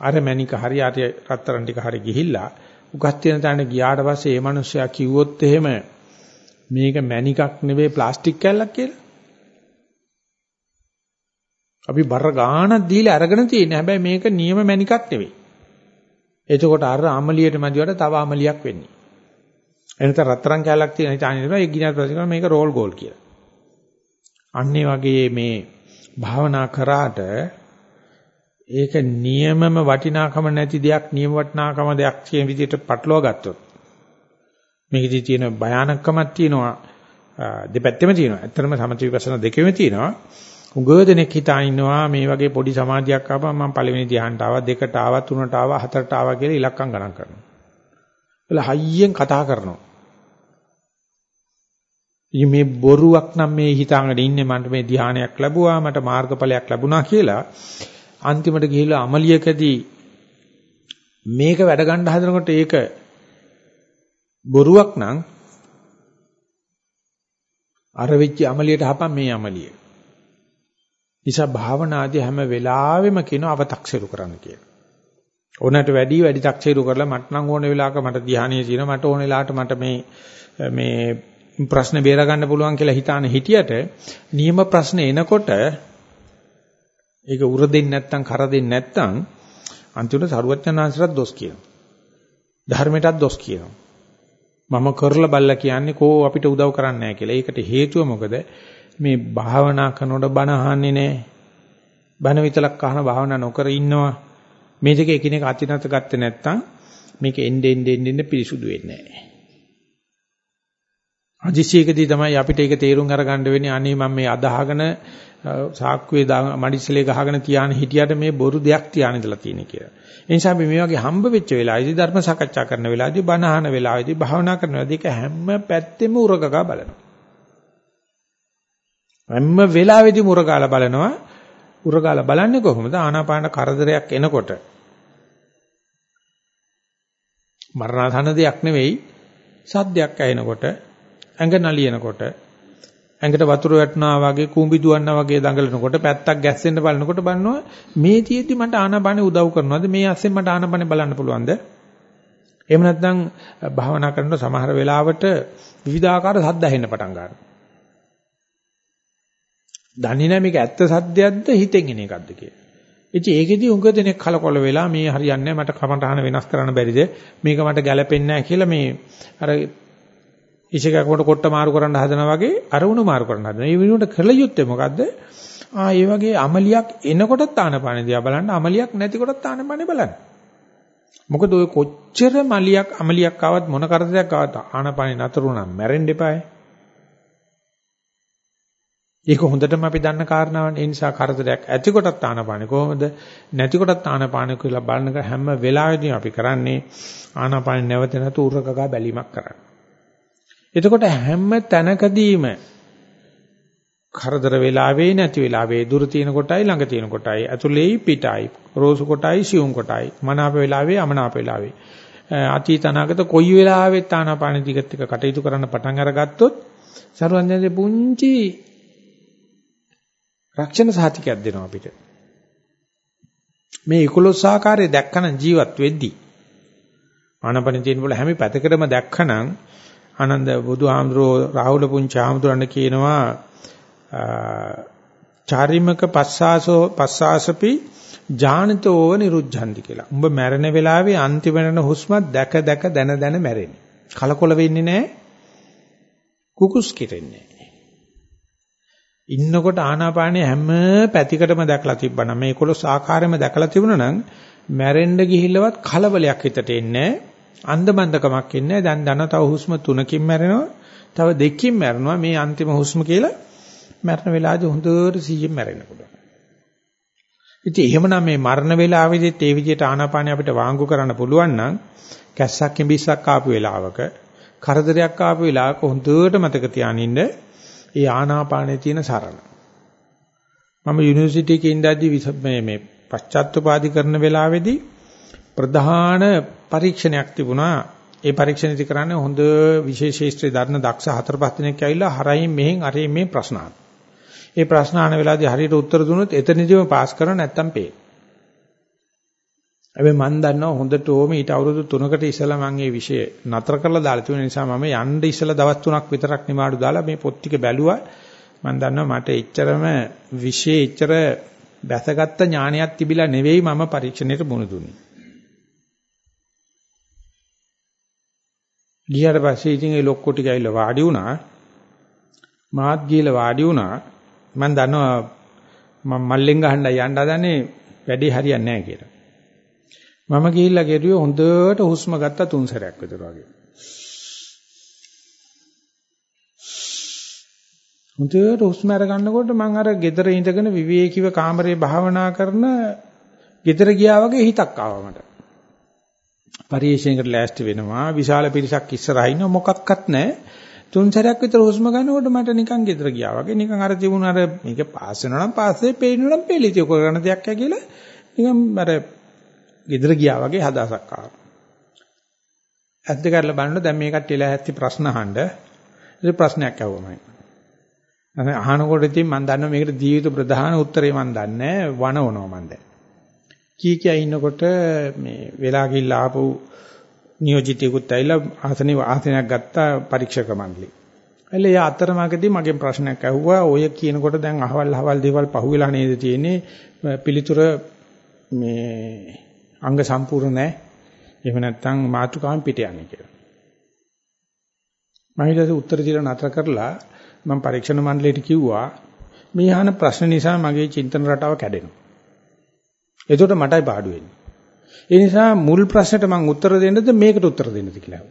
අර මැනික හරි අර රත්තරන් ටික හරි ගිහිල්ලා උගත් තියෙන තැන ගියාට පස්සේ ඒ මනුස්සයා කිව්වොත් එහෙම මේක මැනිකක් නෙවෙයි ප්ලාස්ටික් කැල්ලක් කියලා. අපි බර ගාණක් දීලා අරගෙන තියෙන හැබැයි මේක නියම මැනිකක් නෙවෙයි. එතකොට අර අමලියට මැදිවට තව අමලියක් වෙන්නේ. එනත රත්තරන් කැලක් තියෙන ඉතින් ඒ ගිනත් ප්‍රතිකරණ මේක රෝල් ගෝල් කියලා. අන්නේ වගේ මේ භාවනා කරාට ඒක නියමම වටිනාකම නැති දෙයක් නියම වටිනාකම දෙයක් කියන විදිහට පටලවා ගත්තොත් මේකෙදි තියෙන භයානකමක් තියෙනවා දෙපැත්තෙම තියෙනවා. ඇත්තටම සමථ විපස්සනා දෙකෙම තියෙනවා. උගව දෙනෙක් හිතා ඉන්නවා මේ වගේ පොඩි සමාධියක් ආවම මම පළවෙනි ධ්‍යානට ආවා දෙකට ආවා තුනට ආවා හතරට ආවා කියලා ඉලක්කම් ගණන් කරනවා. ඒල හයියෙන් කතා කරනවා. මේ බොරුවක් නම් මේ හිතාගෙන ඉන්නේ මන්ට මේ ධ්‍යානයක් ලැබුවා මට මාර්ගඵලයක් ලැබුණා කියලා අන්තිමට ගිහිල්ලා අමලියකදී මේක වැඩ ගන්න හදනකොට ඒක බොරුවක් නම් අර වෙච්ච අමලියට හපන් මේ අමලිය. නිසා භාවනාදී හැම වෙලාවෙම කියන අව탁සිරු කරන්න කියලා. ඕනට වැඩි වැඩි takසිරු කරලා මට නම් ඕන වෙලාවක මට ධානයේ තියෙනවා මට ඕන වෙලාවට මට මේ මේ ප්‍රශ්න බේර ගන්න පුළුවන් කියලා හිතාන හිටියට නියම ප්‍රශ්න එනකොට ඒක උර දෙන්නේ නැත්නම් කර දෙන්නේ නැත්නම් අන්තිමට සරුවචනාංශරත් දොස් කියනවා. ධර්මයටත් දොස් කියනවා. මම කරලා බල්ලා කියන්නේ කෝ අපිට උදව් කරන්නේ නැහැ කියලා. ඒකට හේතුව මොකද? මේ භාවනා කරනකොට බණ අහන්නේ නැහැ. බණ විතරක් අහන භාවනා නොකර ඉන්නවා. මේ දෙක එකිනෙක අතිනත ගත්තේ නැත්නම් මේක එන්නේ එන්නේ එන්නේ පිරිසුදු වෙන්නේ නැහැ. අදිසියකදී තමයි අපිට ඒක තේරුම් අරගන්න වෙන්නේ අනේ මම මේ අදහගෙන සාක්කුවේ මඩිස්සලේ ගහගෙන තියාන හිටියට මේ බොරු දෙයක් තියාන ඉඳලා තියෙන කියලා. ඒ නිසා අපි මේ වගේ හම්බ වෙච්ච වෙලාවේදී ධර්ම සාකච්ඡා කරන වෙලාවේදී බණ අහන වෙලාවේදී භාවනා කරන වෙලාවේදී ඒක හැම පැත්තෙම උරගගා බලනවා. හැම වෙලාවෙදී මුරගාලා බලනවා. උරගාලා බලන්නේ කොහොමද? ආනාපාන කරදරයක් එනකොට. මරණාසන්න දෙයක් නෙවෙයි. සද්දයක් ඇහෙනකොට, ඇඟ නලියනකොට, ඇඟට වතුර වැටෙනවා වගේ කූඹි දුවන්නා වගේ දඟලනකොට, පැත්තක් ගැස්සෙන්න බලනකොට බලනවා මේ තියෙද්දි මට ආනාපානෙ උදව් කරනවද? මේ අස්සෙන් මට ආනාපානෙ බලන්න පුළුවන්ද? එහෙම නැත්නම් භාවනා කරනකොට සමහර වෙලාවට විවිධාකාර සද්ද ඇහෙන්න පටන් ගන්නවා. දන්නේ නැහැ මේක ඇත්ත සත්‍යයක්ද හිතෙන් එන එකක්ද කියලා. ඉතින් ඒකෙදි උඟ දෙනෙක් කලකොල වෙලා මේ හරියන්නේ මට කමටහන වෙනස් කරන්න බැරිද මේක මට ගැලපෙන්නේ නැහැ කියලා මේ අර ඉෂකකට කොට මාරු කරන්න හදනවා වගේ අරමුණු මාරු කරන්න හදනවා. මේ විනුවට කළ යුත්තේ මොකද්ද? ආ ඒ වගේ අමලියක් එනකොටත් ආනපාන දිහා බලන්න අමලියක් නැතිකොටත් ආනපානේ බලන්න. මොකද ඔය කොච්චර මලියක් අමලියක් ආවත් මොන කරදරයක් ආවත් ආනපානේ නතරුණා මැරෙන්න එපායි. ඒක හොඳටම අපි දන්න කාරණාවක්. ඒ නිසා කරදරයක් ඇති කොටත් ආනපානෙ කොහොමද නැති කොටත් ආනපානෙ කියලා බලන හැම වෙලාවෙදීම අපි කරන්නේ ආනපානෙ නැවත නැතු උරකගා බැලීමක් කරන්නේ. එතකොට හැම තැනකදීම කරදර වෙලාවේ නැති වෙලාවේ දුර තියෙන කොටයි ළඟ තියෙන කොටයි ඇතුළේයි පිටයි රෝසු කොටයි සියුම් කොටයි මනාප වෙලාවේ අමනාප වෙලාවේ අතීත අනාගත කොයි වෙලාවෙත් ආනාපාන දිගත් එක කටයුතු කරන්න පටන් අරගත්තොත් සරුවන්දේ පුංචි රක්ෂණ සහතිකයක් දෙනවා අපිට. මේ 11 ආකාරයේ දැක්කනම් ජීවත් වෙද්දී ආනපන තියෙන බල හැම පැතකටම දැක්කනම් ආනන්ද බුදුහාමුදුරෝ රාහුල පුංචි හාමුදුරන් කියනවා චාරිමක පස්සාසෝ පස්සාසපි ඥානතෝව නිරුද්ධන්ති කියලා. උඹ මැරෙන වෙලාවේ අන්තිම වෙන හුස්ම දැක දැක දන දන මැරෙන්නේ. කලකොල වෙන්නේ නැහැ. කුකුස් කිරෙන්නේ ඉන්නකොට ආනාපානයේ හැම පැතිකඩම දැකලා තිබ්බනම් මේ 11 ආකාරයෙන්ම දැකලා තිබුණා නම් මැරෙන්න ගිහිල්ලවත් කලබලයක් හිතට එන්නේ අන්දමන්දකමක් එන්නේ දැන් දන තව හුස්ම තුනකින් මැරෙනවා. තව දෙකකින් මැරෙනවා. මේ අන්තිම හුස්ම කියලා මැරෙන වෙලාවදී හොඳට සිහියෙන් මැරෙන්න පුළුවන්. ඉතින් එහෙමනම් මේ මරණ වේලාවෙදිත් ඒ විදිහට ආනාපානය අපිට වාංගු කරන්න පුළුවන් නම් කැස්සක් කිඹිස්සක් ආපු වෙලාවක කරදරයක් ආපු වෙලාවක හොඳට මතක තියානින්න ඒ ආනාපානයේ තියෙන සරණ. මම යුනිවර්සිටි එකේ ඉඳද්දි මේ මේ පශ්චාත්තුපාදි කරන වෙලාවේදී ප්‍රධාන පරීක්ෂණයක් තිබුණා. ඒ පරීක්ෂණෙදි කරන්නේ හොඳ විශේෂ ශාස්ත්‍රීය ධර්ම දක්ෂ හතර පහ දෙනෙක් ඇවිල්ලා හරයින් මෙහෙන් අරේ මේ ප්‍රශ්න අහන. ඒ ප්‍රශ්න අහන වෙලාවේදී හරියට උත්තර දුන්නොත් එතනදිම පාස් කරව නැත්තම් පේ. හැබැයි මම දන්නවා හොඳට ඕම ඊට අවුරුදු 3කට ඉස්සෙල්ලා මම මේ විෂය නතර කරලා දාලා තියෙන නිසා මම යන්න ඉස්සෙල්ලා දවස් 3ක් විතරක් නිමාඩු දාලා මේ පොත් ටික බැලුවා මම දන්නවා මට එච්චරම විෂය එච්චර බැසගත්ත ඥානයක් තිබිලා නෙවෙයි මම පරීක්ෂණයට මුහුණ දුන්නේ. ගියාට පස්සේ ඉතින් ඒ ලොක්කො ටික ඇවිල්ලා වාඩි වුණා. මාත් ගිහලා වාඩි වුණා. මම දන්නවා මම මල්ලෙන් ගහන්න යන්න හදනේ වැඩේ හරියන්නේ නැහැ කියලා. මම ගිහිල්ලා ගෙරුවේ හොඳට හුස්ම ගත්ත තුන් සැරයක් විතර වගේ. හොඳට හුස්ම අර ගන්නකොට මම අර gedara ඉඳගෙන විවේකීව කාමරේ භාවනා කරන gedara ගියා වගේ හිතක් ආවා මට. පරිේශණයකට ලෑස්ති වෙනවා විශාල පිරිසක් ඉස්සරහා ඉන්න මොකක්වත් නැහැ. තුන් සැරයක් විතර හුස්ම ගන්නකොට මට නිකන් gedara ගියා වගේ නිකන් අර තිබුණ අර මේක පාස් වෙනවා නම් පාස් වෙයි පේනවා නම් පේලිති කරන දෙයක් ය කියලා නිකන් අර gedara ගියා වගේ හදාසක් ආවා. ඇද්ද කරලා බලනකොට දැන් මේ කට්ටියලා ඇත්ති ප්‍රශ්න අහන්න. ඒ ප්‍රශ්නයක් අහුවමයි. අහනකොට ඉතින් මම දන්නවා මේකට ජීවිත ප්‍රධාන උත්තරේ මම දන්නේ වනවනවා මම දැන්. කී කිය ඉන්නකොට මේ වෙලා ගිහිල්ලා ආපු නියෝජිතයෙකුත් ඇවිල්ලා ආසනේ ආසනයක් ගත්තා පරීක්ෂක මණ්ඩලෙ. එළ ඒ අතරමඟදී මගෙන් ප්‍රශ්නයක් ඇහුවා ඔය කියනකොට දැන් අහවල් අහවල් දේවල් පහුවෙලා නේද තියෙන්නේ පිළිතුර මේ අංග සම්පූර්ණ නැහැ. එහෙම නැත්නම් මාතෘකාවෙන් පිට යන්නේ කියලා. මම ඊට පස්සේ උත්තර දීලා නතර කරලා මම පරීක්ෂණ මණ්ඩලයට කිව්වා මේ අහන ප්‍රශ්න නිසා මගේ චින්තන රටාව කැඩෙනවා. එතකොට මටයි පාඩු වෙන්නේ. ඒ නිසා මුල් ප්‍රශ්නෙට මම උත්තර දෙන්නද මේකට උත්තර දෙන්නද කියලා.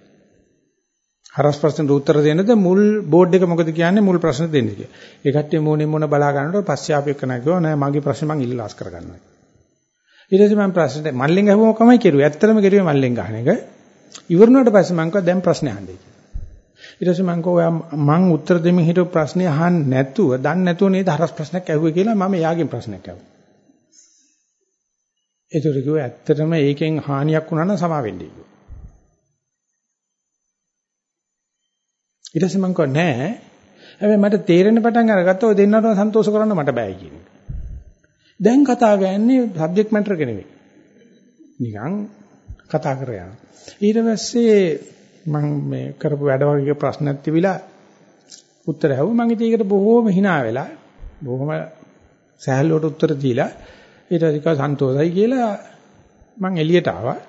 හරස් ප්‍රශ්නෙට උත්තර දෙන්නද මුල් බෝඩ් එක මොකද කියන්නේ මුල් ප්‍රශ්න දෙන්න කියලා. ඒ කට්ටිය මොනේ මොන බලා ගන්නකොට පස්සේ ආපෙ එක නැගුවා නෑ මගේ ප්‍රශ්නේ මං ඉල්ලාස් කරගන්නවා. ඊට පස්සේ මම ප්‍රශ්නෙට මල්ලෙන් අහුවම කමයි කෙරුවේ. ඇත්තටම කෙරුවේ මල්ලෙන් ගහන එක. ඉවරනට පස්සේ මං කිව්වා දැන් ප්‍රශ්නේ අහන්නේ කියලා. ඊට පස්සේ මං කිව්වා මං උත්තර දෙමින් හිටපු ප්‍රශ්නේ අහන්න නැතුව, දන්නේ නැතුව නේද හරස් ප්‍රශ්නයක් ඇහුවේ කියලා මම එයාගෙන් ප්‍රශ්නයක් ඇහුවා. ඒතර කිව්වා ඇත්තටම ඒකෙන් හානියක් වුණා නම් සමා වෙන්නේ කිව්වා. ඊට පස්සේ මං කිව්වා නෑ. හැබැයි මට තේරෙන පටන් අරගත්තා ඔය දෙන්නටම සන්තෝෂ කරන්න මට බෑ කියන එක. දැන් කතා ගන්නේ සබ්ජෙක්ට් මැටර් එක නෙවෙයි. නිකන් කතා කර යනවා. ඊට පස්සේ මම මේ කරපු වැඩ වගේ ප්‍රශ්නක් තිබිලා උත්තර ඇහුවා. මම ඉතින් ඒකට බොහෝම hina වෙලා බොහොම සෑහලුවට උත්තර දීලා ඊට පස්සේ සන්තෝෂයි කියලා මම එළියට ආවා.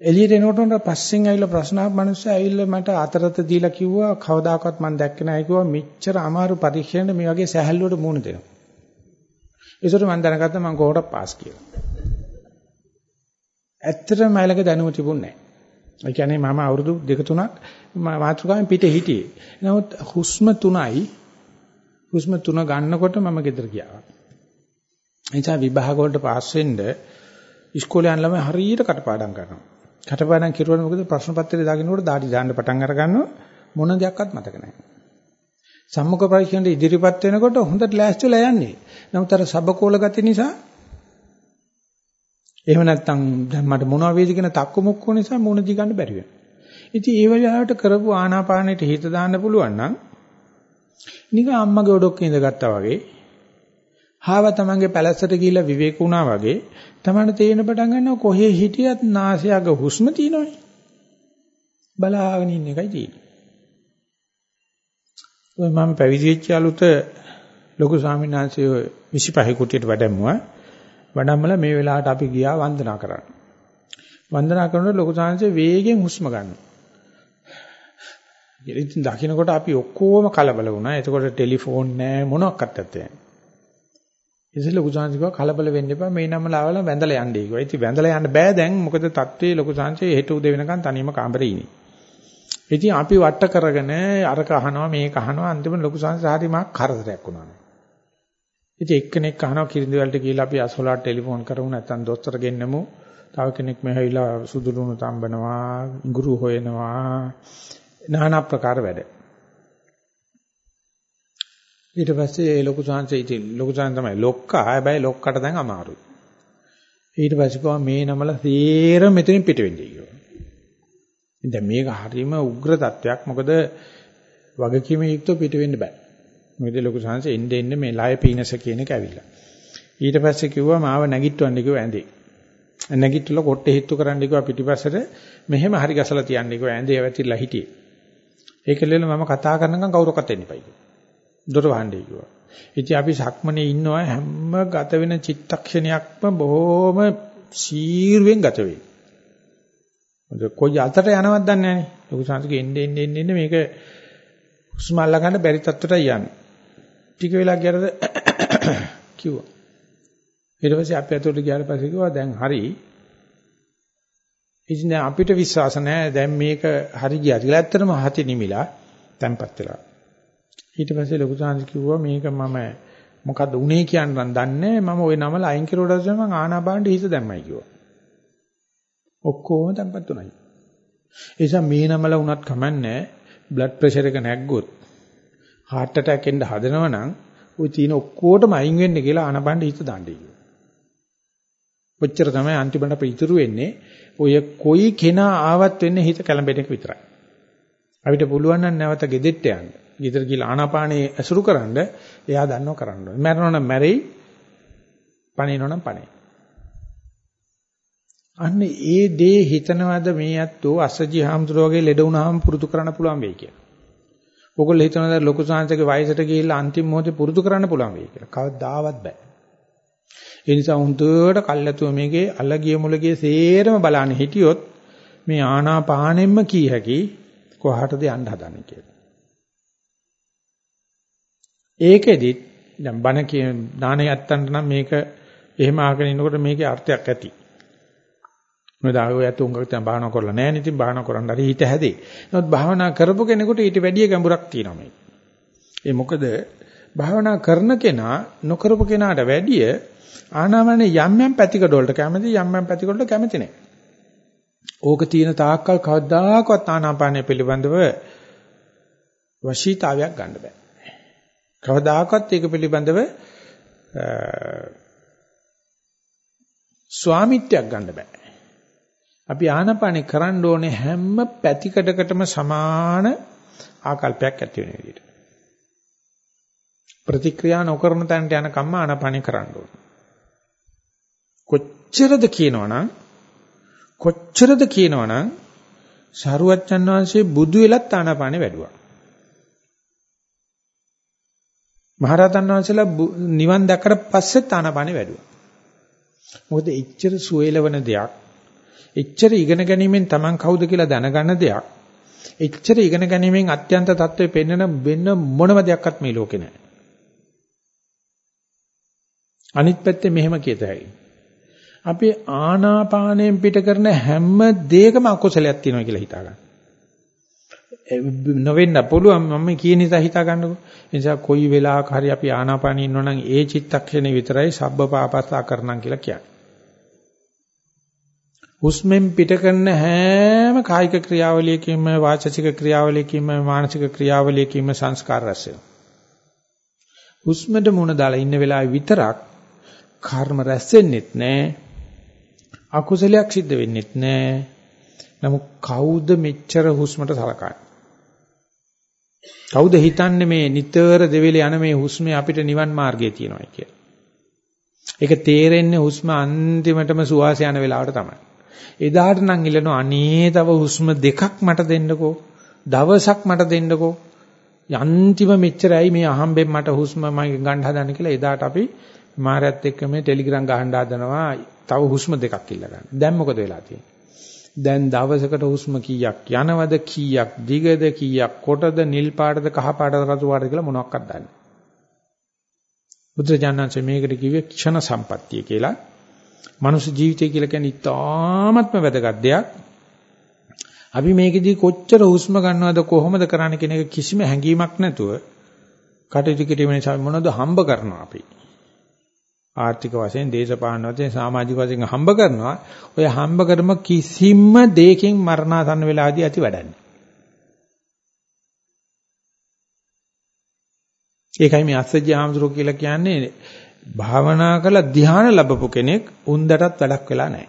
එළියට එනකොට පස්සෙන් ඇවිල්ලා ප්‍රශ්න අහපු මිනිස්සු ඇවිල්ලා මට අතරත දීලා කිව්වා කවදාකවත් මම දැක්කේ නැහැ කිව්වා මෙච්චර අමාරු පරීක්ෂණයට මේ වගේ සෑහලුවට මුහුණ දෙනවා. ඒසොට මම දැනගත්තා මම කොහොමද පාස් කියලා. ඇත්තටම මයිලක දැනුම තිබුණේ නැහැ. ඒ කියන්නේ මම අවුරුදු දෙක තුනක් මාතෘකාවෙන් පිටේ හිටියේ. නමුත් හුස්ම තුනයි හුස්ම තුන ගන්නකොට මම ගෙදර ගියා. එනිසා විභාග වලට පාස් වෙන්න ඉස්කෝලේ යන ළමයි හරියට කටපාඩම් කරනවා. කටපාඩම් කිරුවොත් මොකද ප්‍රශ්න පත්‍රය දාගෙනකොට දාඩි දාන්න පටන් අර ගන්නවා මොන දෙයක්වත් මතක නැහැ. සම්මුඛ පරීක්ෂණයට ඉදිරිපත් වෙනකොට හොඳට ලෑස්තිලා යන්නේ. නමුත් අර සබකෝල ගති නිසා එහෙම නැත්නම් දැන් මට මොනවා වේද කියන තක්කු මුක්කු නිසා මොන දි ගන්න බැරි වෙනවා. ඉතින් ඒ වෙලාවට කරපු ආනාපානෙට හිත දාන්න පුළුවන් නම් නිකන් අම්මගේ ඔඩොක්ක ඉඳගත්තා වගේ හාව තමන්ගේ පැලැස්සට ගිහිල්ලා විවේක වුණා වගේ තමන්ට තේරෙන පටන් ගන්නවා කොහේ හිටියත් නාසයක හුස්ම තියෙනවනේ. බලාගෙන ඉන්න එකයි තියෙන්නේ. ඔය මම පැවිදි වෙච්ච අලුත ලොකු ස්වාමීන් වහන්සේ 25 කුටියට වැඩමුවා. වඩම්මලා මේ වෙලාවට අපි ගියා වන්දනා කරන්න. වන්දනා කරනකොට ලොකු ස්වාමීන් වේගෙන් හුස්ම ගන්නවා. ඉතින් දකින්නකොට අපි ඔක්කොම කලබල වුණා. එතකොට ටෙලිෆෝන් නැහැ මොනවත් නැත්තේ. ඉතින් ලොකු සාංශිකව කලබල වෙන්න එපා මේ නම ලාවල වැඳලා යන්නේ කිව්වා. ඉතින් වැඳලා යන්න බෑ දැන් මොකද තත්ත්වයේ ලොකු සාංශේ හෙට උදේ වෙනකන් තනියම කාමරේ ඉන්නේ. ඉතින් අපි වට කරගෙන අරක අහනවා මේක අහනවා අන්තිමට ලොකු සාංශ හරි මා කරදරයක් වුණා. ඉතින් එක්කෙනෙක් අහනවා කිරිඳි වලට ගිහිල්ලා අපි අසෝලාට ටෙලිෆෝන් කරමු නැත්නම් දොස්තර ගෙන්නමු. තව කෙනෙක් මෙහෙවිලා සුදුලුණු තම්බනවා, ඉඟුරු හොයනවා. নানা ප්‍රකාර වැඩ. ඊට පස්සේ ඒ ලොකු සංසය ඉතින් ලොකු සංසය තමයි ලොක්කා හැබැයි ලොක්කට දැන් අමාරුයි. ඊට පස්සේ කොහොම මේ නමල තීරම මෙතනින් පිට වෙන්නේ කියලා. දැන් මේක හරීම උග්‍ර තත්වයක් මොකද වගකීම යුක්තව පිට වෙන්න බෑ. මොකද ලොකු සංසය එන්න එන්න මේ ලය පීනස කියන එක ඇවිල්ලා. ඊට පස්සේ කිව්වා මාව නැගිටවන්න කිව්වා ඇඳේ. නැගිටලා කොට්ටේ හිටු කරන්න කිව්වා පිටිපස්සට මෙහෙම හරි ගසලා තියන්න කිව්වා ඇඳේ ඇවිත්ලා හිටියේ. ඒකලෙල මම කතා කරනකම් කවුරක්වත් එන්න එපා කිව්වා. දොර වහන්නේ කිව්වා. ඉතින් අපි සක්මනේ ඉන්නවා හැම ගත වෙන චිත්තක්ෂණයක්ම බොහොම සීරුවෙන් ගත වෙයි. මොකද කොයි අතට යනවද දන්නේ නැහැ. ලොකු සංස්කෘතිය එන්නේ එන්නේ එන්නේ මේක හුස්ම අල්ල ගන්න බැරි තත්ත්වයට යන්නේ. ටික වෙලා ගියරද කිව්වා. ඊට පස්සේ අපි අතට ගියාට පස්සේ කිව්වා දැන් හරි. ඉතින් අපිට විශ්වාස නැහැ දැන් මේක හරි ගියා කියලා. ඇත්තටම හති නිමිලා තැම්පත් වෙලා. ඊට පස්සේ ලොකු සාංශ කිව්වා මේක මම මොකද්ද උනේ කියන්න දන්නේ මම ওই නමල අයින් කරුවට පස්සේ මම ආනාපානට හිත දැම්මයි කිව්වා. ඔක්කොම තැම්පත් උනායි. ඒ නිසා මේ නමල වුණත් කමන්නේ බ්ලඩ් ප්‍රෙෂර් එක නැග්ගොත් heart attack එන්න හදනවනම් ওই තියෙන ඔක්කොටම අයින් වෙන්න කියලා ආනාපානට හිත දාන්නයි කිව්වා. ඔච්චර තමයි අන්තිමට අපිට ඉතුරු වෙන්නේ. ඔය කොයි කෙනා ආවත් වෙන්නේ හිත කැළඹෙන එක විතරයි. අපිට පුළුවන් නම් නැවත ගෙදෙට්ට යන්න. ගෙදර ගිහලා ආනාපානේ ඇසුරු කරන්න එයා දන්නව කරන්න ඕනේ. මැරෙනවනම් මැරෙයි. පණිනවනම් පණේ. අන්න ඒ දේ හිතනවාද මේ ඇත්තෝ අසජි හාමුදුරුවෝ වගේ ලෙඩ වුණාම පුරුදු කරන්න පුළුවන් වෙයි කියලා. ඔයගොල්ලෝ හිතනවාද ලොකු සාංශගේ වයසට ගිහිල්ලා අන්තිම මොහොතේ පුරුදු කරන්න පුළුවන් වෙයි කියලා. කවදාවත් බෑ. ඒ නිසා හුදුවට කල්ැතුව මේකේ අලගිය මුලගිය සේරම බලන්න හිටියොත් මේ ආනාපානෙම්ම කී හැකි කොහාටද යන්න හදන්නේ කියලා. ඒකෙදි දැන් බණ කියන දාන යත්තන්ට නම් මේක එහෙම ආගෙන ඉනකොට මේකේ අර්ථයක් ඇති. මොකද ආයෝ යතු උංගක දැන් භාවනා කරලා නැහැ නේ ඉතින් භාවනා කරන්න හරි හිත හැදේ. නමුත් භාවනා කරපු කෙනෙකුට ඊට වැඩිය ගැඹුරක් තියෙනවා මේක. ඒ මොකද භාවනා කරන කෙනා නොකරපු කෙනාට වැඩිය ආනාපානේ යම් යම් පැතිකඩ වලට කැමති යම් යම් පැතිකඩ වලට කැමති නැහැ. ඕක තියෙන තාක්කල් කවදාකවත් ආනාපානය පිළිබඳව වශීතාවයක් ගන්න බෑ. කවදාකවත් ඒක පිළිබඳව ස්වාමිත්වයක් ගන්න බෑ. අපි ආනපානේ කරන්න ඕනේ හැම පැතිකඩකටම සමාන ආකල්පයක් ඇති වෙන විදිහට. ප්‍රතික්‍රියා නොකරන තැනට යන කම්ම ආනපානේ කරන්න ඕනේ. කොච්චරද කියනවනම් කොච්චරද කියනවනම් සරුවච්චන් වහන්සේ බුදු වෙලත් ආනපානේ වැඩුවා. මහරහතන් වහන්සේලා නිවන් දැක්කට පස්සේ ආනපානේ වැඩුවා. මොකද එච්චර සුවේලවන දෙයක් එච්චර ඉගෙන ගැනීමෙන් Taman කවුද කියලා දැනගන්න දෙයක් එච්චර ඉගෙන ගැනීමෙන් අත්‍යන්ත தત્ත්වෙ පෙන්වන වෙන මොනම දෙයක්වත් මේ ලෝකේ නැහැ. අනිත් පැත්තේ මෙහෙම කියතයි. අපි ආනාපානයෙන් පිට කරන හැම දෙයකම අකුසලයක් තියෙනවා කියලා හිතා ගන්න. නොවෙන්න පුළුවන් මම කියන නිසා හිතා ගන්නකො. ඒ නිසා කොයි වෙලාවක හරි අපි ආනාපානිය ඉන්නවනම් ඒ චිත්තක්ෂණේ විතරයි සබ්බ පාපස්සා කරනම් කියලා කියන්නේ. හුස්මෙන් පිට කරන හැම කායික ක්‍රියාවලියකින්ම වාචික ක්‍රියාවලියකින්ම මානසික ක්‍රියාවලියකින්ම සංස්කාර රැස් වෙනවා. හුස්මට මුණ දාලා ඉන්න වෙලාවේ විතරක් කර්ම රැස් වෙන්නෙත් නැහැ. අකුසලයක් සිද්ධ වෙන්නෙත් නැහැ. නමුත් කවුද මෙච්චර හුස්මට සලකන්නේ? කවුද හිතන්නේ මේ නිතර දෙවිල යන මේ හුස්මේ අපිට නිවන් මාර්ගය තියෙනවා කියලා. ඒක තේරෙන්නේ හුස්ම අන්තිමටම සුවාස යන වෙලාවට තමයි. එදාට නම් ඉල්ලනවා අනේ තව හුස්ම දෙකක් මට දෙන්නකෝ. දවසක් මට දෙන්නකෝ. යන්තිම මෙච්චරයි මේ අහම්බෙන් මට හුස්ම මම ගන්න හදන කියලා එදාට අපි මාරයත් එක්ක මේ ටෙලිග්‍රෑම් ගහන්න හදනවා. තව හුස්ම දෙකක් ඉල්ල ගන්න. දැන් මොකද වෙලා තියෙන්නේ? දැන් දවසකට හුස්ම කීයක් යනවද කීයක් දිගද කීයක් කොටද නිල් පාටද කහ පාටද රතු පාටද කියලා මොනවක්වත් දන්නේ නැහැ. බුදුරජාණන්සේ මේකට කිව්වේ ක්ෂණ සම්පත්තිය කියලා. මනුෂ්‍ය ජීවිතය කියලා කියන්නේ ඉතාමත්ම වැදගත් දෙයක්. අපි මේකෙදී කොච්චර හුස්ම ගන්නවද කොහොමද කරන්නේ කියන එක කිසිම හැඟීමක් නැතුව කටයුතු කිරීම නිසා මොනවද හම්බ කරනවා අපි. ආර්ථික වශයෙන් දේශපාලන වශයෙන් සමාජික වශයෙන් හම්බ කරනවා. ඔය හම්බ කරම කිසිම දෙයකින් මරණාසන්න වෙලාදී ඇති වැඩන්නේ ඒකයි මේ අස්සජි ආමතුරු කියලා කියන්නේ. භාවනා කළ ධ්‍යාන ලැබපු කෙනෙක් උන්දටත් වැඩක් වෙලා නැහැ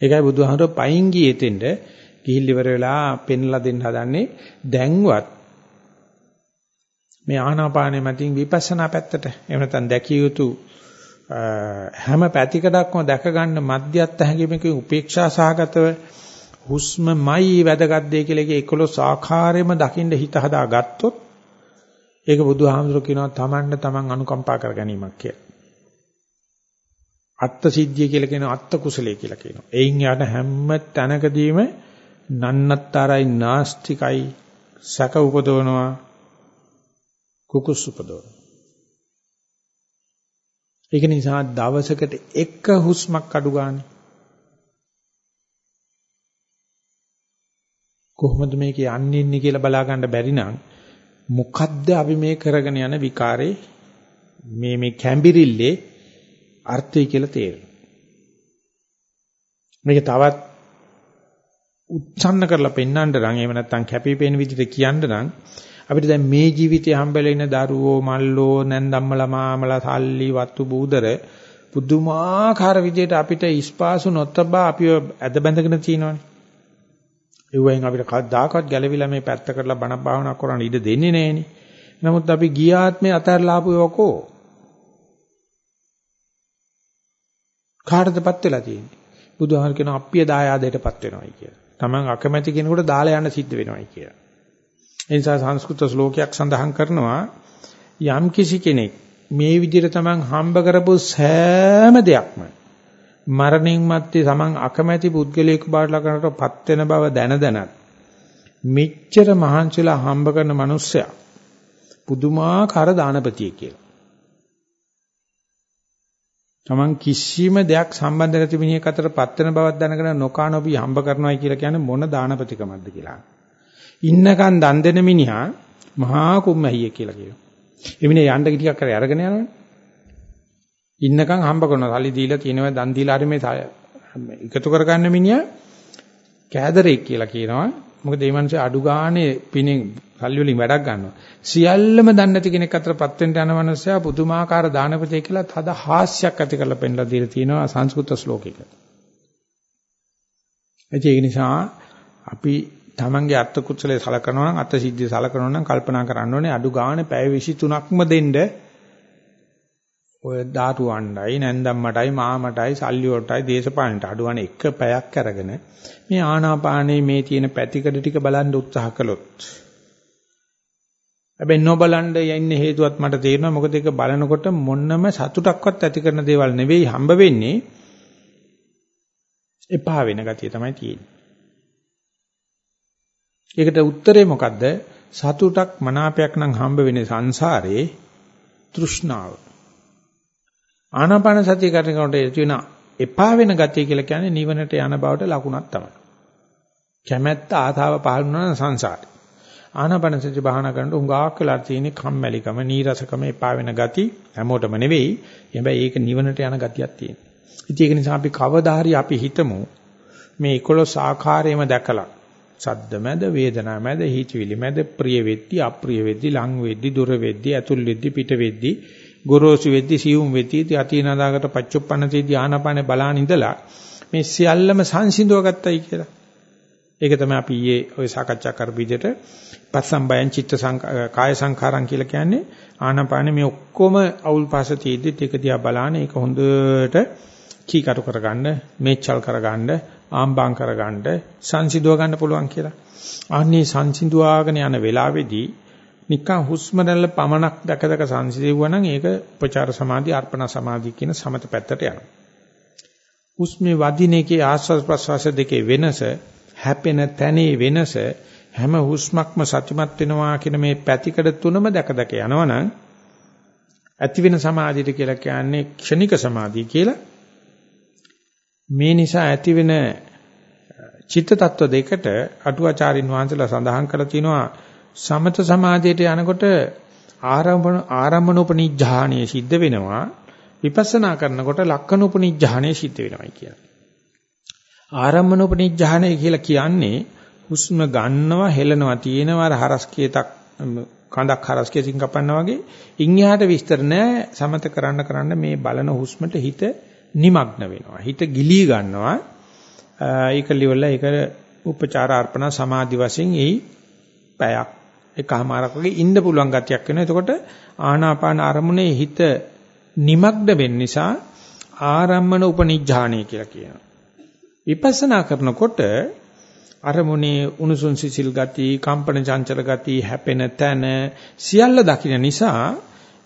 ඒකයි බුදුහාමර පයින් ගියේ තෙන්ද ගිහිල් ඉවර වෙලා පෙන්ලා දෙන්න හදන්නේ. දැන්වත් මේ ආනාපානෙ මතින් විපස්සනා පැත්තට. එහෙම නැත්නම් දැකිය යුතු හැම පැතිකඩක්ම දැක ගන්න මධ්‍යස්ථ හැඟීමකින් උපේක්ෂා සහගතව හුස්මමයි වැදගත් දෙය කියලා එකේ 11 ආකාරයෙන්ම දකින්න හිත හදාගත්තොත් ඒක බුදුහාමුදුරුවෝ කියනවා තමන්ට තමන් අනුකම්පා කර ගැනීමක් කියලා. අත්ත් සිද්ධිය කියලා කියනවා අත්ත් කුසලයේ කියලා කියනවා. එයින් යට හැම තැනකදීම නන්නත්තරයි නාස්තිකයි සැක උපදවනවා කුකුස් උපදවනවා. ඒක නිසා දවසකට එක හුස්මක් අඩු ගන්න. කොහොමද මේක යන්නේ ඉන්නේ කියලා බලා ගන්න බැරි නම් මොකද්ද අපි මේ කරගෙන යන විකාරේ මේ මේ කැම්බිරිල්ලේ අර්ථය කියලා තේරෙනවා. මේක තවත් උච්චන්න කරලා පෙන්වන්න නම් එහෙම නැත්නම් කැපිපෙන විදිහට කියන්න නම් අපිට දැන් මේ ජීවිතේ හම්බෙලා ඉන්න දරුවෝ මල්ලෝ නැන්දම්මලා මාමලා සල්ලි වත්තු බූදර පුදුමාකාර විදිහට අපිට ඉස්පාසු නොතබා අපිව ඇද බැඳගෙන තිනවනේ. ඒ වයින් අපිට කවදාකවත් ගැළවිලා මේ පැත්ත කරලා බණ භාවනා කරන්න ඉඩ දෙන්නේ නැහෙනේ. නමුත් අපි ගියාත්මේ අතහැරලා ආපු යකෝ. කාටදපත් වෙලා තියෙන්නේ. බුදුහාම කියන අප්පිය දායාදයටපත් වෙනවයි කියලා. Taman අකමැති කෙනෙකුට දාලා යන්න සිද්ධ වෙනවයි කියලා. ඒ නිසා සංස්කෘත ශ්ලෝකයක් සඳහන් කරනවා යම් කිසි කෙනෙක් මේ විදිහට Taman හම්බ කරපු සෑම දෙයක්ම මරණින් මත්තේ Taman අකමැති පුද්ගලයෙකු බවට ලකනටපත් වෙන බව දැන දැනත් මෙච්චර මහන්සිලා හම්බ කරන මිනිස්සයා පුදුමාකාර දානපතිය කියලා. Taman කිසිම දෙයක් සම්බන්ධ නැති මිනිහෙක් අතර පත් වෙන බවක් දැනගෙන නොකානොබි හම්බ කරනවායි කියලා කියන්නේ මොන දානපතිකමක්ද කියලා. ඉන්නකන් දන් දෙන මිනිහා මහා කුම්මැහිය කියලා කියනවා. එමිනේ යන්න ටිකක් කරේ අරගෙන යනවනේ. ඉන්නකන් හම්බ කරනවා. සල්ලි දීලා තියෙනවා දන් දීලා හරි මේ එකතු කරගන්න මිනිහා කෑදරෙක් කියලා කියනවා. මොකද මේ මිනිස්සේ අඩු ගානේ පිණින් සල්ලි වලින් වැඩක් ගන්නවා. සියල්ලම දන්නේ නැති කෙනෙක් අතරපත් වෙන්න යන මනුස්සයා පුදුමාකාර දානපතේ කියලා තද හාස්‍යයක් ඇති කරලා පෙන්නලා දීලා තියෙනවා සංස්කෘත ශ්ලෝකයක. ඒ නිසා අපි තමන්ගේ අත්ත කුසලයේ සලකනවා නම් අත්ත සිද්ධිය සලකනවා නම් කල්පනා කරන්න ඕනේ අඩු ගානේ පැය 23ක්ම දෙන්න. ඔය ධාතු වණ්ඩයි නැන්දම්මටයි මාමටයි සල්ලි වලටයි දේශපාලනට අඩුවනේ එක පැයක් අරගෙන මේ ආනාපානයේ මේ තියෙන පැතිකඩ ටික බලන්න උත්සාහ කළොත්. හැබැයි නොබලන්න යන්නේ හේතුවත් මට තේරෙනවා මොකද ඒක බලනකොට මොන්නම සතුටක්වත් ඇති කරන දේවල් නෙවෙයි හම්බ වෙන්නේ. එපා වෙන ගතිය තමයි තියෙන්නේ. ඒකට උත්තරේ මොකද්ද? සතුටක් මනාපයක් නම් හම්බ වෙන්නේ සංසාරේ තෘෂ්ණාව. ආනාපාන සතිය කරනකොට එන එපා වෙන ගතිය කියලා කියන්නේ නිවනට යන බවට ලකුණක් තමයි. කැමැත්ත ආතාව පහළ වුණා සංසාරේ. ආනාපාන සති භාවනා කරනකොට උඟාක් වෙලා තියෙන කම්මැලිකම, නීරසකම, එපා වෙන ගති හැමෝටම නෙවෙයි. හැබැයි ඒක නිවනට යන ගතියක් තියෙනවා. ඉතින් ඒක නිසා අපි කවදා හරි අපි හිතමු මේ 11 ආකාරයෙන්ම දැකලා සද්ද මැද වේදනා මැද හිතවිලි මැද ප්‍රිය වෙද්දි අප්‍රිය වෙද්දි ලං වෙද්දි දුර වෙද්දි ඇතුල් වෙද්දි පිට වෙද්දි ගොරෝසු වෙද්දි සියුම් වෙද්දි අතීනදාකට පච්චුප්පන්න තීදි ආනාපානේ බලාන ඉඳලා මේ සියල්ලම සංසිඳව ගත්තයි කියලා. ඒක තමයි අපි ඊයේ ওই සාකච්ඡා කරපු විදිහට පස්සම්බයං චිත්ත කාය සංඛාරම් කියලා කියන්නේ ආනාපානේ මේ ඔක්කොම අවුල් පාස තීද්දි ටික දිහා බලාන ඒක හොඳට කීකරු කරගන්න මේචල් කරගන්න ආම්බාම් කරගන්න සංසිඳව ගන්න පුළුවන් කියලා. අනේ සංසිඳුවාගෙන යන වෙලාවේදී නිකන් හුස්ම රැල්ල පමණක් දැක දැක සංසිඳුවා නම් ඒක උපචාර සමාධි අර්පණ සමාධි කියන සමත පැත්තට යනවා. හුස්මේ වදින එකේ ආස්වාද ප්‍රස්වාස දෙකේ වෙනස හැපෙන තැනේ වෙනස හැම හුස්මක්ම සතිමත් වෙනවා කියන මේ පැතිකඩ තුනම දැක දැක යනවනම් ඇති වෙන සමාධියට කියලා කියන්නේ ක්ෂණික සමාධිය කියලා මේ නිසා ඇති වෙන චිත්ත tattwa දෙකට අටුවාචාරින් වහන්සේලා සඳහන් කරලා තිනවා සමත සමාධියට යනකොට ආරම්භන ආරම්භනෝපනිඥාණය සිද්ධ වෙනවා. විපස්සනා කරනකොට ලක්කනෝපනිඥාණය සිද්ධ වෙනවායි කියන්නේ. ආරම්භනෝපනිඥාණය කියලා කියන්නේ හුස්ම ගන්නවා හෙලනවා තියෙනවා අර හරස්කේතක් කඳක් හරස්කේකින් කපනවා වගේ. ඉන් එහාට විස්තර නැහැ සමත කරන්න කරන්න මේ බලන හුස්මට හිත নিমগ্ন වෙනවා හිත ගිලී ගන්නවා ඒක liverලා ඒක උපචාර අර්පණ සමාධි වශයෙන් එයි පැයක් එකමාරක් වගේ ඉන්න පුළුවන් ගතියක් වෙනවා. එතකොට ආනාපාන අරමුණේ හිත নিমগ্ন වෙන්න නිසා ආරම්මන උපනිඥාණය කියලා කියනවා. විපස්සනා කරනකොට අරමුණේ උණුසුම් සිසිල් ගති, කම්පන චංචල ගති, හැපෙන තැන සියල්ල දකින්න නිසා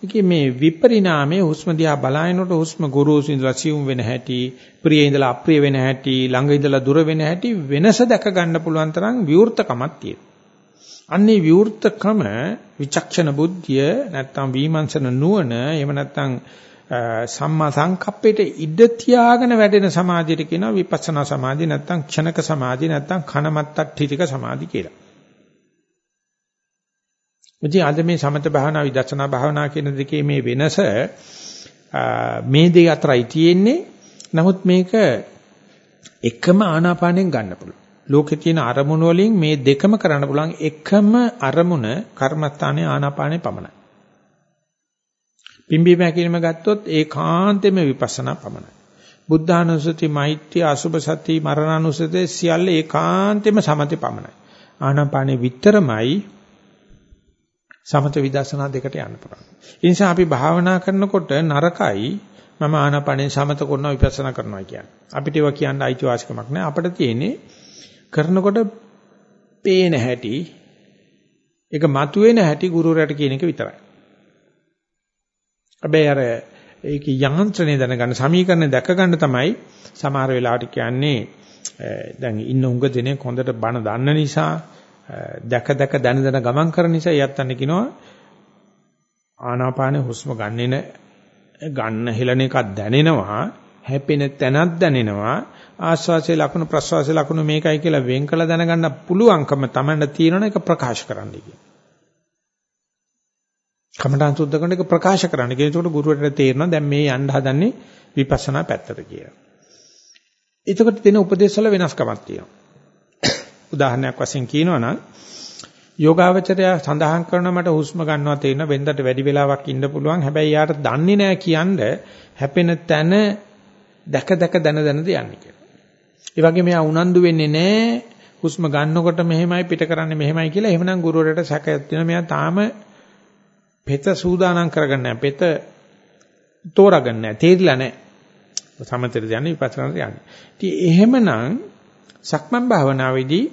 ඒකේ මේ විපරිණාමයේ හුස්ම දිහා බලනකොට හුස්ම ගුරුසු ඉඳලා සියුම් වෙන හැටි, ප්‍රිය ඉඳලා අප්‍රිය වෙන හැටි, ළඟ ඉඳලා දුර වෙන හැටි වෙනස දැක ගන්න පුළුවන් තරම් විවෘතකමක් තියෙනවා. අන්නේ විවෘතකම විචක්ෂණ බුද්ධිය නැත්තම් විමර්ශන නුවණ එහෙම නැත්තම් සම්මා සංකප්පේට ඉඩ තියාගෙන වැඩෙන සමාධියට කියනවා විපස්සනා සමාධිය නැත්තම් ක්ෂණක සමාධිය නැත්තම් කනමත්තට්ඨිතික සමාධි කියලා. ඉතින් අද මේ සමත භාවනා විදර්ශනා භාවනා කියන දෙකේ මේ වෙනස මේ දෙක අතරයි තියෙන්නේ. නමුත් මේක එකම ආනාපානෙන් ගන්න පුළුවන්. ලෝකේ තියෙන අරමුණු වලින් මේ දෙකම කරන්න පුළුවන් එකම අරමුණ කර්මස්ථානයේ ආනාපානේ පමණයි. පිම්බීම හැකිලිම ගත්තොත් ඒකාන්තෙම විපස්සනා පමණයි. බුද්ධානුස්සති, මෛත්‍රී, අසුභ සති, මරණානුස්සති සියල්ල ඒකාන්තෙම සමතේ පමණයි. ආනාපානේ විතරමයි සමත විදර්ශනා දෙකට යන්න පුළුවන්. ඒ නිසා අපි භාවනා කරනකොට නරකයි මම ආනාපානේ සමත කරනවා විපස්සනා කරනවා කියන්නේ. අපිට ඒවා කියන්න අයිතිවාසිකමක් නැහැ. අපිට තියෙන්නේ කරනකොට පේන හැටි ඒක මතුවෙන හැටි ගුරුවරයාට කියන එක විතරයි. හැබැයි අර ඒක යන්ත්‍රණය දැනගන්න සමීකරණ දැක ගන්න තමයි සමහර වෙලාවට කියන්නේ දැන් ඉන්න උඟ දෙනේ හොඳට බණ දන්න නිසා දැක දැක දැන දැන ගමන් කරන නිසා යත්තන්න කියනවා ආනාපාන හුස්ම ගන්නෙන ගන්න හෙලන එකක් දැනෙනවා හැපෙන තැනක් දැනෙනවා ආස්වාසේ ලකුණු ප්‍රස්වාසේ ලකුණු මේකයි කියලා වෙන් කළ දැනගන්න පුළුවන්කම Tamanට තියෙනවනේ ඒක ප්‍රකාශ කරන්න කියන්නේ. කමඨාන් සුද්ධ කරන එක ප්‍රකාශ කරන්න. ඒකට ගුරුවරට තේරෙනවා දැන් මේ යන්න හදන්නේ විපස්සනා පැත්තට කියලා. එතකොට දෙන උපදේශ වල වෙනස්කමක් තියෙනවා. උදාහරණයක් වශයෙන් කියනවා නම් යෝගාවචරය සඳහන් කරන මට හුස්ම ගන්නවා තේරෙන වෙන්දට වැඩි වෙලාවක් ඉන්න පුළුවන්. හැබැයි යාට දන්නේ නැහැ කියන්නේ හැපෙන තැන දැක දැක දන දනද යන්නේ කියලා. ඒ වගේ මෙයා උනන්දු වෙන්නේ නැහැ හුස්ම ගන්නකොට මෙහෙමයි පිට කරන්නේ මෙහෙමයි කියලා. එහෙමනම් ගුරුවරයාට සැකයක් තියෙනවා මෙයා තාම පෙත සූදානම් කරගන්න නැහැ. පෙත තෝරාගන්න නැහැ. තේරිලා නැහැ. සමතේට යන්නේ විපස්සනාට යන්නේ. ඉතින් එහෙමනම් සක්මන් භාවනාවේදී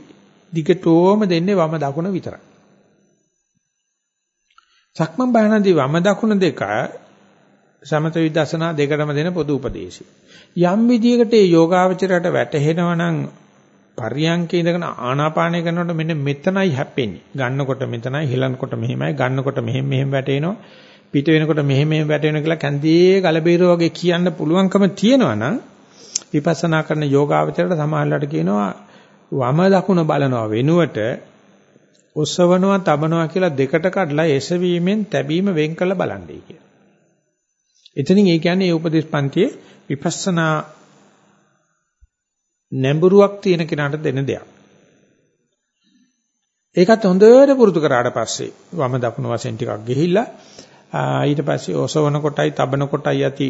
දිගටම දෙන්නේ වම දකුණ විතරයි. සක්මන් භාවනාවේදී වම දකුණ දෙක සමත විදර්ශනා දෙකටම දෙන පොදු උපදේශය. යම් විදියකට ඒ යෝගාවචරයට වැටහෙනවා නම් පරියංකේ ඉඳගෙන ආනාපානය කරනකොට මෙන්න මෙතනයි හැප්පෙන්නේ. ගන්නකොට මෙතනයි, හෙලනකොට මෙහෙමයි, ගන්නකොට මෙහෙම මෙහෙම වැටෙනවා. පිට වෙනකොට මෙහෙම මෙහෙම වැටෙනවා කියලා කන්දේ ගලබීරෝ වගේ කියන්න පුළුවන්කම තියෙනවා නම් විපස්සනා කරන යෝගාවචරයට සමාහලට කියනවා වම දකුණ බලනවා වෙනුවට ඔසවනවා, තබනවා කියලා දෙකට කඩලා එසවීමෙන් තැබීම වෙන් කළ බලන්නේ කියලා. එතනින් ඒ කියන්නේ ඒ උපදේශ පන්තියේ විපස්සනා නැඹුරුවක් තියෙන කෙනාට දෙන දෙයක්. ඒකත් හොඳට පුරුදු කරාට පස්සේ වම දකුණු වශයෙන් ටිකක් ගිහිල්ලා ඊට පස්සේ ඔසවන කොටයි තබන කොටයි යති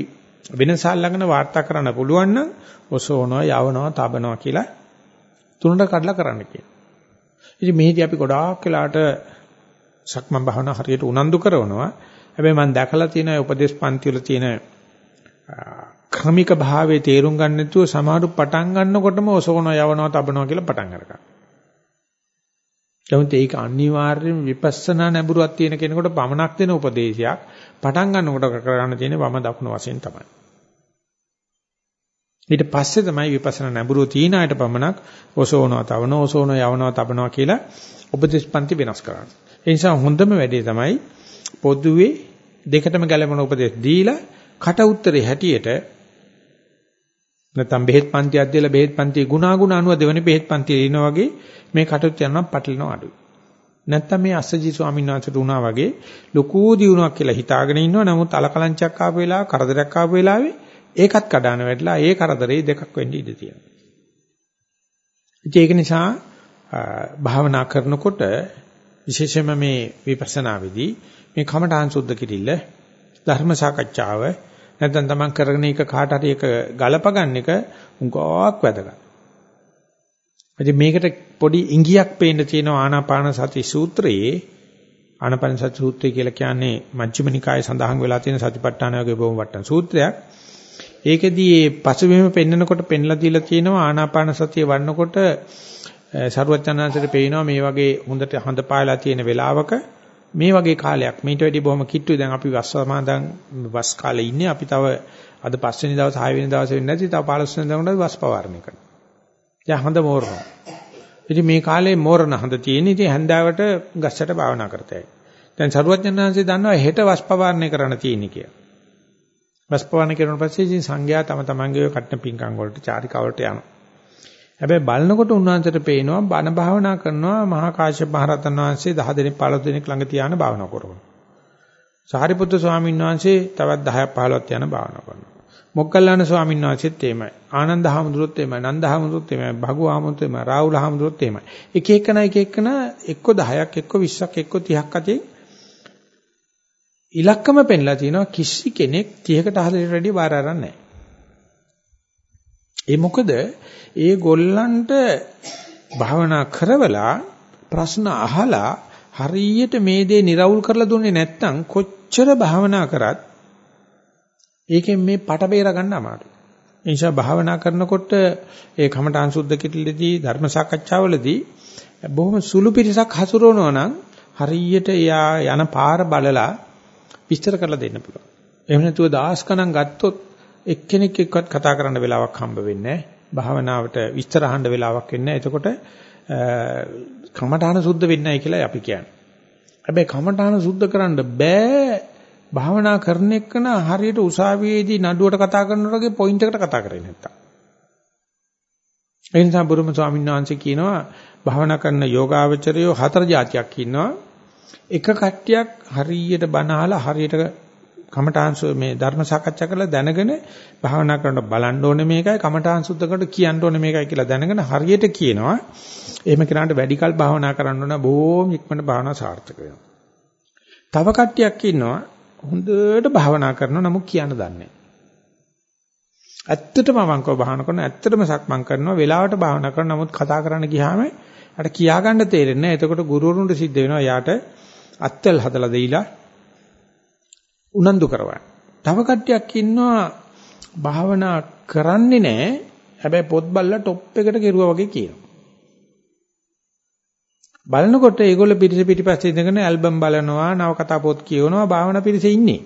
වෙනසක් ළඟන වාර්තා කරන්න පුළුවන් නම් ඔසවනවා යවනවා තබනවා කියලා තුනට කඩලා කරන්න කියනවා. ඉතින් මේදී අපි ගොඩාක් වෙලාට සක්මන් භාවනා හරියට උනන්දු කරනවා. හැබැයි මම දැකලා තියෙන උපදේශ පන්ති වල තියෙන ක්‍රමික භාවයේ තේරුම් ගන්න නැතුව සමහරු පටන් ගන්නකොටම ඔසවන යවනවා තබනවා කියලා පටන් ගන්නවා. එතකොට ඒක අනිවාර්යයෙන් විපස්සනා නැඹුරුවක් තියෙන කෙනෙකුට පමණක් දෙන උපදේශයක්. පටන් ගන්නකොට කරන්න තියෙන්නේ වම දකුණු වශයෙන් තමයි. ඊට පස්සේ තමයි විපස්සනා නැඹුරුව තියෙන අයට පමණක් ඔසවනවා තවනවා ඔසවනවා යවනවා තබනවා කියලා උපදේශ පන්ති වෙනස් කරන්නේ. ඒ නිසා හොඳම වැඩේ තමයි පොදුවේ දෙකටම ගැලපෙන උපදේශ දීලා කට උත්තරේ හැටියට නැත්නම් බෙහෙත් පන්තියක් දීලා බෙහෙත් පන්තියේ ගුණාගුණ අනුව දෙවෙනි බෙහෙත් පන්තියේ ඉනා වගේ මේ කටුත් යනවා පටලනවා අඩුයි. නැත්නම් මේ අස්සජි ස්වාමීන් වහන්සේට උනා වගේ ලොකු දියුණුවක් කියලා හිතාගෙන ඉන්නවා. නමුත් අලකලංචයක් ආපු වෙලාව, කරදරයක් ආපු වෙලාවේ ඒකත් කඩාන වැටලා ඒ කරදරේ දෙකක් වෙන්න ඉඩ තියෙනවා. ඒක නිසා භාවනා කරනකොට විශේෂයෙන්ම මේ විපස්සනාවේදී මේ කමඨාන් සුද්ධ කිරිල්ල ධර්ම සාකච්ඡාව නැත්නම් තමන් කරගෙන එක කාට හරි එක ගලප ගන්න එක උගාවක් වැදගත්. ඉතින් මේකට පොඩි ඉඟියක් පේන්න තියෙනවා ආනාපාන සති සූත්‍රයේ ආනාපාන සති සූත්‍රය කියලා කියන්නේ මජ්ක්‍ධිම නිකායේ සඳහන් වෙලා තියෙන සතිපට්ඨාන වගේ බොහොම වටන සූත්‍රයක්. ඒකෙදී මේ පසුබිම පෙන්නකොට පෙන්ලා දීලා තියෙනවා ආනාපාන සතිය වඩනකොට සරුවචනාංශයට පේනවා මේ වගේ හොඳට හඳ පායලා තියෙන වෙලාවක මේ වගේ කාලයක් මීට වැඩි බොහොම කිට්ටුයි දැන් අපි වස් සමාදන් වස් කාලේ ඉන්නේ අපි තව අද පස්වෙනි දවස් 6 වෙනි දවසේ වෙන්නේ නැති තව 15 වෙනි දවසට වස් පවාරණය කරනවා. දැන් හඳ මෝරනවා. ඉතින් මේ කාලේ මෝරණ හඳ තියෙන ඉතින් හැන්දාවට ගස්සට භාවනා කරතයි. දැන් සරුවචනාංශය දන්නවා හෙට වස් පවාරණය කරන්න තියෙන්නේ කියලා. වස් පවාරණය කරන පස්සේ ඉතින් සංඝයා තම තමන්ගේ කටන පිංකම් වලට චාරිකාවලට යනවා. හැබැයි බලනකොට උන්වහන්සේට පේනවා බණ භාවනා කරනවා මහා කාශ්‍යප මහ රහතන් වහන්සේ 10 දෙනෙක් 15 දෙනෙක් ළඟ තියාන භාවනා කරනවා. සාරිපුත්‍ර ස්වාමීන් වහන්සේ තවත් 10ක් 15ක් තියාන භාවනා කරනවා. මොග්ගල්ලාන ස්වාමීන් වහන්සේත් එහෙමයි. ආනන්ද හාමුදුරුවොත් එහෙමයි. නන්ද හාමුදුරුවොත් එහෙමයි. භගු හාමුදුරුවොත් එහෙමයි. රාහුල හාමුදුරුවොත් එහෙමයි. එක එකන එක එකන එක්ක 10ක් එක්ක 20ක් එක්ක 30ක් අතේ ඉලක්කම පෙන්ලා තිනවා කිසි කෙනෙක් 30කට 40කට වැඩිය බාර අරන්නේ නැහැ. ඒ මොකද ඒ ගොල්ලන්ට භාවනා කරවලා ප්‍රශ්න අහලා හරියට මේ දේ निराවුල් කරලා දුන්නේ නැත්නම් කොච්චර භාවනා කරත් ඒකෙන් මේ පට බේර ගන්න අමාරුයි. ඒ නිසා භාවනා කරනකොට ඒ කමඨාන් සුද්ධ කිටලදී ධර්ම සාකච්ඡාවලදී බොහොම සුළු පිටසක් හසුරවනවා නම් හරියට යා යන පාර බලලා විස්තර කරලා දෙන්න පුළුවන්. එහෙම නැතුව දහස් ගණන් ගත්තොත් එක්කෙනෙක් එක්කවත් කතා කරන්න වෙලාවක් හම්බ වෙන්නේ භාවනාවට විස්තර අහන්න වෙලාවක් වෙන්නේ එතකොට කමඨාන සුද්ධ වෙන්නේ නැහැ කියලා අපි කියන්නේ. හැබැයි කමඨාන සුද්ධ කරන්න බෑ භාවනා කරන එක්කන හරියට උසාවියේදී නඩුවට කතා කරනවා වගේ පොයින්ට් එකට කතා කරේ නැත්තම්. ඒ නිසා බුරුම ස්වාමීන් වහන්සේ කියනවා භාවනා කරන යෝගාවචරයෝ හතර જાතියක් ඉන්නවා. එක කට්ටියක් හරියට බණ අහලා හරියට කමඨාන් මේ ධර්ම සාකච්ඡා කරලා දැනගෙන භාවනා කරනකොට බලන්න ඕනේ මේකයි කමඨාන් සුද්ධ කරනකොට කියන්න ඕනේ මේකයි කියලා දැනගෙන හරියට කියනවා. එහෙම කෙනාට වැඩි කල් භාවනා කරන්න ඕන බොහොම ඉක්මනට භාවනාව සාර්ථක වෙනවා. තව කට්ටියක් ඉන්නවා හොඳට භාවනා කරනවා නමුත් කියන්න දන්නේ නැහැ. ඇත්තටම මංකව භාවනා කරනවා ඇත්තටම සක්මන් කරනවා වෙලාවට භාවනා කරනවා නමුත් කතා කරන්න ගියාම අර කියාගන්න තේරෙන්නේ නැහැ. එතකොට ගුරුවරුන්ට සිද්ධ වෙනවා යාට අත්වල හදලා දෙයිලා උනන්දු කරවන්න. තව කට්ටියක් ඉන්නවා භාවනා කරන්නේ නැහැ. හැබැයි පොත් බලලා টොප් එකට කෙරුවා වගේ කියනවා. බලනකොට ඒගොල්ල පිටිස පිටිපස්සේ ඉඳගෙන ඇල්බම් බලනවා, නවකතා පොත් කියවනවා, භාවනා පිරිසේ ඉන්නේ.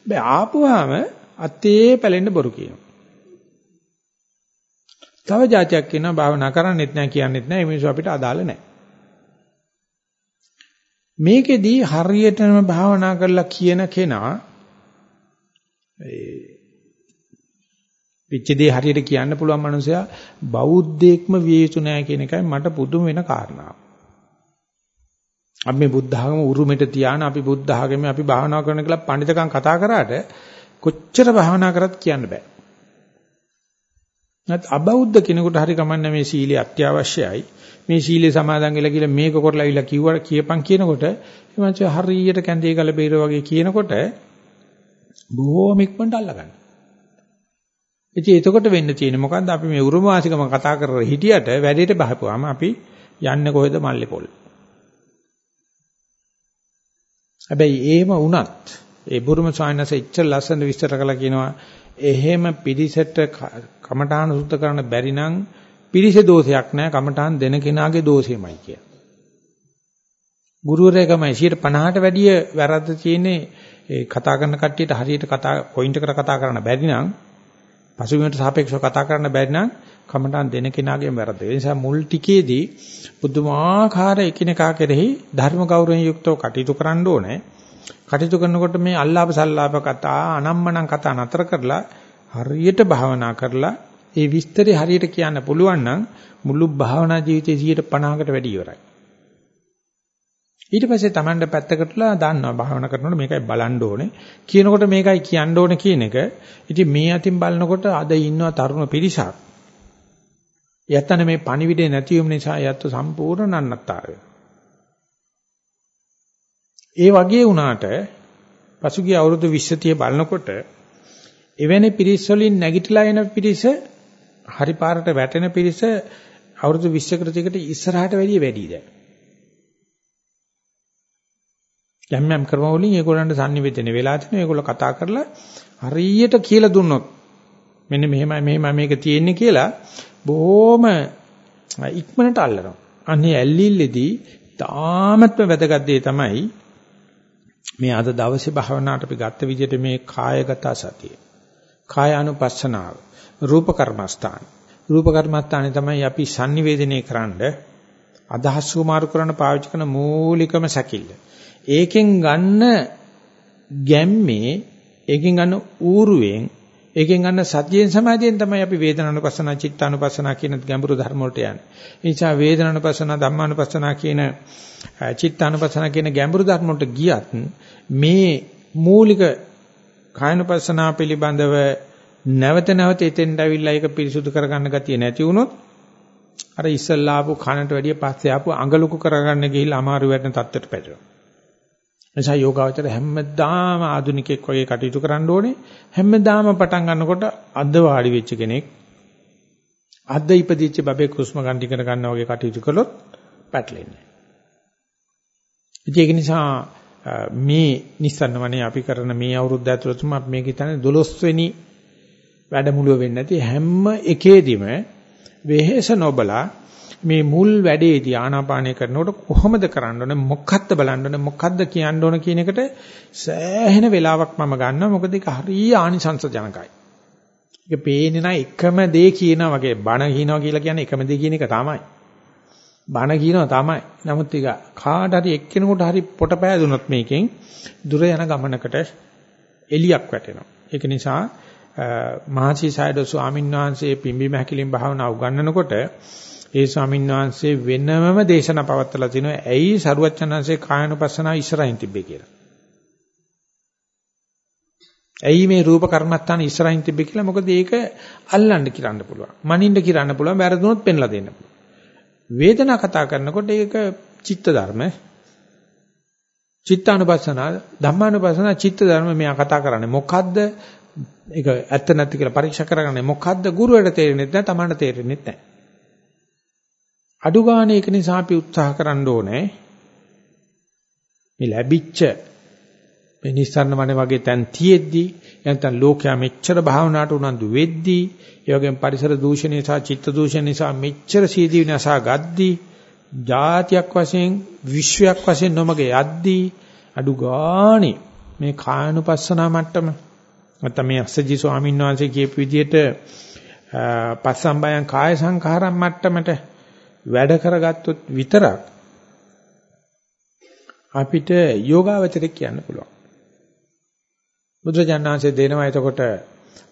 හැබැයි ආපුවාම අතේ පැලෙන්න බොරු කියනවා. තව જાතියක් ඉන්නවා භාවනා කරන්නෙත් නැහැ කියන්නෙත් නැහැ. මේ මිනිස්සු අපිට අදාළ නැහැ. මේකෙදී හරියටම භාවනා කරලා කියන කෙනා ඒ පිච්චදී හරියට කියන්න පුළුවන් මනුස්සයා බෞද්ධයෙක්ම විය යුතු නෑ කියන එකයි මට පුදුම වෙන කාරණාව. අපි මේ බුද්ධ ආගම උරුමෙට තියාන අපි බුද්ධ ආගමේ අපි භාවනා කරන කියලා පඬිතකම් කතා කරාට කොච්චර භාවනා කරත් කියන්න බෑ. නැත් අබෞද්ධ කෙනෙකුට හරි කමන්නේ මේ සීලය අත්‍යවශ්‍යයි. මේ සීලේ සමාදන් වෙලා කියලා මේක කරලා අවිලා කිව්වට කියපන් කියනකොට එමන්ච හරියට කැඳේ ගල බේර වගේ කියනකොට බොහෝම ඉක්මනට අල්ලගන්න. ඉතින් එතකොට වෙන්න තියෙන්නේ මොකද්ද අපි මේ උරුම වාසිකම කතා කරලා හිටියට වැඩේට බහපුවාම අපි යන්නේ කොහෙද මල්ලේ පොල්. හැබැයි එහෙම වුණත් ඒ බුරුම සායනස ඉච්ච ලස්සන විස්තර කළා කියනවා එහෙම පිළිසෙට කමඨාන සුද්ධ කරන්න බැරි නම් පිරිසේ දෝෂයක් නැහැ කමඨාන් දෙන කෙනාගේ දෝෂෙමයි කිය. ගුරුවරයාගමයි 50ට වැඩිය වැරද්ද තියෙන්නේ ඒ කතා කරන කට්ටියට හරියට කතා පොයින්ට් එකට කතා කරන්න බැරි නම් පසුබිමට සාපේක්ෂව කතා කරන්න බැරි නම් කමඨාන් දෙන කෙනාගේම වැරද්ද. ඒ නිසා මුල් ටිකේදී පුදුමාකාර එකිනෙකා කෙරෙහි ධර්ම ගෞරවයෙන් යුක්තව කටයුතු කරන්න ඕනේ. කටයුතු කරනකොට මේ අල්ලාප සල්ලාප කතා අනම්මනම් කතා නතර කරලා හරියට භාවනා කරලා ඒ විස්තරي හරියට කියන්න පුළුවන් නම් මුළු භාවනා ජීවිතයේ 150කට වැඩි ඉවරයි. ඊට පස්සේ Tamanda පැත්තකටලා දාන්නවා භාවනා කරනකොට මේකයි බලන්න ඕනේ. කියනකොට මේකයි කියන්න ඕනේ කියන එක. ඉතින් මේ අතින් බලනකොට අද ඉන්නවා තරුණ පිරිසක්. යත්තන මේ පණිවිඩේ නැති වීම නිසා යත්තු සම්පූර්ණ නන්නත්තර ඒ වගේ වුණාට පසුගිය අවුරුදු 20 30 බලනකොට එවැනි පිරිස් වලින් නැගිටලා එන පිරිස හරි පාරට වැටෙන පිරිස අවුරුදු 20කට තිකට ඉස්සරහට වැඩිය වැඩි දැන්. යම් යම් ක්‍රම වලින් ඒගොල්ලන්ට sannivedana වෙලා තිනවා. ඒගොල්ලෝ කතා කරලා හරියට කියලා දුන්නොත් මෙන්න මෙහෙමයි මෙහෙමයි මේක තියෙන්නේ කියලා බොහොම ඉක්මනට අල්ලනවා. අනේ ඇල්ලිල්ලේදී තාමත්ම වැදගත් දේ තමයි මේ අද දවසේ භාවනාවට අපි ගත්ත විදිහට මේ කායගත සතිය. කායානුපස්සනාව. රූප කර්මස්ථාන. රූප කර්මස්ථානේ තමයි අපි sannivedanaya කරන්න අදහස් සුමාරු කරන්න පාවිච්චි කරන මූලිකම සැකිල්ල. ඒකෙන් ගන්න ගැම්මේ ඒකෙන් ගන්න ඌරුවෙන් ඒකෙන් ගන්න සතියෙන් සමාධියෙන් තමයි අපි වේදනානුපස්සනා චිත්තානුපස්සනා කියන ගැඹුරු ධර්ම වලට යන්නේ. ඒ නිසා වේදනානුපස්සනා ධම්මානුපස්සනා කියන චිත්තානුපස්සනා කියන ගැඹුරු ධර්ම වලට ගියත් මේ මූලික කායනුපස්සනා පිළිබඳව නැවත නැවත එතෙන්ට අවිල්ලා ඒක පිරිසුදු කරගන්න ගතිය නැති වුණොත් අර ඉස්සල්ලා ආපු කනට වැඩිය පස්සේ ආපු අඟලුකු කරගන්න ගිහිල්ලා අමාරු වෙන තත්ත්වයට පැටලෙනවා. නිසා යෝගාවචර හැමදාම ආදුනිකෙක් වගේ කටයුතු කරන්න ඕනේ. හැමදාම පටන් ගන්නකොට අද වාඩි වෙච්ච කෙනෙක් අද ඉපදිච්ච බබේ කුස්ම ගන්න ඉගෙන ගන්නවා වගේ කටයුතු කළොත් පැටලෙන්නේ. ඒක නිසා මේ නිස්සන්න වනේ අපි කරන මේ අවුරුද්ද ඇතුළතම අපි මේක හිතන්නේ 12 වෙනි වැඩමුළුව වෙන්නේ නැති හැම එකේදීම වෙහෙස නොබලා මේ මුල් වැඩේදී ආනාපානය කරනකොට කොහොමද කරන්න ඕනේ මොකක්ද බලන්න ඕනේ මොකක්ද කියන්න ඕනේ කියන එකට සෑහෙන වෙලාවක් මම ගන්නවා මොකද ඒක හරිය ආනිසංස ජනකයි. ඒක පේන්නේ නැ එකම දේ කියනා වගේ බණ කියනවා කියලා කියන්නේ එකම දේ කියන එක තමයි. බණ කියනවා තමයි. නමුත් ඒක කාට හරි එක්කෙනෙකුට හරි පොට පෑදුනොත් මේකෙන් දුර යන ගමනකට එලියක් වැටෙනවා. ඒක නිසා මහසි සයඩෝ ස්වාමීන් වහන්සේ පිම්බි මහකිලින් භාවනා උගන්වනකොට ඒ ස්වාමීන් වහන්සේ වෙනමම දේශනා පවත්වලා තිනවා ඇයි සරුවච්චන්හන්සේ කායනුපස්සනා ඉස්සරහින් තිබ්බේ කියලා. ඇයි මේ රූප කර්මත්තාන ඉස්සරහින් තිබ්බේ කියලා මොකද ඒක අල්ලන්න කිරන්න පුළුවන්. මනින්න කිරන්න පුළුවන්. වැරදුනොත් පෙන්ලා දෙන්න පුළුවන්. වේදනා කතා කරනකොට ඒක චිත්ත ධර්ම චිත්තානුපස්සනා ධම්මානුපස්සනා චිත්ත ධර්ම මෙයා කතා කරන්නේ මොකද්ද ඒක ඇත්ත නැති කියලා පරීක්ෂා කරගන්නේ මොකද්ද ගුරුවරට තේරෙන්නේ නැත්නම් තමන්ට තේරෙන්නේ නැහැ අඩු ගන්න ඒක නිසා අපි උත්සාහ කරන්න ඕනේ. මේ ලැබිච්ච මේ නිස්සාරණ වනේ වගේ තැන් තියෙද්දී නැත්නම් ලෝකයා මෙච්චර භාවනාවට උනන්දු වෙද්දී ඒ වගේම පරිසර දූෂණය සහ චිත්ත දූෂණ නිසා මෙච්චර සීදී විනාශා ගද්දී જાතියක් වශයෙන් විශ්වයක් වශයෙන් නොමග යද්දී අඩු ගානේ මේ කායනුපස්සනා මට්ටම නැත්නම් මේ අස්සජි ස්වාමීන් වහන්සේ කියපු විදිහට පස්සම්බයං කාය සංඛාරම් මට්ටමට වැඩ කරගත්තොත් විතරක් අපිට යෝගාවචරයක් කියන්න පුළුවන්. බුදුජානනාංශය දෙනවා එතකොට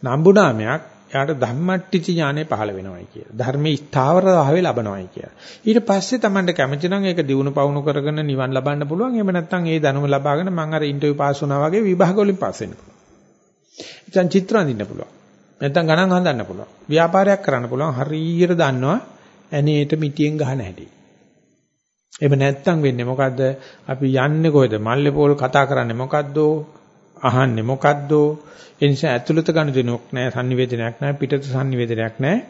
නම්බුනාමයක් එයාට ධම්මට්ටිච ඥානෙ පහළ වෙනවයි කියලා. ධර්මයේ ස්ථාවර භාවය ලබනවයි කියලා. ඊට පස්සේ Tamanට කැමති නම් ඒක දිනු පවුණු කරගෙන නිවන් ලබන්න පුළුවන්. එහෙම නැත්නම් ඒ දැනුම ලබාගෙන මම අර ඉන්ටර්විව් පාස් වුණා වගේ විභාග වලින් පාස් වෙන්න පුළුවන්. ඉතින් චිත්‍ර අඳින්න පුළුවන්. නැත්නම් ගණන් හදන්න පුළුවන්. ව්‍යාපාරයක් කරන්න පුළුවන්. හරියට දන්නවා ඇනේට මිටියෙන් ගහන හැටි. එහෙම නැත්තම් වෙන්නේ මොකද්ද? අපි යන්නේ කොහෙද? මල්ලේ පොල් කතා කරන්නේ මොකද්ද? අහන්නේ මොකද්ද? ඒ නිසා ඇතුළත ගනුදෙනුවක් නැහැ, sannivedanayak නැහැ, පිටත sannivedanayak නැහැ.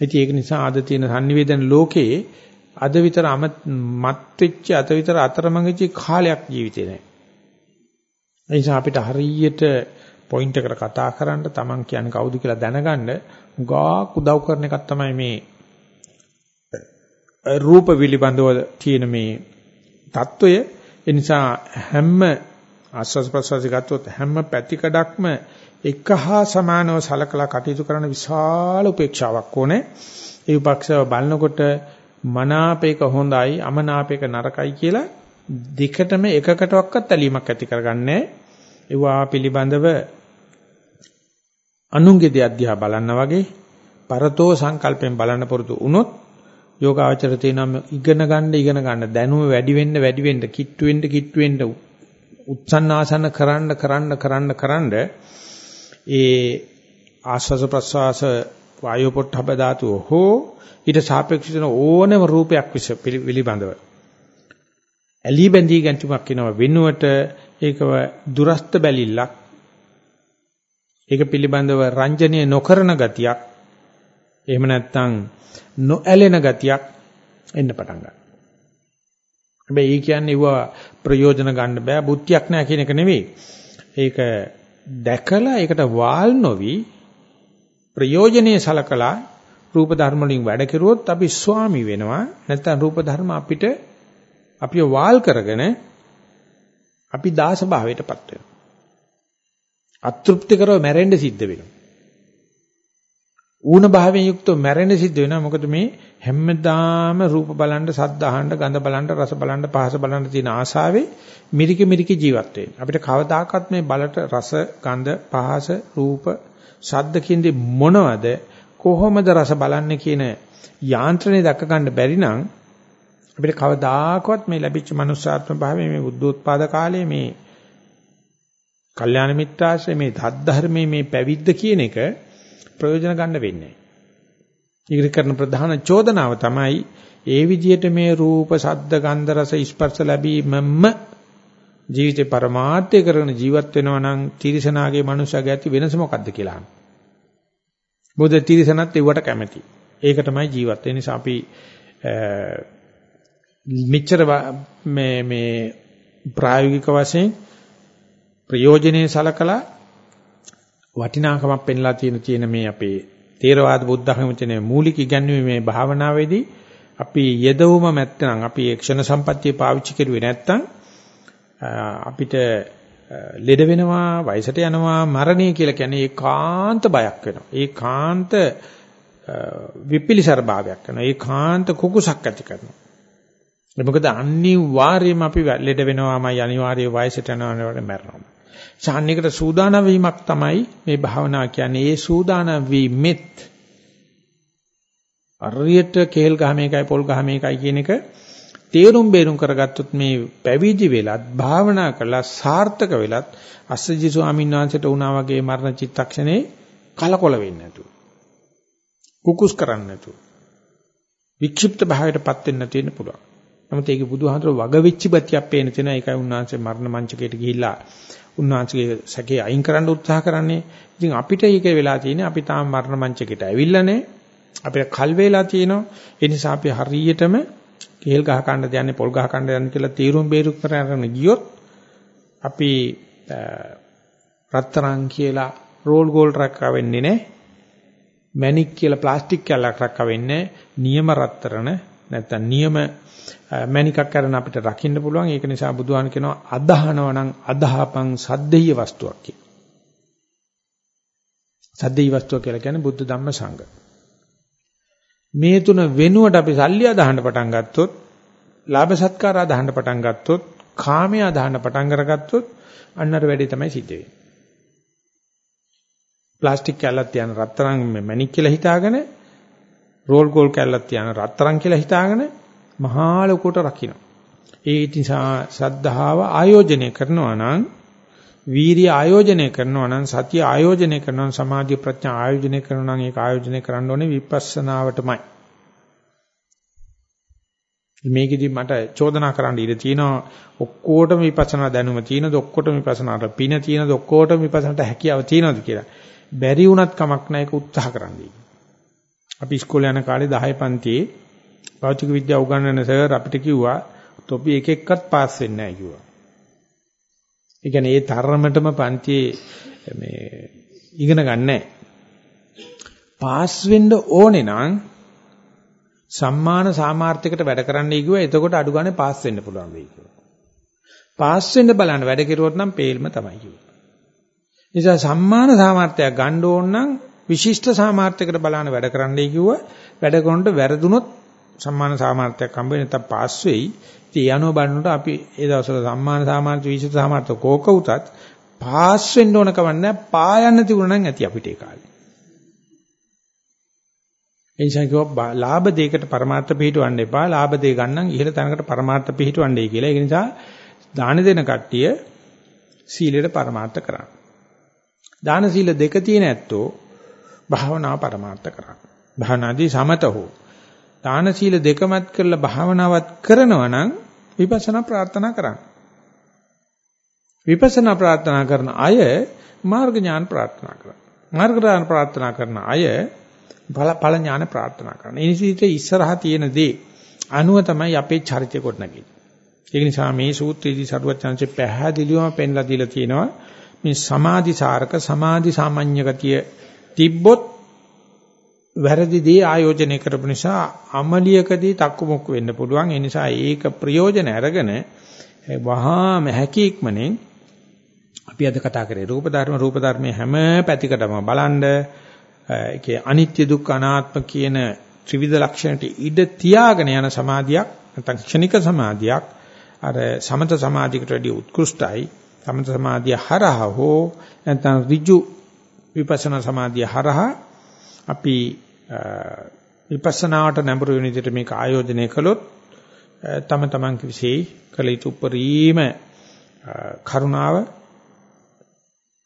ඉතින් ඒක නිසා අද තියෙන sannivedana ලෝකයේ අද විතර මත් වෙච්ච අත විතර අතරමඟ කාලයක් ජීවිතේ නැහැ. ඒ නිසා අපිට හරියට පොයින්ට් එකට කතා කරන්න Taman කියන්නේ කවුද කියලා දැනගන්න උගා උදව් කරන එකක් තමයි මේ රූප පිළිබඳව තියෙන මේ தত্ত্বය ඒ නිසා හැම ආස්වාද ප්‍රසවාස ගත්තොත් හැම පැතිකඩක්ම එක හා සමානව සලකලා කටයුතු කරන විශාල උපේක්ෂාවක් ඕනේ. ඒ විපක්ෂව බලනකොට මනාපේක හොඳයි අමනාපේක නරකයි කියලා දෙකටම එකකටවත් ඇලීමක් ඇති කරගන්නේ ඒවා පිළිබඳව අනුන්ගේ දෙය අධ්‍යා බලනා වගේ පරතෝ සංකල්පෙන් බලන්න පුරුදු වුණොත් යෝගාචර තියෙනවා ඉගෙන ගන්න ඉගෙන ගන්න. දැනුම වැඩි වෙන්න වැඩි වෙන්න කිට්ටු වෙන්න කිට්ටු වෙන්න උත්සන්න ආසන්න කරන්න කරන්න කරන්න කරන්න ඒ ආස්වාස ප්‍රස්වාස වායු පොට්ටබ ධාතුව හෝ ඊට සාපේක්ෂව ඕනම රූපයක් විස පිළිබඳව. ඇලී බැඳී ගැන්තුමක් වෙනව. වෙනුවට ඒකව දුරස්ත බැලිල්ලක් ඒක පිළිබඳව රංජනීය නොකරන ගතියක් එහෙම නැත්නම් නොඇලෙන ගතියක් එන්න පටන් ගන්නවා. හැබැයි ඒ කියන්නේ ඒවා ප්‍රයෝජන ගන්න බෑ බුද්ධියක් නෑ කියන එක නෙවෙයි. ඒක දැකලා ඒකට වාල් නොවි ප්‍රයෝජනේ සලකලා රූප ධර්ම වලින් වැඩ කෙරුවොත් අපි ස්වාමි වෙනවා. නැත්නම් රූප ධර්ම අපිට අපිව වාල් කරගෙන අපි දාස භාවයටපත් වෙනවා. අතෘප්තිකරව මැරෙන්න සිද්ධ වෙනවා. ඌණ භාවයෙන් යුක්තව මැරෙන්න සිද්ධ වෙනවා. මොකද මේ හැමදාම රූප බලන්න, ශබ්ද අහන්න, ගඳ බලන්න, රස බලන්න, පහස බලන්න තියෙන ආසාවේ මිරිකි මිරිකි ජීවත් වෙන්න. අපිට කවදාකවත් මේ බලට රස, ගඳ, පහස, රූප, ශබ්ද කියන්නේ මොනවද? කොහොමද රස බලන්නේ කියන යාන්ත්‍රණය දක්ක ගන්න බැරි නම් අපිට කවදාකවත් මේ ලැබිච්ච මනුස්සාත්ම භාවයේ මේ බුද්ධෝත්පාද කාලයේ මේ කල්යාණ මිත්‍රාශ්‍රය මේ ධර්මයේ මේ පැවිද්ද කියන එක ප්‍රයෝජන ගන්න වෙන්නේ නැහැ. කරන ප්‍රධාන චෝදනාව තමයි ඒ විදිහට මේ රූප, ශබ්ද, ගන්ධ, රස, ස්පර්ශ ලැබීමම ජීවිතේ પરමාර්ථය කරගෙන ජීවත් වෙනවා නම් තිරිසනාගේ මනුෂ්‍යගේ ඇති වෙනස මොකක්ද කියලා අහනවා. මොකද තිරිසනත් ඒවට කැමති. ඒක තමයි ජීවත් වෙන නිසා අපි මෙච්චර මේ මේ ප්‍රායෝගික වශයෙන් ප්‍රයෝජනේ සලකලා වටිනාකමක් පෙන්ලා තියෙන තියෙන මේ අපේ තේරවාද බුද්ධ ධර්මයේ මූලික ඉගැන්වීමේ මේ භාවනාවේදී අපි යෙදවුම නැත්නම් අපි ඒ ක්ෂණ සම්පත්තිය පාවිච්චි කරුවේ නැත්නම් අපිට ලෙඩ වෙනවා වයසට යනවා මරණය කියලා කියන්නේ ඒකාන්ත බයක් වෙනවා. ඒකාන්ත විපිලිසර භාවයක් කරනවා ඒකාන්ත කුකුසක් ඇති කරනවා. මොකද අනිවාර්යයෙන්ම අපි ලෙඩ වෙනවාමයි අනිවාර්යයෙන් වයසට යනවාට මැරෙනවා. ශාන්‍යයකට සූදානම් වීමක් තමයි මේ භාවනා කියන්නේ. ඒ සූදානම් වීමෙත් අරියට කේල් ගහ මේකයි පොල් ගහ මේකයි කියන එක තේරුම් බේරුම් කරගත්තොත් මේ පැවිදි වෙලත් භාවනා කරලා සාර්ථක වෙලත් අස්සජි ස්වාමීන් වහන්සේට වුණා වගේ මරණ චිත්තක්ෂණේ කලකොල වෙන්නේ නැතුව කුකුස් කරන්නේ නැතුව වික්ෂිප්ත භාවයටපත් වෙන්න තියෙන පුළුවන්. නමුත් ඒක බුදුහාමර වග වෙච්ච බතියක් පේන තැන ඒකයි උන්වහන්සේ මරණ මංචකයට ගිහිල්ලා උන්වහන්සේගේ සැකේ අයින් කරන්න උත්සාහ කරන්නේ. ඉතින් අපිට ඒක වෙලා තියෙන්නේ අපි තාම මරණ මංචකයට ඇවිල්ලා නැහැ. අපිට කල් වේලා තියෙනවා. ඒ නිසා අපි හරියටම කේල් ගහ කන්න දයන්නේ පොල් ගහ කන්න දයන්නේ කියලා තීරුම් බේරු කරගෙන ගියොත් අපි රත්තරන් කියලා රෝල් ගෝල් රක්කා වෙන්නේ නැහැ. මැණික් කියලා ප්ලාස්ටික් කැලක් රක්කා වෙන්නේ නියම රත්තරන නැත්තම් නියම මණිකක් කරන අපිට රකින්න පුළුවන්. ඒක නිසා බුදුහාම කියනවා අදහනවා නම් අදහපං සද්දේය වස්තුවක් කියලා. සද්දේය වස්තුව කියලා කියන්නේ බුද්ධ ධම්ම සංඝ. මේ තුන වෙනුවට අපි සල්ලි අදහන්න පටන් ගත්තොත්, ලාභ සත්කාර අදහන්න පටන් ගත්තොත්, කාමයේ අදහන්න පටන් අරගත්තොත් අන්නර වැඩේ තමයි සිද්ධ වෙන්නේ. ප්ලාස්ටික් කැල්ලක් තියන රත්තරන් මැණික් කියලා හිතාගෙන රෝල් ගෝල් කැල්ලක් තියන රත්තරන් කියලා හිතාගෙන මහා ලොකුට රකින්න. ඒ නිසා සද්ධාව ආයෝජනය කරනවා නම් වීරිය ආයෝජනය කරනවා නම් සතිය ආයෝජනය කරනවා නම් සමාධි ප්‍රඥා ආයෝජනය කරනවා නම් ඒක ආයෝජනය කරන්න ඕනේ විපස්සනාවටමයි. මේකෙදි මට චෝදනා කරන්න ඉඩ තියෙනවා ඔක්කොටම විපස්සනා දැනුම තියෙනද ඔක්කොටම විපස්සනාට පින තියෙනද ඔක්කොටම විපස්සනාට හැකියාව තියෙනවද කියලා. බැරි වුණත් කමක් නැහැ ඒක උත්සාහ කරන්න. අපි ඉස්කෝලේ යන කාලේ 10 පන්තියේ භෞතික විද්‍යාව උගන්වන සර් අපිට කිව්වා තොපි එක එක්කත් පාස් වෙන්නේ නැහැ කිව්වා. ඒ කියන්නේ ඒ තරමටම පන්තියේ මේ ඉගෙන ගන්නෑ. පාස් වෙන්න ඕනේ නම් සම්මාන සාමාර්ථයකට වැඩ කරන්නයි කිව්වා. එතකොට අඩු ගානේ පාස් වෙන්න පුළුවන් වෙයි කිව්වා. පාස් වෙන්න බලන්න වැඩ කෙරුවොත් නම් පේල්ම තමයි කිව්වා. නිසා සම්මාන සාමාර්ථයක් ගන්න ඕන නම් විශිෂ්ට සාමාර්ථයකට බලන්න වැඩ කරන්නයි කිව්වා. වැඩ කරනකොට වැරදුනොත් සම්මාන සාමාර්ථයක් හම්බ වෙන නැත්නම් පාස් වෙයි. ඉතින් යනෝ බලනකොට අපි ඒ දවස්වල සම්මාන සාමාර්ථ විශේෂ සාමාර්ථ කෝක උතත් පාස් වෙන්න ඕන කවන්නේ පායන්න තිබුණා නම් ඇති අපිට ඒ කාලේ. එනිසා කිව්වා ලාභ දෙයකට પરමාර්ථ පිහිටවන්න එපා. ලාභ දෙය ගන්න ඉහළ තැනකට પરමාර්ථ පිහිටවන්නයි කියලා. ඒ නිසා දාන දෙන කට්ටිය සීලයට પરමාර්ථ කරා. දාන සීල දෙක තියෙන ඇත්තෝ භාවනාව પરමාර්ථ කරා. භාවනාදී සමත හෝ දාන සීල දෙකමත් කරලා භාවනාවත් කරනවා නම් විපස්සනා ප්‍රාර්ථනා කරන්න. විපස්සනා ප්‍රාර්ථනා කරන අය මාර්ග ඥාන ප්‍රාර්ථනා කරනවා. මාර්ග ඥාන ප්‍රාර්ථනා කරන අය ඵල ඵල ඥාන ප්‍රාර්ථනා කරනවා. ඒ නිසා ඉස්සරහා තියෙන දේ අනුව තමයි අපේ චරිතය කොට නැගෙන්නේ. ඒ නිසා මේ සූත්‍රයේදී සරුවචාන්සේ පැහැදිලිවම පෙන්ලා දීලා තියෙනවා මේ සමාධි සාරක සමාධි සාමාන්‍ය ගතිය තිබ්බොත් වැරදි දේ ආයෝජනය කරපු නිසා අමලියකදී තක්කුමුක් වෙන්න පුළුවන්. ඒ නිසා ඒක ප්‍රයෝජන අරගෙන වහාම හැකීක්මනේ අපි අද කතා කරේ රූප ධර්ම රූප ධර්මයේ හැම පැතිකඩම බලන්ඩ ඒකේ අනිත්‍ය දුක්ඛ අනාත්ම කියන ත්‍රිවිධ ලක්ෂණට ඉඩ තියාගෙන යන සමාධියක් නැත්නම් ක්ෂණික සමාධියක් අර සමත සමාධියකට වඩා උත්කෘෂ්ටයි සමත සමාධිය හරහා හෝ නැත්නම් ඍජු විපස්සනා සමාධිය හරහා අපි විපස්සනාවට නැඹුරු වෙන විදිහට මේක ආයෝජනය කළොත් තම තමන් කිසි කළ යුතු උපරිම කරුණාව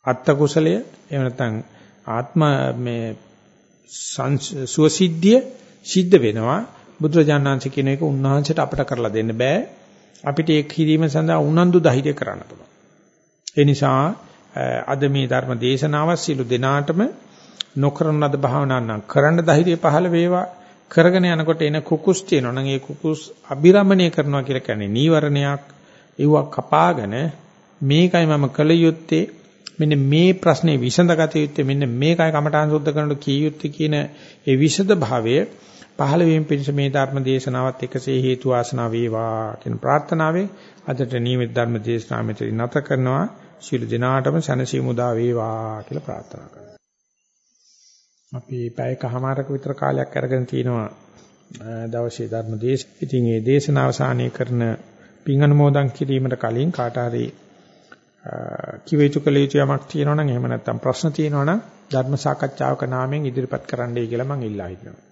අත්ත කුසලය එහෙම නැත්නම් ආත්ම මේ සුවසිද්ධිය සිද්ධ වෙනවා. බුදුරජාණන්සේ කියන එක උන්වහන්සේට අපට කරලා දෙන්න බෑ. අපිට ඒක කිරීම සඳහා උනන්දු ධෛර්ය කරන්න පුළුවන්. ඒ නිසා අද මේ ධර්ම දේශනාව සිළු දෙනාටම නොකරන ලද භාවනා නම් කරන්න ධෛර්යය පහළ වේවා. කරගෙන යනකොට එන කුකුස් තියෙනවා. නම් ඒ කුකුස් අබිරමණය කරනවා කියලා කියන්නේ නීවරණයක්. ඒව කපාගෙන මේකයි මම කළ යුත්තේ. මෙන්න මේ ප්‍රශ්නේ විසඳගත යුත්තේ. මෙන්න මේකයි කමඨාන් සුද්ධ කරනකොට කී යුත්තේ කියන ඒ විසද භාවය පහළ වීම පිණිස මේ ධර්ම දේශනාවත් එකසේ හේතු වාසනා වේවා කියන ප්‍රාර්ථනාවෙන් අදට නියමිත ධර්ම දේශනාව මෙතන නැත කරනවා. සියලු දෙනාටම සැනසීම උදා වේවා කියලා ප්‍රාර්ථනා කරනවා. අපි පැයකමාරක විතර කාලයක් අරගෙන තිනවා දවසේ ධර්ම දේශ. ඉතින් මේ දේශන අවසානයේ කරන පින් අනුමෝදන් කිරීමට කලින් කාට හරි කිව යුතු කළ යුතු යමක් තියෙනවා නම් එහෙම නැත්නම් ප්‍රශ්න තියෙනවා නම් ධර්ම සාකච්ඡාවක නාමයෙන් ඉදිරිපත් කරන්නයි කියලා මම ඉල්ලා හිටිනවා.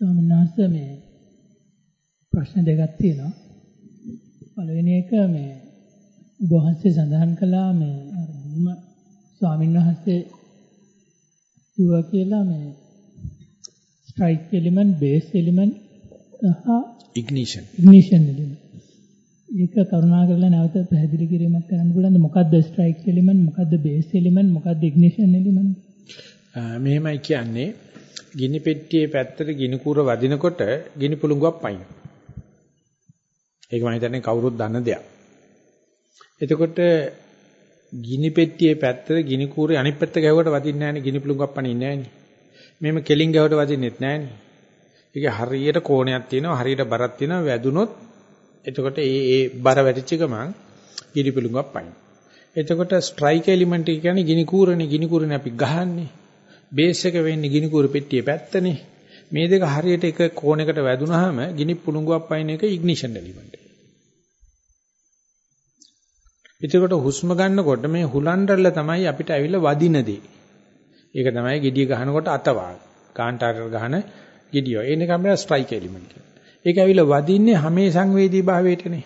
ස්වාමීන් වහන්සේ මේ ප්‍රශ්න දෙකක් තියෙනවා. පළවෙනි එක මේ ඔබ වහන්සේ සඳහන් කළා මේ බුදුම ස්වාමීන් වහන්සේ කිව්වා කියලා මේ ස්ට්‍රයික් එලිමන්ට් බේස් එලිමන්ට් සහ ඉග්නිෂන් ඉග්නිෂන් එලිමන්ට් ඒක කරුණාකරලා නැවත පැහැදිලි කිරීමක් කරන්න පුළුවන්ද? මොකද්ද ස්ට්‍රයික් එලිමන්ට් මොකද්ද බේස් එලිමන්ට් මොකද්ද ඉග්නිෂන් එලිමන්ට් මෙහෙමයි කියන්නේ ගිනි පෙට්ටියේ පැත්තට ගිනි කූර වදිනකොට ගිනි පුළඟක් පයින්. ඒක මම හිතන්නේ කවුරුත් දන්න දෙයක්. එතකොට ගිනි පෙට්ටියේ පැත්තට ගිනි කූරේ අනිත් පැත්ත ගැහුවට වදින්නේ නැහනේ ගිනි පුළඟක් පනින්නේ නැහනේ. මෙහෙම කෙලින් ගැහුවට වදින්නෙත් නැහනේ. ඒක හරියට කෝණයක් තියෙනවා හරියට බරක් තියෙනවා වැදුනොත් එතකොට ඒ ඒ බර වැටිච්ච ගමන් ගිනි පුළඟක් පනින. එතකොට ස්ට්‍රයික් එලිමන්ට් එක කියන්නේ ගිනි කූරනේ ගිනි කූරනේ අපි ගහන්නේ. බේස් එක වෙන්නේ ගිනි කූර පෙට්ටියේ පැත්තනේ. මේ දෙක හරියට එක කෝණයකට වැදුනහම ගිනි පුළඟක් පයින් එක ඉග්නිෂන් එලිමන්ට්. එතකොට හුස්ම ගන්නකොට මේ හුලන්ඩර්ල තමයි අපිට ඇවිල්ලා වදින දේ. ඒක තමයි gediy ගහනකොට අතවාල්. කාන්ටාරර ගහන gediy. ඒ නිකම්ම ස්ට්‍රයික් එලිමන්ට් එක. ඒක ඇවිල්ලා වදින්නේ හැමේ සංවේදී භාවයටනේ.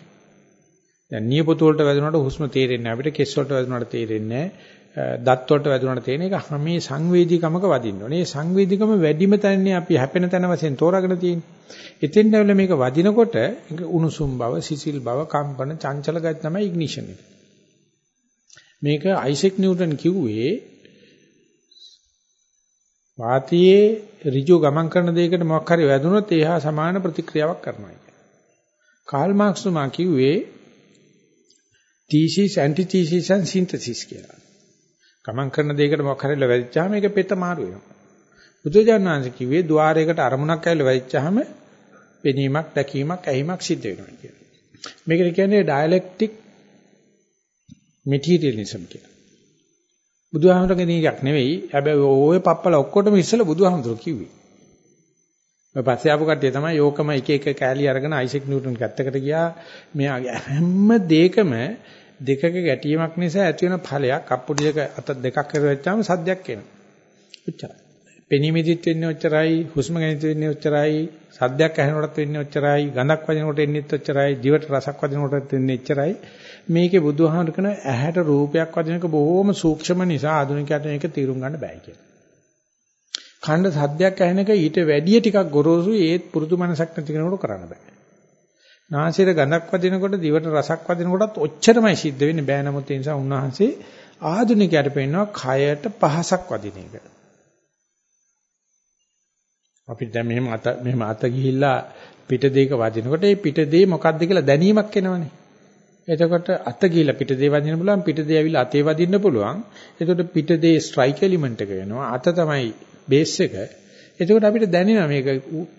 දැන් නියපොතු වලට වැදුනට හුස්ම තේරෙන්නේ නැහැ. අපිට කෙස් වලට වැදුනට තේරෙන්නේ නැහැ. දත් වලට වැදුනට තේරෙන එක හැමේ සංවේදීකමක වදින්න ඕනේ. මේ සංවේදීකම වැඩිම තැනනේ අපි හැපෙන තැන වශයෙන් තෝරාගෙන තියෙන්නේ. එතෙන් ඇවිල්ලා මේක වදිනකොට උණුසුම් බව, සිසිල් බව, කම්පන, චංචල ගති තමයි ඉග්නිෂන් එක. මේක අයිසෙක් නිව්ටන් කිව්වේ වාතයේ ඍජු ගමන් කරන දෙයකට මොකක් හරි වැදුනොත් ඒ හා සමාන ප්‍රතික්‍රියාවක් කරනවා කියලා. කාල් මාක්ස් තුමා කිව්වේ thesis antithesis and synthesis කියලා. ගමන් කරන දෙයකට මොකක් හරි වැදිච්චාම ඒක පෙත මාරු වෙනවා. බුදුජානනාංශ කිව්වේ ద్వාරයකට අරමුණක් ඇවිල්ලා වැදිච්චාම පෙනීමක්, දැකීමක්, ඇහිමක් සිද්ධ වෙනවා කියලා. මේකට කියන්නේ ඩයලෙක්ටික් මෙටීරියලිසම් කියලා. බුදුහාමරගේ නීයක් නෙවෙයි. හැබැයි ওই පප්පල ඔක්කොටම ඉස්සෙල්ලා බුදුහාමතුරු කිව්වේ. ඔය පස්සේ ආපු කට්ටිය තමයි යෝකම එක එක කෑලි අරගෙන අයිසෙක් නිව්ටන් ගැත්තකට ගියා. මෙයාගේ හැම දෙයකම දෙකක ගැටීමක් නිසා ඇති වෙන ඵලයක් අප්පුඩියක අත දෙකක් කරවෙච්චාම සද්දයක් එනවා. ඔච්චරයි. පෙනීමෙදිත් වෙන්නේ ඔච්චරයි, හුස්ම ගැනීමෙදිත් වෙන්නේ ඔච්චරයි, සද්දයක් ඇහෙනකොටත් වෙන්නේ ඔච්චරයි, ගඳක් වදිනකොට එන්නේත් ඔච්චරයි, දිවට රසක් වදිනකොටත් වෙන්නේ ඔච්චරයි. මේකේ බුදුහාමර කරන ඇහැට රූපයක් වදිනක බොහොම සූක්ෂම නිසා ආධුනිකයට මේක තීරුම් ගන්න බෑ කියලා. ඛණ්ඩ සද්දයක් ඇහෙන එක ඊට වැඩිය ටිකක් ගොරෝසුයි ඒත් පුරුදු මනසක් නැති කෙනෙකුට කරන්න බෑ. නාසයට ගඳක් වදිනකොට දිවට රසක් වදිනකොටත් ඔච්චරමයි සිද්ධ වෙන්නේ බෑ නමුත් ඒ නිසා උන්වහන්සේ ආධුනිකයට පෙන්නනවා කයට පහසක් වදින එක. අපිට දැන් මෙහෙම අත මෙහෙම අත ගිහිල්ලා පිට දෙයක වදිනකොට ඒ පිට දෙය මොකක්ද කියලා දැනීමක් එනවනේ. එතකොට අත ගිහිලා පිටදේ වදින්න පුළුවන් පිටදේ ඇවිල්ලා අතේ වදින්න පුළුවන්. එතකොට පිටදේ ස්ට්‍රයික් එලිමන්ට් එක වෙනවා. අත තමයි බේස් එක. එතකොට අපිට දැනෙනවා මේක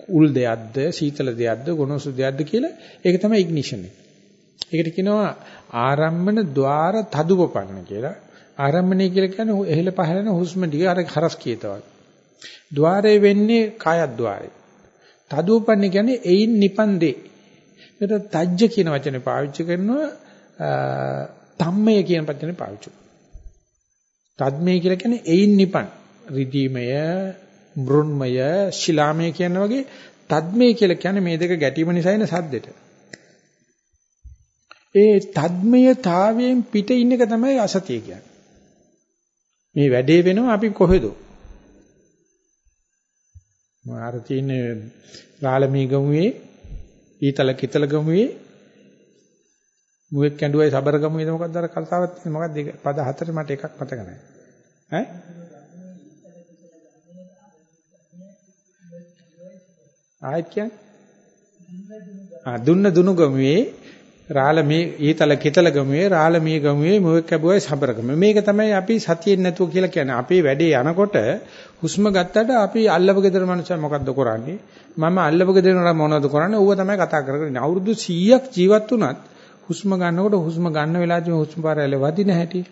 උල් දෙයක්ද, සීතල දෙයක්ද, ගොනොසු දෙයක්ද කියලා. ඒක තමයි ඉග්නිෂන් එක. ඒකට කියනවා ආරම්මන ద్వාර තදුපපන්න කියලා. ආරම්මණය කියලා කියන්නේ එහෙල පහළන හුස්ම ටික අර හරස් කියතවල. ద్వාරේ වෙන්නේ කායද්්වාරේ. තදුපපන්න කියන්නේ එයින් නිපන්දේ ඒකට තජ්ජ කියන වචනේ පාවිච්චි කරනවා තම්මය කියන වචනේ පාවිච්චි කරනවා. තද්මය කියලා කියන්නේ එයින් නිපන්. රිදීමය, මෘන්මය, ශිලාමය කියන වගේ තද්මය කියලා කියන්නේ මේ දෙක ගැටීම නිසා එන සද්දෙට. ඒ තද්මයතාවයෙන් පිට ඉන්න එක තමයි අසතිය කියන්නේ. මේ වැඩේ වෙනවා අපි කොහෙද? මාර තියෙන රාළමී ගමුවේ ඊතල කිතල ගමුවේ මුවෙක් කැඬුවයි සබර ගමුවේද මොකක්ද අර කතාවක් තියෙන්නේ? මොකක්ද පද හතර මට එකක් මතක නැහැ. ඈ? ආයෙත් කියන්නේ? ආ දුන්න දුනු ගමුවේ රාළමී ඊතල කිතල ගමුවේ රාළමී ගමුවේ මුවෙක් කැබුවයි සබර ගමුවේ. මේක තමයි අපි සතියෙන් නැතුව කියලා කියන්නේ. අපේ වැඩේ යනකොට හුස්ම ගත්තට අපි අල්ලපු ගෙදර මනුස්සයා මොකද්ද කරන්නේ? මම අල්ලපු ගෙදර මොනවද කරන්නේ? ඌව තමයි කතා කරගෙන ඉන්නේ අවුරුදු 100ක් ජීවත් වුණත් හුස්ම ගන්නකොට හුස්ම ගන්න වෙලාවදී හුස්ම පාරයල වදින හැටි.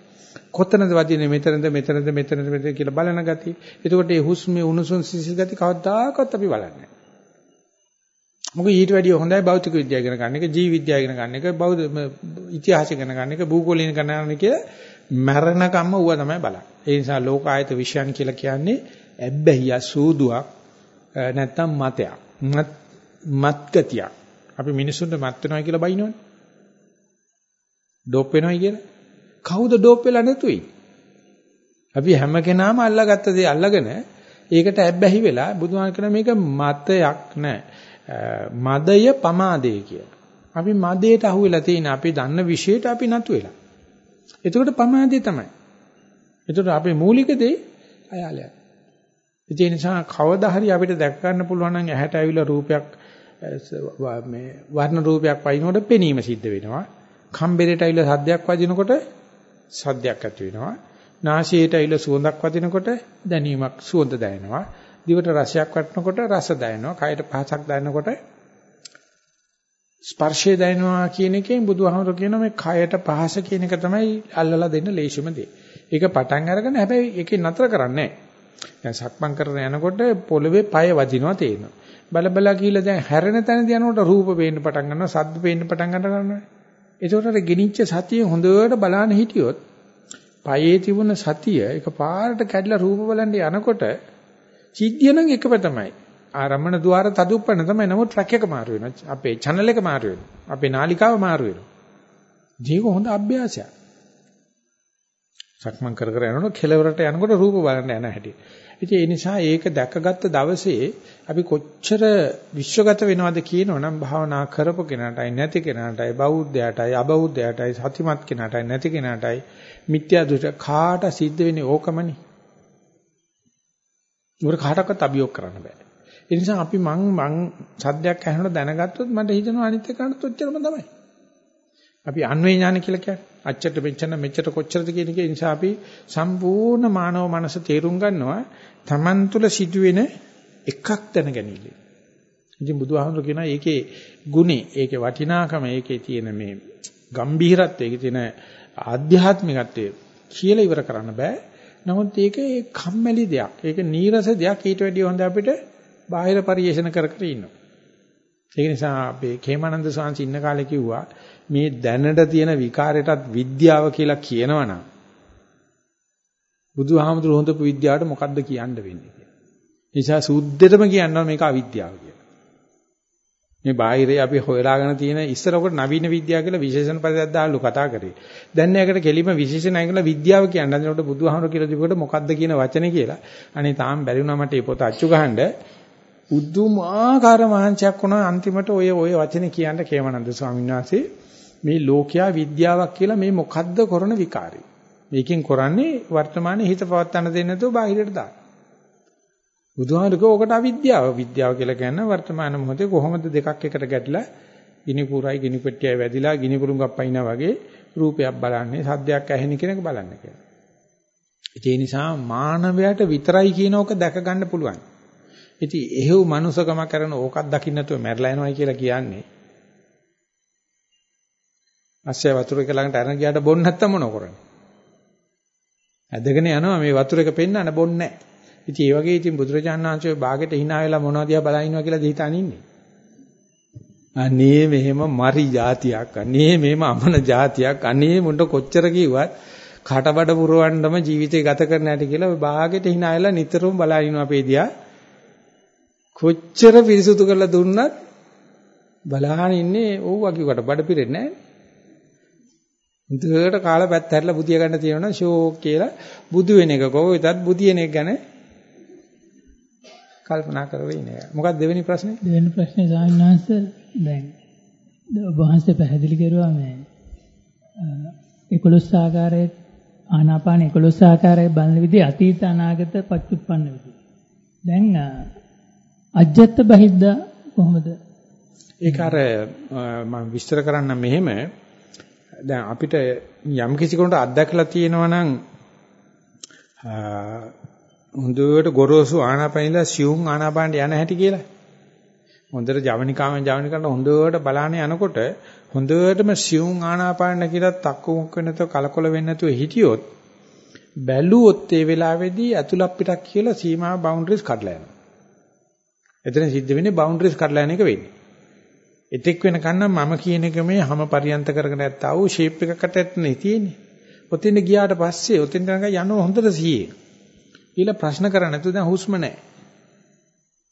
කොතනද වදින්නේ? මෙතනද මෙතනද මෙතනද මෙතන කියලා බලන ගතිය. එතකොට මේ හුස්මේ උණුසුම් සිසිල් ගතිය කවදාකවත් අපි බලන්නේ නැහැ. මොකද ඊට වැඩිය හොඳයි භෞතික විද්‍යාව ඉගෙන ගන්න එක, ජීව විද්‍යාව ඉගෙන ගන්න එක, බෞද්ධ ඉතිහාසය ඉගෙන ගන්න එක, භූගෝලය ඉගෙන ගන්න කියලා මරණකම්ම ඌව තමයි බලන්නේ. ඒ නිසා ලෝකායත විශ්යන් කියලා කියන්නේ ඇබ්බැහිය සූදුවක් නැත්තම් මතයක්. මත් මත්ගතියක්. අපි මිනිසුන්ට මත් වෙනවා කියලා බයිනවනේ. ඩෝප් වෙනවා කියලා. කවුද ඩෝප් වෙලා නැතුයි? අපි හැම කෙනාම අල්ලාගත්ත දේ අල්ලගෙන ඒකට ඇබ්බැහි වෙලා බුදුහාම කියන මේක මතයක් නෑ. මදය පමාදේ කියලා. අපි මදයට අහු වෙලා තියෙන අපි දන්න විශේෂයට අපි නතු වෙලා. එතකොට පමාදේ තමයි. එතකොට අපේ මූලික දේ අයාලයක්. ඒ නිසා කවදා හරි අපිට දැක ගන්න පුළුවන් නම් ඇහැට ඇවිල්ලා රූපයක් මේ වර්ණ රූපයක් වයින්කොට පෙනීම සිද්ධ වෙනවා. කම්බරේට ඇවිල්ලා සද්දයක් වදිනකොට සද්දයක් ඇති වෙනවා. නාසයට ඇවිල්ලා සුවඳක් වදිනකොට දැනීමක් සුවඳ දැනෙනවා. දිවට රසයක් වටනකොට රස දැනෙනවා. කයට පහසක් දැනෙනකොට ස්පර්ශය දැනෙනවා කියන එකෙන් බුදුහාමුදුරු කියන මේ කයට පහස කියන එක තමයි අල්ලලා දෙන්න ලේසිම දේ. ඒක පටන් අරගෙන හැබැයි ඒකේ නතර කරන්නේ නැහැ. දැන් සක්මන් කරන යනකොට පොළවේ පය වදිනවා තේනවා. බල බල කියලා දැන් හැරෙන තැනදී යනකොට රූප පේන්න පටන් ගන්නවා, සද්ද පේන්න පටන් ගන්නවා. ඒකට අර ගෙනිච්ච සතිය හොඳට බලන්න හිටියොත් පයේ තිබුණ සතිය එකපාරට කැඩලා රූප බලන්න යනකොට සිද්ධිය නම් එකම තමයි. ආරම්මන ద్వාර තදුප්පන්න තමයි. නමුත් ට්‍රැක් එක මාරු වෙනවා. අපේ channel එක මාරු වෙනවා. අපේ නාලිකාව මාරු වෙනවා. ජීව හොඳ අභ්‍යාසයක්. සක්මන් කර කර යනකොට කෙලවරට යනකොට රූප බලන්න යන හැටි. ඉතින් ඒ නිසා ඒක දැකගත්ත දවසේ අපි කොච්චර විශ්වගත වෙනවද කියනවනම් භාවනා කරපු කෙනාටයි නැති කෙනාටයි බෞද්ධයාටයි අබෞද්ධයාටයි සතිමත් කෙනාටයි නැති කෙනාටයි මිත්‍යා දෘෂ්ටි කාට සිද්ධ වෙන්නේ ඕකමනේ. උගර කාටවත් අභියෝග කරන්න බෑ. ඒ නිසා අපි මං මං සද්දයක් ඇහෙනකොට දැනගත්තොත් මට හිතෙනවා අනිත් එකකට ඔච්චරම තමයි. අපි අන්වේ ඥාන කියලා කියන්නේ. අච්චට මෙච්චර මෙච්චර කොච්චරද කියන එක නිසා අපි සම්පූර්ණ මානව මනස තේරුම් ගන්නවා Taman තුල සිදුවෙන එකක් දැනගැනීම. ඉතින් බුදුහාමුදුරු කියනවා ඒකේ ගුණේ, ඒකේ වටිනාකම, ඒකේ තියෙන මේ ගම්භීරත්වය, ඒකේ තියෙන ආධ්‍යාත්මිකත්වය කියලා ඉවර කරන්න බෑ. නමුත් ඒක කම්මැලි දෙයක්. ඒක නීරස දෙයක්. ඊට වැඩිය හොඳ අපිට බාහිර පරිේෂණ කර කර ඉන්නවා. ඒක නිසා අපේ කේමානන්ද සාංශ ඉන්න කාලේ කිව්වා මේ දැනට තියෙන විකාරයටත් විද්‍යාව කියලා කියනවනම් බුදුහාමුදුරු හොඳපු විද්‍යාවට මොකද්ද කියන්න වෙන්නේ කියලා. නිසා සුද්ධෙටම කියනවා මේක අවිද්‍යාව කියලා. මේ බාහිරේ අපි හොයලාගෙන තියෙන ඉස්සරකට නවීන විද්‍යාව කියලා විශේෂණ පදයක් දාලු කතා කරේ. දැන් ඒකට කෙලිම විශේෂණයි කියලා විද්‍යාව කියන්නේ. අදනකොට බුදුහාමුදුරු කියලා දීපුවට මොකද්ද කියන වචනේ කියලා. අනේ තාම බැරි වුණා මට මේ පොත අච්චු ගහන්න. උද්දුමාකාර මහන්සියක් වුණා අන්තිමට ඔය ඔය වචනේ කියන්න කේමනන්ද ස්වාමීන් වහන්සේ මේ ලෝකයා විද්‍යාවක් කියලා මේ මොකද්ද කරන විකාරය. මේකෙන් කරන්නේ වර්තමානයේ හිත පවත්තන්න දෙන්නේ නැතුව බාහිරට දාන්න. බුදුහාමුදුරුවෝ ඔකට අවිද්‍යාව. විද්‍යාව කියලා කියන්නේ වර්තමාන මොහොතේ කොහොමද දෙකක් එකට ගැටලා ගිනි පුරයි ගිනි පෙට්ටියයි වැදිලා ගිනි පුරුංගක් පයින්නා වගේ රූපයක් බලන්නේ සද්දයක් ඇහෙන කෙනෙක් බලන්න කියලා. ඒ නිසා මානවයාට විතරයි කියනෝක දැක ගන්න පුළුවන්. ඉතින් එහෙව් මනුසකම කරන ඕකක් දකින්න නැතුව මැරලා යනවායි කියලා කියන්නේ. අස්සය වතුර එක ළඟට අරන් ගියාට බොන්න නැත්තම් මොනව කරන්නේ? ඇදගෙන යනවා මේ වතුර එක පෙන්නන්න බොන්නේ නැහැ. ඉතින් ඒ වගේ ඉතින් බුදුරජාණන් වහන්සේ බාගෙට hina වෙලා මොනවද දිහා බලනවා කියලා දිහාන ඉන්නේ. අනේ මෙහෙම මරි જાතියක් අනේ මෙහෙම අමන જાතියක් අනේ මුන්ට කොච්චර කිව්වත් කටබඩ පුරවන්නම ජීවිතේ ගත කරන්න ඇති කියලා ඔය බාගෙට hina වෙලා නිතරම බලනවා අපේ දිහා. කොච්චර පිරිසුදු කරලා දුන්නත් බලහන් ඉන්නේ ඕවා කිව්වට බඩ පිරෙන්නේ නැහැ. හොඳට කාලා පැත්ත හැරලා බුදිය ගන්න තියෙනවා ෂෝක් කියලා බුදු වෙන එක කොහොමදත් බුදියන එක ගැන කල්පනා කරලා ඉන්නේ. මොකක්ද දෙවෙනි ප්‍රශ්නේ? දෙවෙනි ප්‍රශ්නේ සාහිණාංශ දැන් ඔබ වහන්සේ පැහැදිලි කරුවා මේ 11 ආකාරයේ ආනාපාන 11 ආකාරයේ බලන විදිහ අතීත අනාගත පච්චුප්පන්න විදිහ. දැන් අජ්ජත් බහිද්ද කොහොමද? ඒක අර මම විස්තර කරන්න මෙහෙම දැන් අපිට යම් කිසි කෙනෙකුට අත්දැකලා තියෙනවා නම් හොඳට ගොරෝසු ආනාපානිලා සියුම් ආනාපානට යන හැටි කියලා. හොඳට ජවනිකාවෙන් ජවනිකට හොඳට බලාන යනකොට හොඳටම සියුම් ආනාපාන කියලා තක්කු මුක් වෙනතෝ කලකොල වෙන්නේ නැතුව හිටියොත් බැලුවොත් ඒ වෙලාවේදී අතුලක් පිටක් කියලා සීමා බවුන්ඩරිස් කඩලා යනවා. එතන සිද්ධ වෙන්නේ බවුන්ඩරිස් කඩලා යන එක වෙන්නේ. එතෙක් වෙනකන් නම් මම කියන එක මේ හැම පරියන්ත කරගෙන නැත්තා වූ ෂේප් එකකට ඇත්තනේ තියෙන්නේ. ඔතෙන් ගියාට පස්සේ ඔතෙන් යනවා යනවා හොඳට සීයේ. ඊළ ප්‍රශ්න කරන්නේ නැතුව දැන් හුස්ම නැහැ.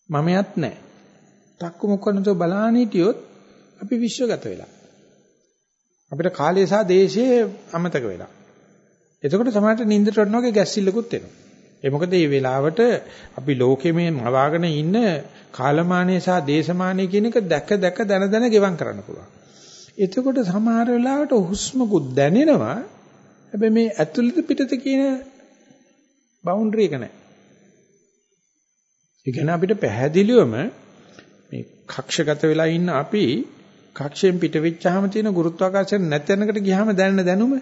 මමයක් නැහැ. තක්කු මොකනතෝ බලාන හිටියොත් අපි විශ්වගත වෙලා. අපිට කාලය සහ දේශය අමතක වෙලා. එතකොට සමහරට නිින්දට වටනවා වගේ ගැස්සිල්ලකුත් එනවා. ඒ මොකද මේ වෙලාවට අපි ලෝකෙ මේ මවාගෙන ඉන්න කාලමානය සහ දේශමානය කියන එක දැක දැක දන දන ගෙවම් කරන්න පුළුවන්. එතකොට සමහර වෙලාවට හුස්මකුත් දැනෙනවා. හැබැයි මේ ඇතුළත පිටත කියන බවුන්ඩරි එක නැහැ. ඒ කියන්නේ අපිට පැහැදිලිවම මේ කක්ෂගත වෙලා ඉන්න අපි කක්ෂයෙන් පිට වෙච්චාම තියෙන ගුරුත්වාකර්ෂණ නැත්ැනකට ගියාම දැනෙන දැනුම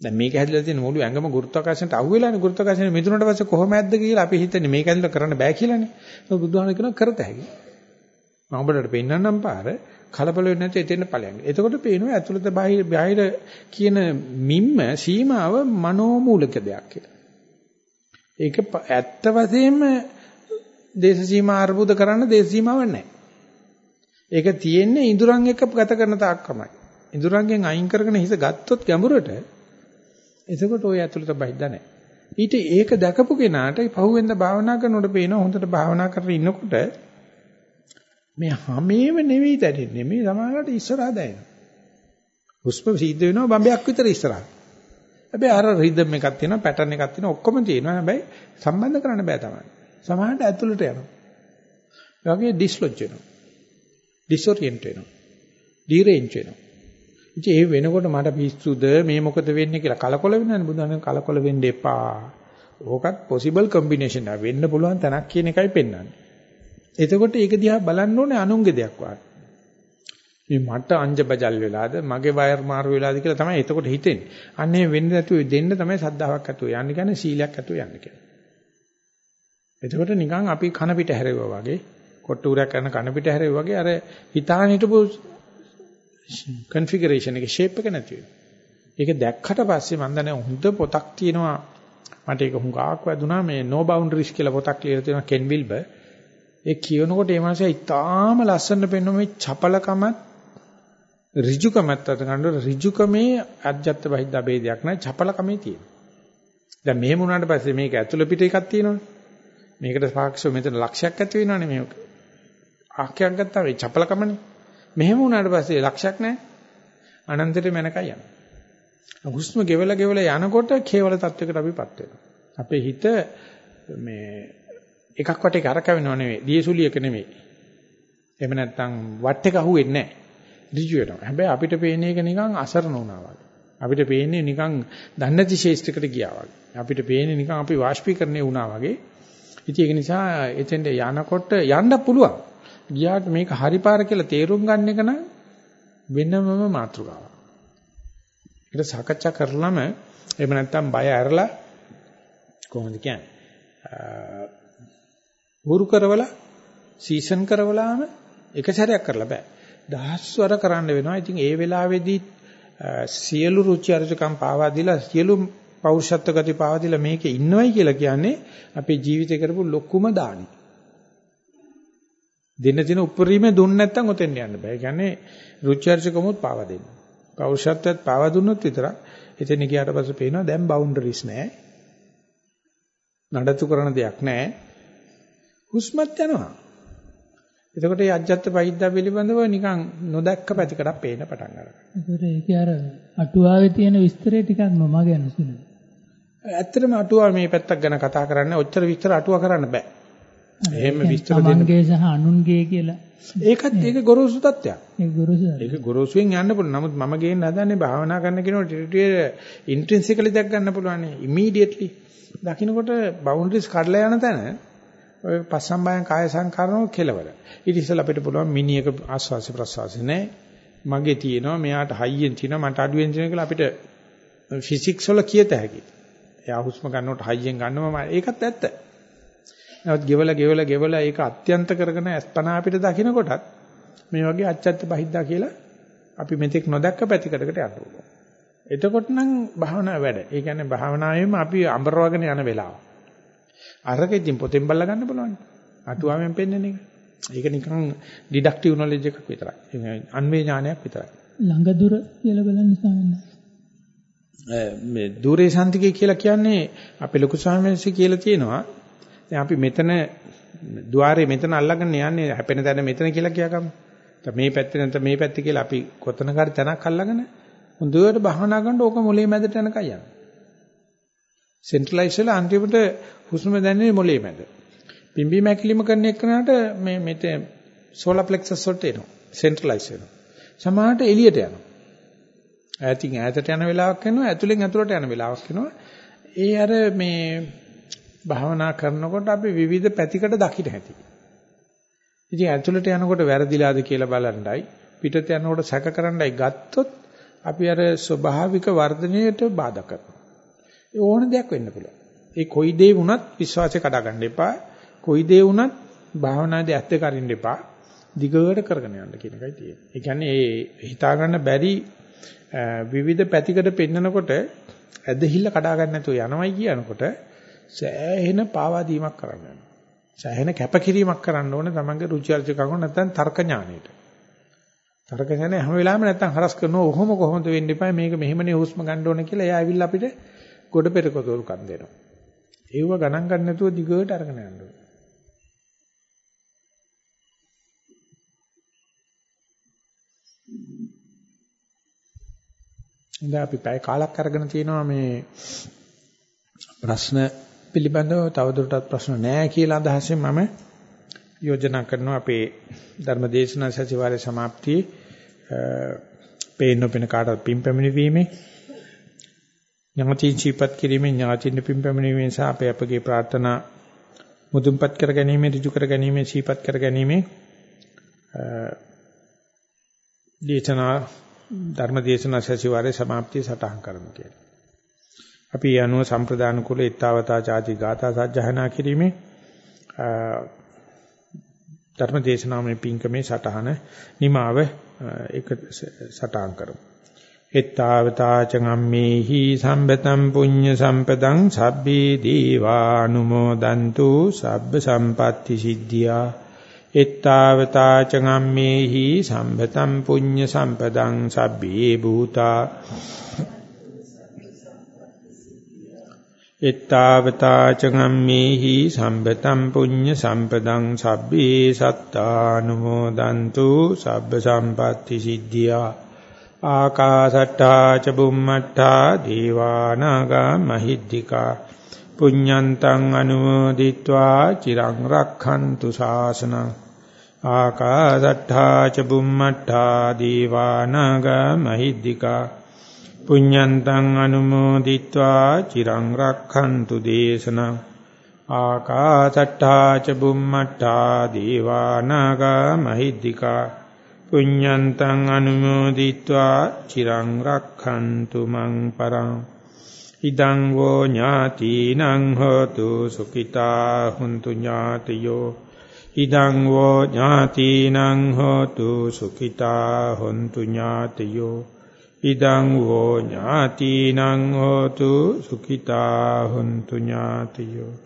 දැන් මේක හැදලා තියෙන මුළු ඇඟම ගුරුත්වාකර්ෂණයට අහු වෙලානේ ගුරුත්වාකර්ෂණය මිදුනට පස්සේ කොහොමද කියලා අපි හිතන්නේ මේක ඇදලා කරන්න බෑ කියලානේ. ඒක බුදුහාම කියනවා කරත හැකි. මම ඔබට පෙන්නන්නම් පාර කලබල වෙන්නේ නැති එතෙන් ඵලයන්. එතකොට පේනවා ඇතුළත බාහිර බාහිර කියන මිම්ම සීමාව මනෝමූලික දෙයක් කියලා. ඒක ඇත්ත වශයෙන්ම දේශ සීමා අර්බුද කරන්න දේශ සීමාවක් නැහැ. ඒක තියෙන්නේ ඉඳුරන් එක්ක ගත කරන තාක්කමයි. ඉඳුරන්ගෙන් අයින් කරගෙන හිත ගත්තොත් ගැඹුරට එතකොට ওই ඇතුළත බහිද්දා නැහැ. ඊට ඒක දැකපු කෙනාට පහුවෙන්ද භාවනා කරනකොට පේනවා හොඳට භාවනා කරගෙන ඉන්නකොට මේ හැමේම නෙවෙයි දැනෙන්නේ මේ සමානකට ඉස්සරහා දැනෙනවා. හුස්ම සිද්ධ වෙනවා බම්බයක් විතර ඉස්සරහා. හැබැයි අර රිද්ම් එකක් තියෙනවා පැටර්න් එකක් තියෙනවා ඔක්කොම තියෙනවා හැබැයි සම්බන්ධ කරන්න බෑ තමයි. සමහරට ඇතුළට යනවා. ඒ වගේ ඩිස්ලොජ් වෙනවා. ඩිසෝරියන්ට් වෙනවා. ඩිරේන්ජ් වෙනවා. ඉතින් ඒ වෙනකොට මට පිස්සුද මේ මොකද වෙන්නේ කියලා කලකොල වෙනවනේ බුදුහාම කලකොල වෙන්න එපා. ඕකත් possible combination එක වෙන්න පුළුවන් තැනක් කියන එකයි පෙන්වන්නේ. එතකොට ඒක දිහා බලන්න ඕනේ අනුන්ගේ දෙයක් වාගේ. මේ මට අංජබජල් වෙලාද මගේ වයර් මාරු වෙලාද කියලා තමයි එතකොට හිතෙන්නේ. අන්නේ වෙන්නේ නැතුව දෙන්න තමයි සද්ධාාවක් ඇතුව යන්නේ කියන්නේ සීලයක් ඇතුව යන්නේ කියන්නේ. එතකොට නිකන් අපි කන පිට හැරෙවුවා වගේ කොට්ටුරයක් කරන කන පිට හැරෙවුවා වගේ අර හිතාන හිටපු configuration එකේ shape එක නැති වෙනවා. ඒක දැක්කට පස්සේ මම දන්නේ හොඳ පොතක් තියෙනවා මට ඒක හුඟක් වැදුනා මේ no boundaries කියලා පොතක් ලියලා තියෙනවා කෙන් විල්බර්. ඒ කියනකොට ඒ මාසය ඉතාම ලස්සනට පෙන්වන මේ චපලකමත් ඍජුකමත් අතර ගන්න ඍජුකමේ අජත්ත බහිද්දා ભેදයක් නැහැ චපලකමේ තියෙනවා. දැන් මෙහෙම වුණාට පස්සේ මේක ඇතුළ පිට එකක් තියෙනවනේ. මේකට සාක්ෂිව මෙතන ලක්ෂයක් ඇති වෙනවනේ මේ ආඛ්‍යයක් ගත්තා මේ චපලකමනේ. මෙහෙම වුණාට පස්සේ ලක්ෂයක් නැහැ. අනන්තයට මැනකයි යනවා. හුස්ම ගෙවලා ගෙවලා යනකොට කේවල තත්වයකට අපිපත් වෙනවා. අපේ හිත මේ එකක් වටේ කරකවෙනව නෙවෙයි, දියසුලියක නෙවෙයි. එහෙම නැත්නම් වට එක අහුවෙන්නේ නැහැ. ඍජු වෙනවා. හැබැයි අපිට පේන්නේ ඒක නිකන් අසරණ වුණා වගේ. අපිට පේන්නේ නිකන් දන්නේ නැති ශේෂ්ත්‍රයකට ගියා වගේ. අපිට පේන්නේ නිකන් අපි වාෂ්පීකරණය වුණා වගේ. ඉතින් ඒක නිසා එතෙන්ට යනකොට යන්න පුළුවන්. ගියාට මේක හරි පාර කියලා තේරුම් ගන්න එක නම් වෙනමම මාතෘකාවක්. ඒක සාකච්ඡා කරලම එහෙම නැත්නම් බය ඇරලා කොහොමද කියන්නේ? වුරු කරවලා සීසන් කරවලාම එක සැරයක් කරලා බෑ. දහස්වර කරන්න වෙනවා. ඉතින් ඒ වෙලාවේදී සියලු රුචි අරුචිකම් පාවා දීලා සියලු පෞරුෂත්ව ගති පාවා දීලා මේකේ ඉන්නවයි කියලා කියන්නේ අපේ ජීවිතේ කරපු ලොකුම දානි. දින දින උපරිම දුන්න නැත්නම් ඔතෙන් යන්න බෑ. ඒ කියන්නේ රුචි අරුචිකමුත් පාවා දෙන්න. පෞරුෂත්වයත් පාවා දුන්නොත් විතරක් එතන ගියාට පස්සේ පේනවා දැන් බවුන්ඩරිස් නැහැ. නඩත්තු කරන දෙයක් නැහැ. හුස්මත් යනවා. එතකොට මේ අජත්ත පහිද්දා පිළිබඳව නිකන් නොදැක්ක පැතිකඩක් පේන්න පටන් ගන්නවා. ඒතර ඒක අර අටුවාවේ තියෙන විස්තරය ටිකක් මම ගැන සිනු. ඇත්තටම අටුවා මේ පැත්තක් ගැන කතා කරන්නේ ඔච්චර විස්තර අටුවා කරන්න බෑ. එහෙම විස්තර දෙන්න. තමන්ගේ සහ අනුන්ගේ කියලා. ඒකත් ඒක ගොරෝසු තත්ත්වයක්. ඒක ගොරෝසු. ඒක ගොරෝසුෙන් යන්න පුළුවන්. නමුත් මම ගේන්න හදන්නේ භාවනා කරන කෙනෙකුට ටිටියේ ඉන්ට්‍රින්සිකලි දැක් ගන්න පුළුවන්. ඉමීඩියට්ලි. දකින්නකොට බවුන්ඩරිස් කඩලා යන තැන ඔය පස්සම්බයන් කාය සංකාරනෝ කෙලවර. ඊට ඉස්සෙල්ලා අපිට පුළුවන් මිනියක ආස්වාසි ප්‍රසවාසි නෑ. මගේ තියෙනවා මෙයාට හයියෙන් තියෙනවා මට අඩුවෙන් තියෙනවා කියලා අපිට ෆිසික්ස් වල කියත හැකියි. එයා හුස්ම ගන්නකොට හයියෙන් ගන්නවා ඒකත් ඇත්ත. නමුත් ගෙවල ගෙවල ගෙවල ඒක අත්‍යන්ත කරගෙන අස්පනා අපිට දකින්නකොටත් මේ වගේ අච්චත්ත බහිද්දා කියලා අපි මෙතෙක් නොදැක්ක පැතිකඩකට යනවා. එතකොට නම් භාවනාව වැඩ. ඒ කියන්නේ භාවනාවෙම අපි අඹරවගෙන යන වෙලාව. අරකෙදින් පොතෙන් බලලා ගන්න බලන්න. අටුවාවෙන් පෙන්වන එක. ඒක නිකන් ඩිඩක්ටිව් නොලෙජ් එකක් විතරයි. අන්වේ ඥානයක් විතරයි. ළඟ දුර කියලා බලන්න ස්වාමීන් මේ দূරේ සාන්තිකය කියලා කියන්නේ අපේ ලොකු ස්වාමීන් වහන්සේ කියලා තියෙනවා. දැන් අපි මෙතන ద్వාරේ මෙතන අල්ලගෙන යන්නේ හැපෙන තැන මෙතන කියලා කියකම්. මේ පැත්තේ නැත්නම් මේ පැත්තේ කියලා අපි කොතනකරි තැනක් අල්ලගෙන හොඳට භවනා කරනකොට ඕක මොලේ මැදට යනකම් යනවා. සෙන්ට්‍රලයිස් වෙලා අන්තිමට හුස්ම දැනෙන්නේ මොලේ මැද. පිම්බි මැකිලිම කරන එකනට මේ මෙතේ සෝලර් ප්ලෙක්සස් වලට එනවා. සෙන්ට්‍රලයිස් වෙනවා. සමහරට එළියට යනවා. ඈතින් ඈතට යන වෙලාවක් වෙනවා, ඇතුලෙන් ඇතුලට යන වෙලාවක් වෙනවා. ඒ අර මේ භාවනා කරනකොට අපි විවිධ පැතිකඩ දකින්න ඇති. ඉතින් ඇතුළට යනකොට වැරදිලාද කියලා බලන්නයි පිටත යනකොට සැක කරන්නයි ගත්තොත් අපි අර ස්වභාවික වර්ධනයට බාධා කරනවා. ඒ ඕන දෙයක් වෙන්න පුළුවන්. ඒ කොයි දේ වුණත් විශ්වාසය කඩා ගන්න එපා. කොයි දේ වුණත් භාවනාදී ඇත්ත කරින්න එපා. දිගට කරගෙන යන්න කියන එකයි තියෙන්නේ. ඒ කියන්නේ ඒ හිතා ගන්න බැරි විවිධ පැතිකඩ පෙන්නකොට ඇදහිල්ල කඩා ගන්න නැතුව යනවයි කියනකොට සෑහෙන පාවා දීමක් කරන්න වෙනවා. සෑහෙන කැපකිරීමක් කරන්න ඕනේ තමන්ගේ රුචි අරුචිකම් නැත්නම් තර්ක ඥානෙට. තර්ක ඥානෙ හැම වෙලාවෙම නැත්නම් හරස් කරනවා ඔහොම කොහොමද වෙන්න එපා මේක මෙහෙමනේ හුස්ම ගන්න ඕනේ කියලා එයා ඇවිල්ලා අපිට ගොඩ පෙරකොතෝරුකම් දෙනවා. ඒව ගණන් ගන්න නැතුව දිගට අරගෙන යන්න ඕනේ. ඉතින් අපි පැය කාලක් අරගෙන තිනවා මේ ප්‍රශ්න පිළිබඳව තවදුරටත් ප්‍රශ්න නැහැ කියලා අදහසෙන් මම යෝජනා කරනවා අපේ ධර්මදේශනා සතිವಾರයේ સમાප්තියේ පේන්න වෙන කාටවත් පින් පැමිණීමේ යමතින් සීපත් කිරීමෙන් ඥාතින් පින් පැමිණීමෙන් සහ අපේ අපගේ ප්‍රාර්ථනා මුදුන්පත් කර ගැනීම ඍජු කර ගැනීම සීපත් කර ගැනීම දේශනා ධර්ම දේශනා සැසිවාරයේ સમાප්තිය සටහන් කරමු කියලා. අපි යනුව සම්ප්‍රදාන කුල ඊත්තාවතා ചാති ගාථා සජ්ජහනා කිරීමේ ධර්ම දේශනාවේ පින්කමේ සටහන නිමාව එක සටහන් කරමු. ඊත්තාවතා චගම්මේහි සම්බතම් පුඤ්ඤ සම්පදං සබ්බේ දීවානුමෝදන්තු සබ්බ සම්පatti සිද්ධියා. ඊත්තාවතා චගම්මේහි සම්බතම් පුඤ්ඤ සම්පදං සබ්බේ භූතා. එත්තාවතා චගම්මේහි සම්පතම් පුඤ්ඤ සම්පදං සබ්බේ සත්තානුමෝදන්තු සබ්බ සම්පatti සිද්ධියා. ආකාසට්ටා ච බුම්මට්ටා දීවානාගා මහිද්దికා පුඤ්ඤන්තං අනුමෝදිත්වා චිරං රක්ඛන්තු ශාසනං ආකාසට්ඨා ච බුම්මට්ඨා දීවානාගා මහිද්దికා පුඤ්ඤන්තං අනුමෝදිත්වා චිරං රක්ඛන්තු දේශනං ආකාසට්ඨා ච බුම්මට්ඨා දීවානාගා මහිද්దికා පුඤ්ඤන්තං අනුමෝදිत्वा චිරං රක්ඛන්තු මං පරං ඉදං වෝ ඥාතිනං හෝතු සුඛිතා හුන්තු ඥාතියෝ ඉදං වෝ ඥාතිනං හෝතු සුඛිතා හුන්තු ඥාතියෝ ඉදං වෝ ඥාතිනං හෝතු සුඛිතා හුන්තු ඥාතියෝ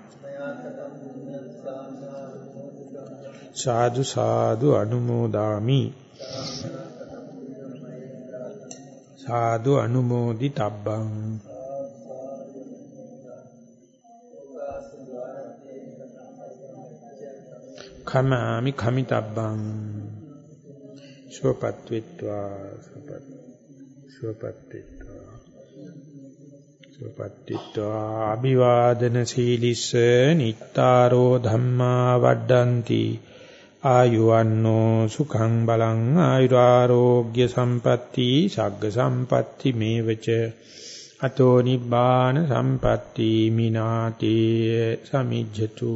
සාදු සාදු අනුමෝදාමි. සාදු අනුමෝදි තබ්බං කමාමි කමිතබ්බං. සුවපත් විත්වා සුවපත් සුවපත් විත්වා සුවපත් විත්වා අභිවාදන සීලිස්ස නිත්තාරෝ ධම්මා වඩ්ඩಂತಿ. ආයුවන්නෝ සුඛං බලං ආයුරාෝග්‍ය සම්පatti සග්ග සම්පatti මේවච. අතෝ නිබ්බාන සම්පatti මිනාති සමිජ්ජතු.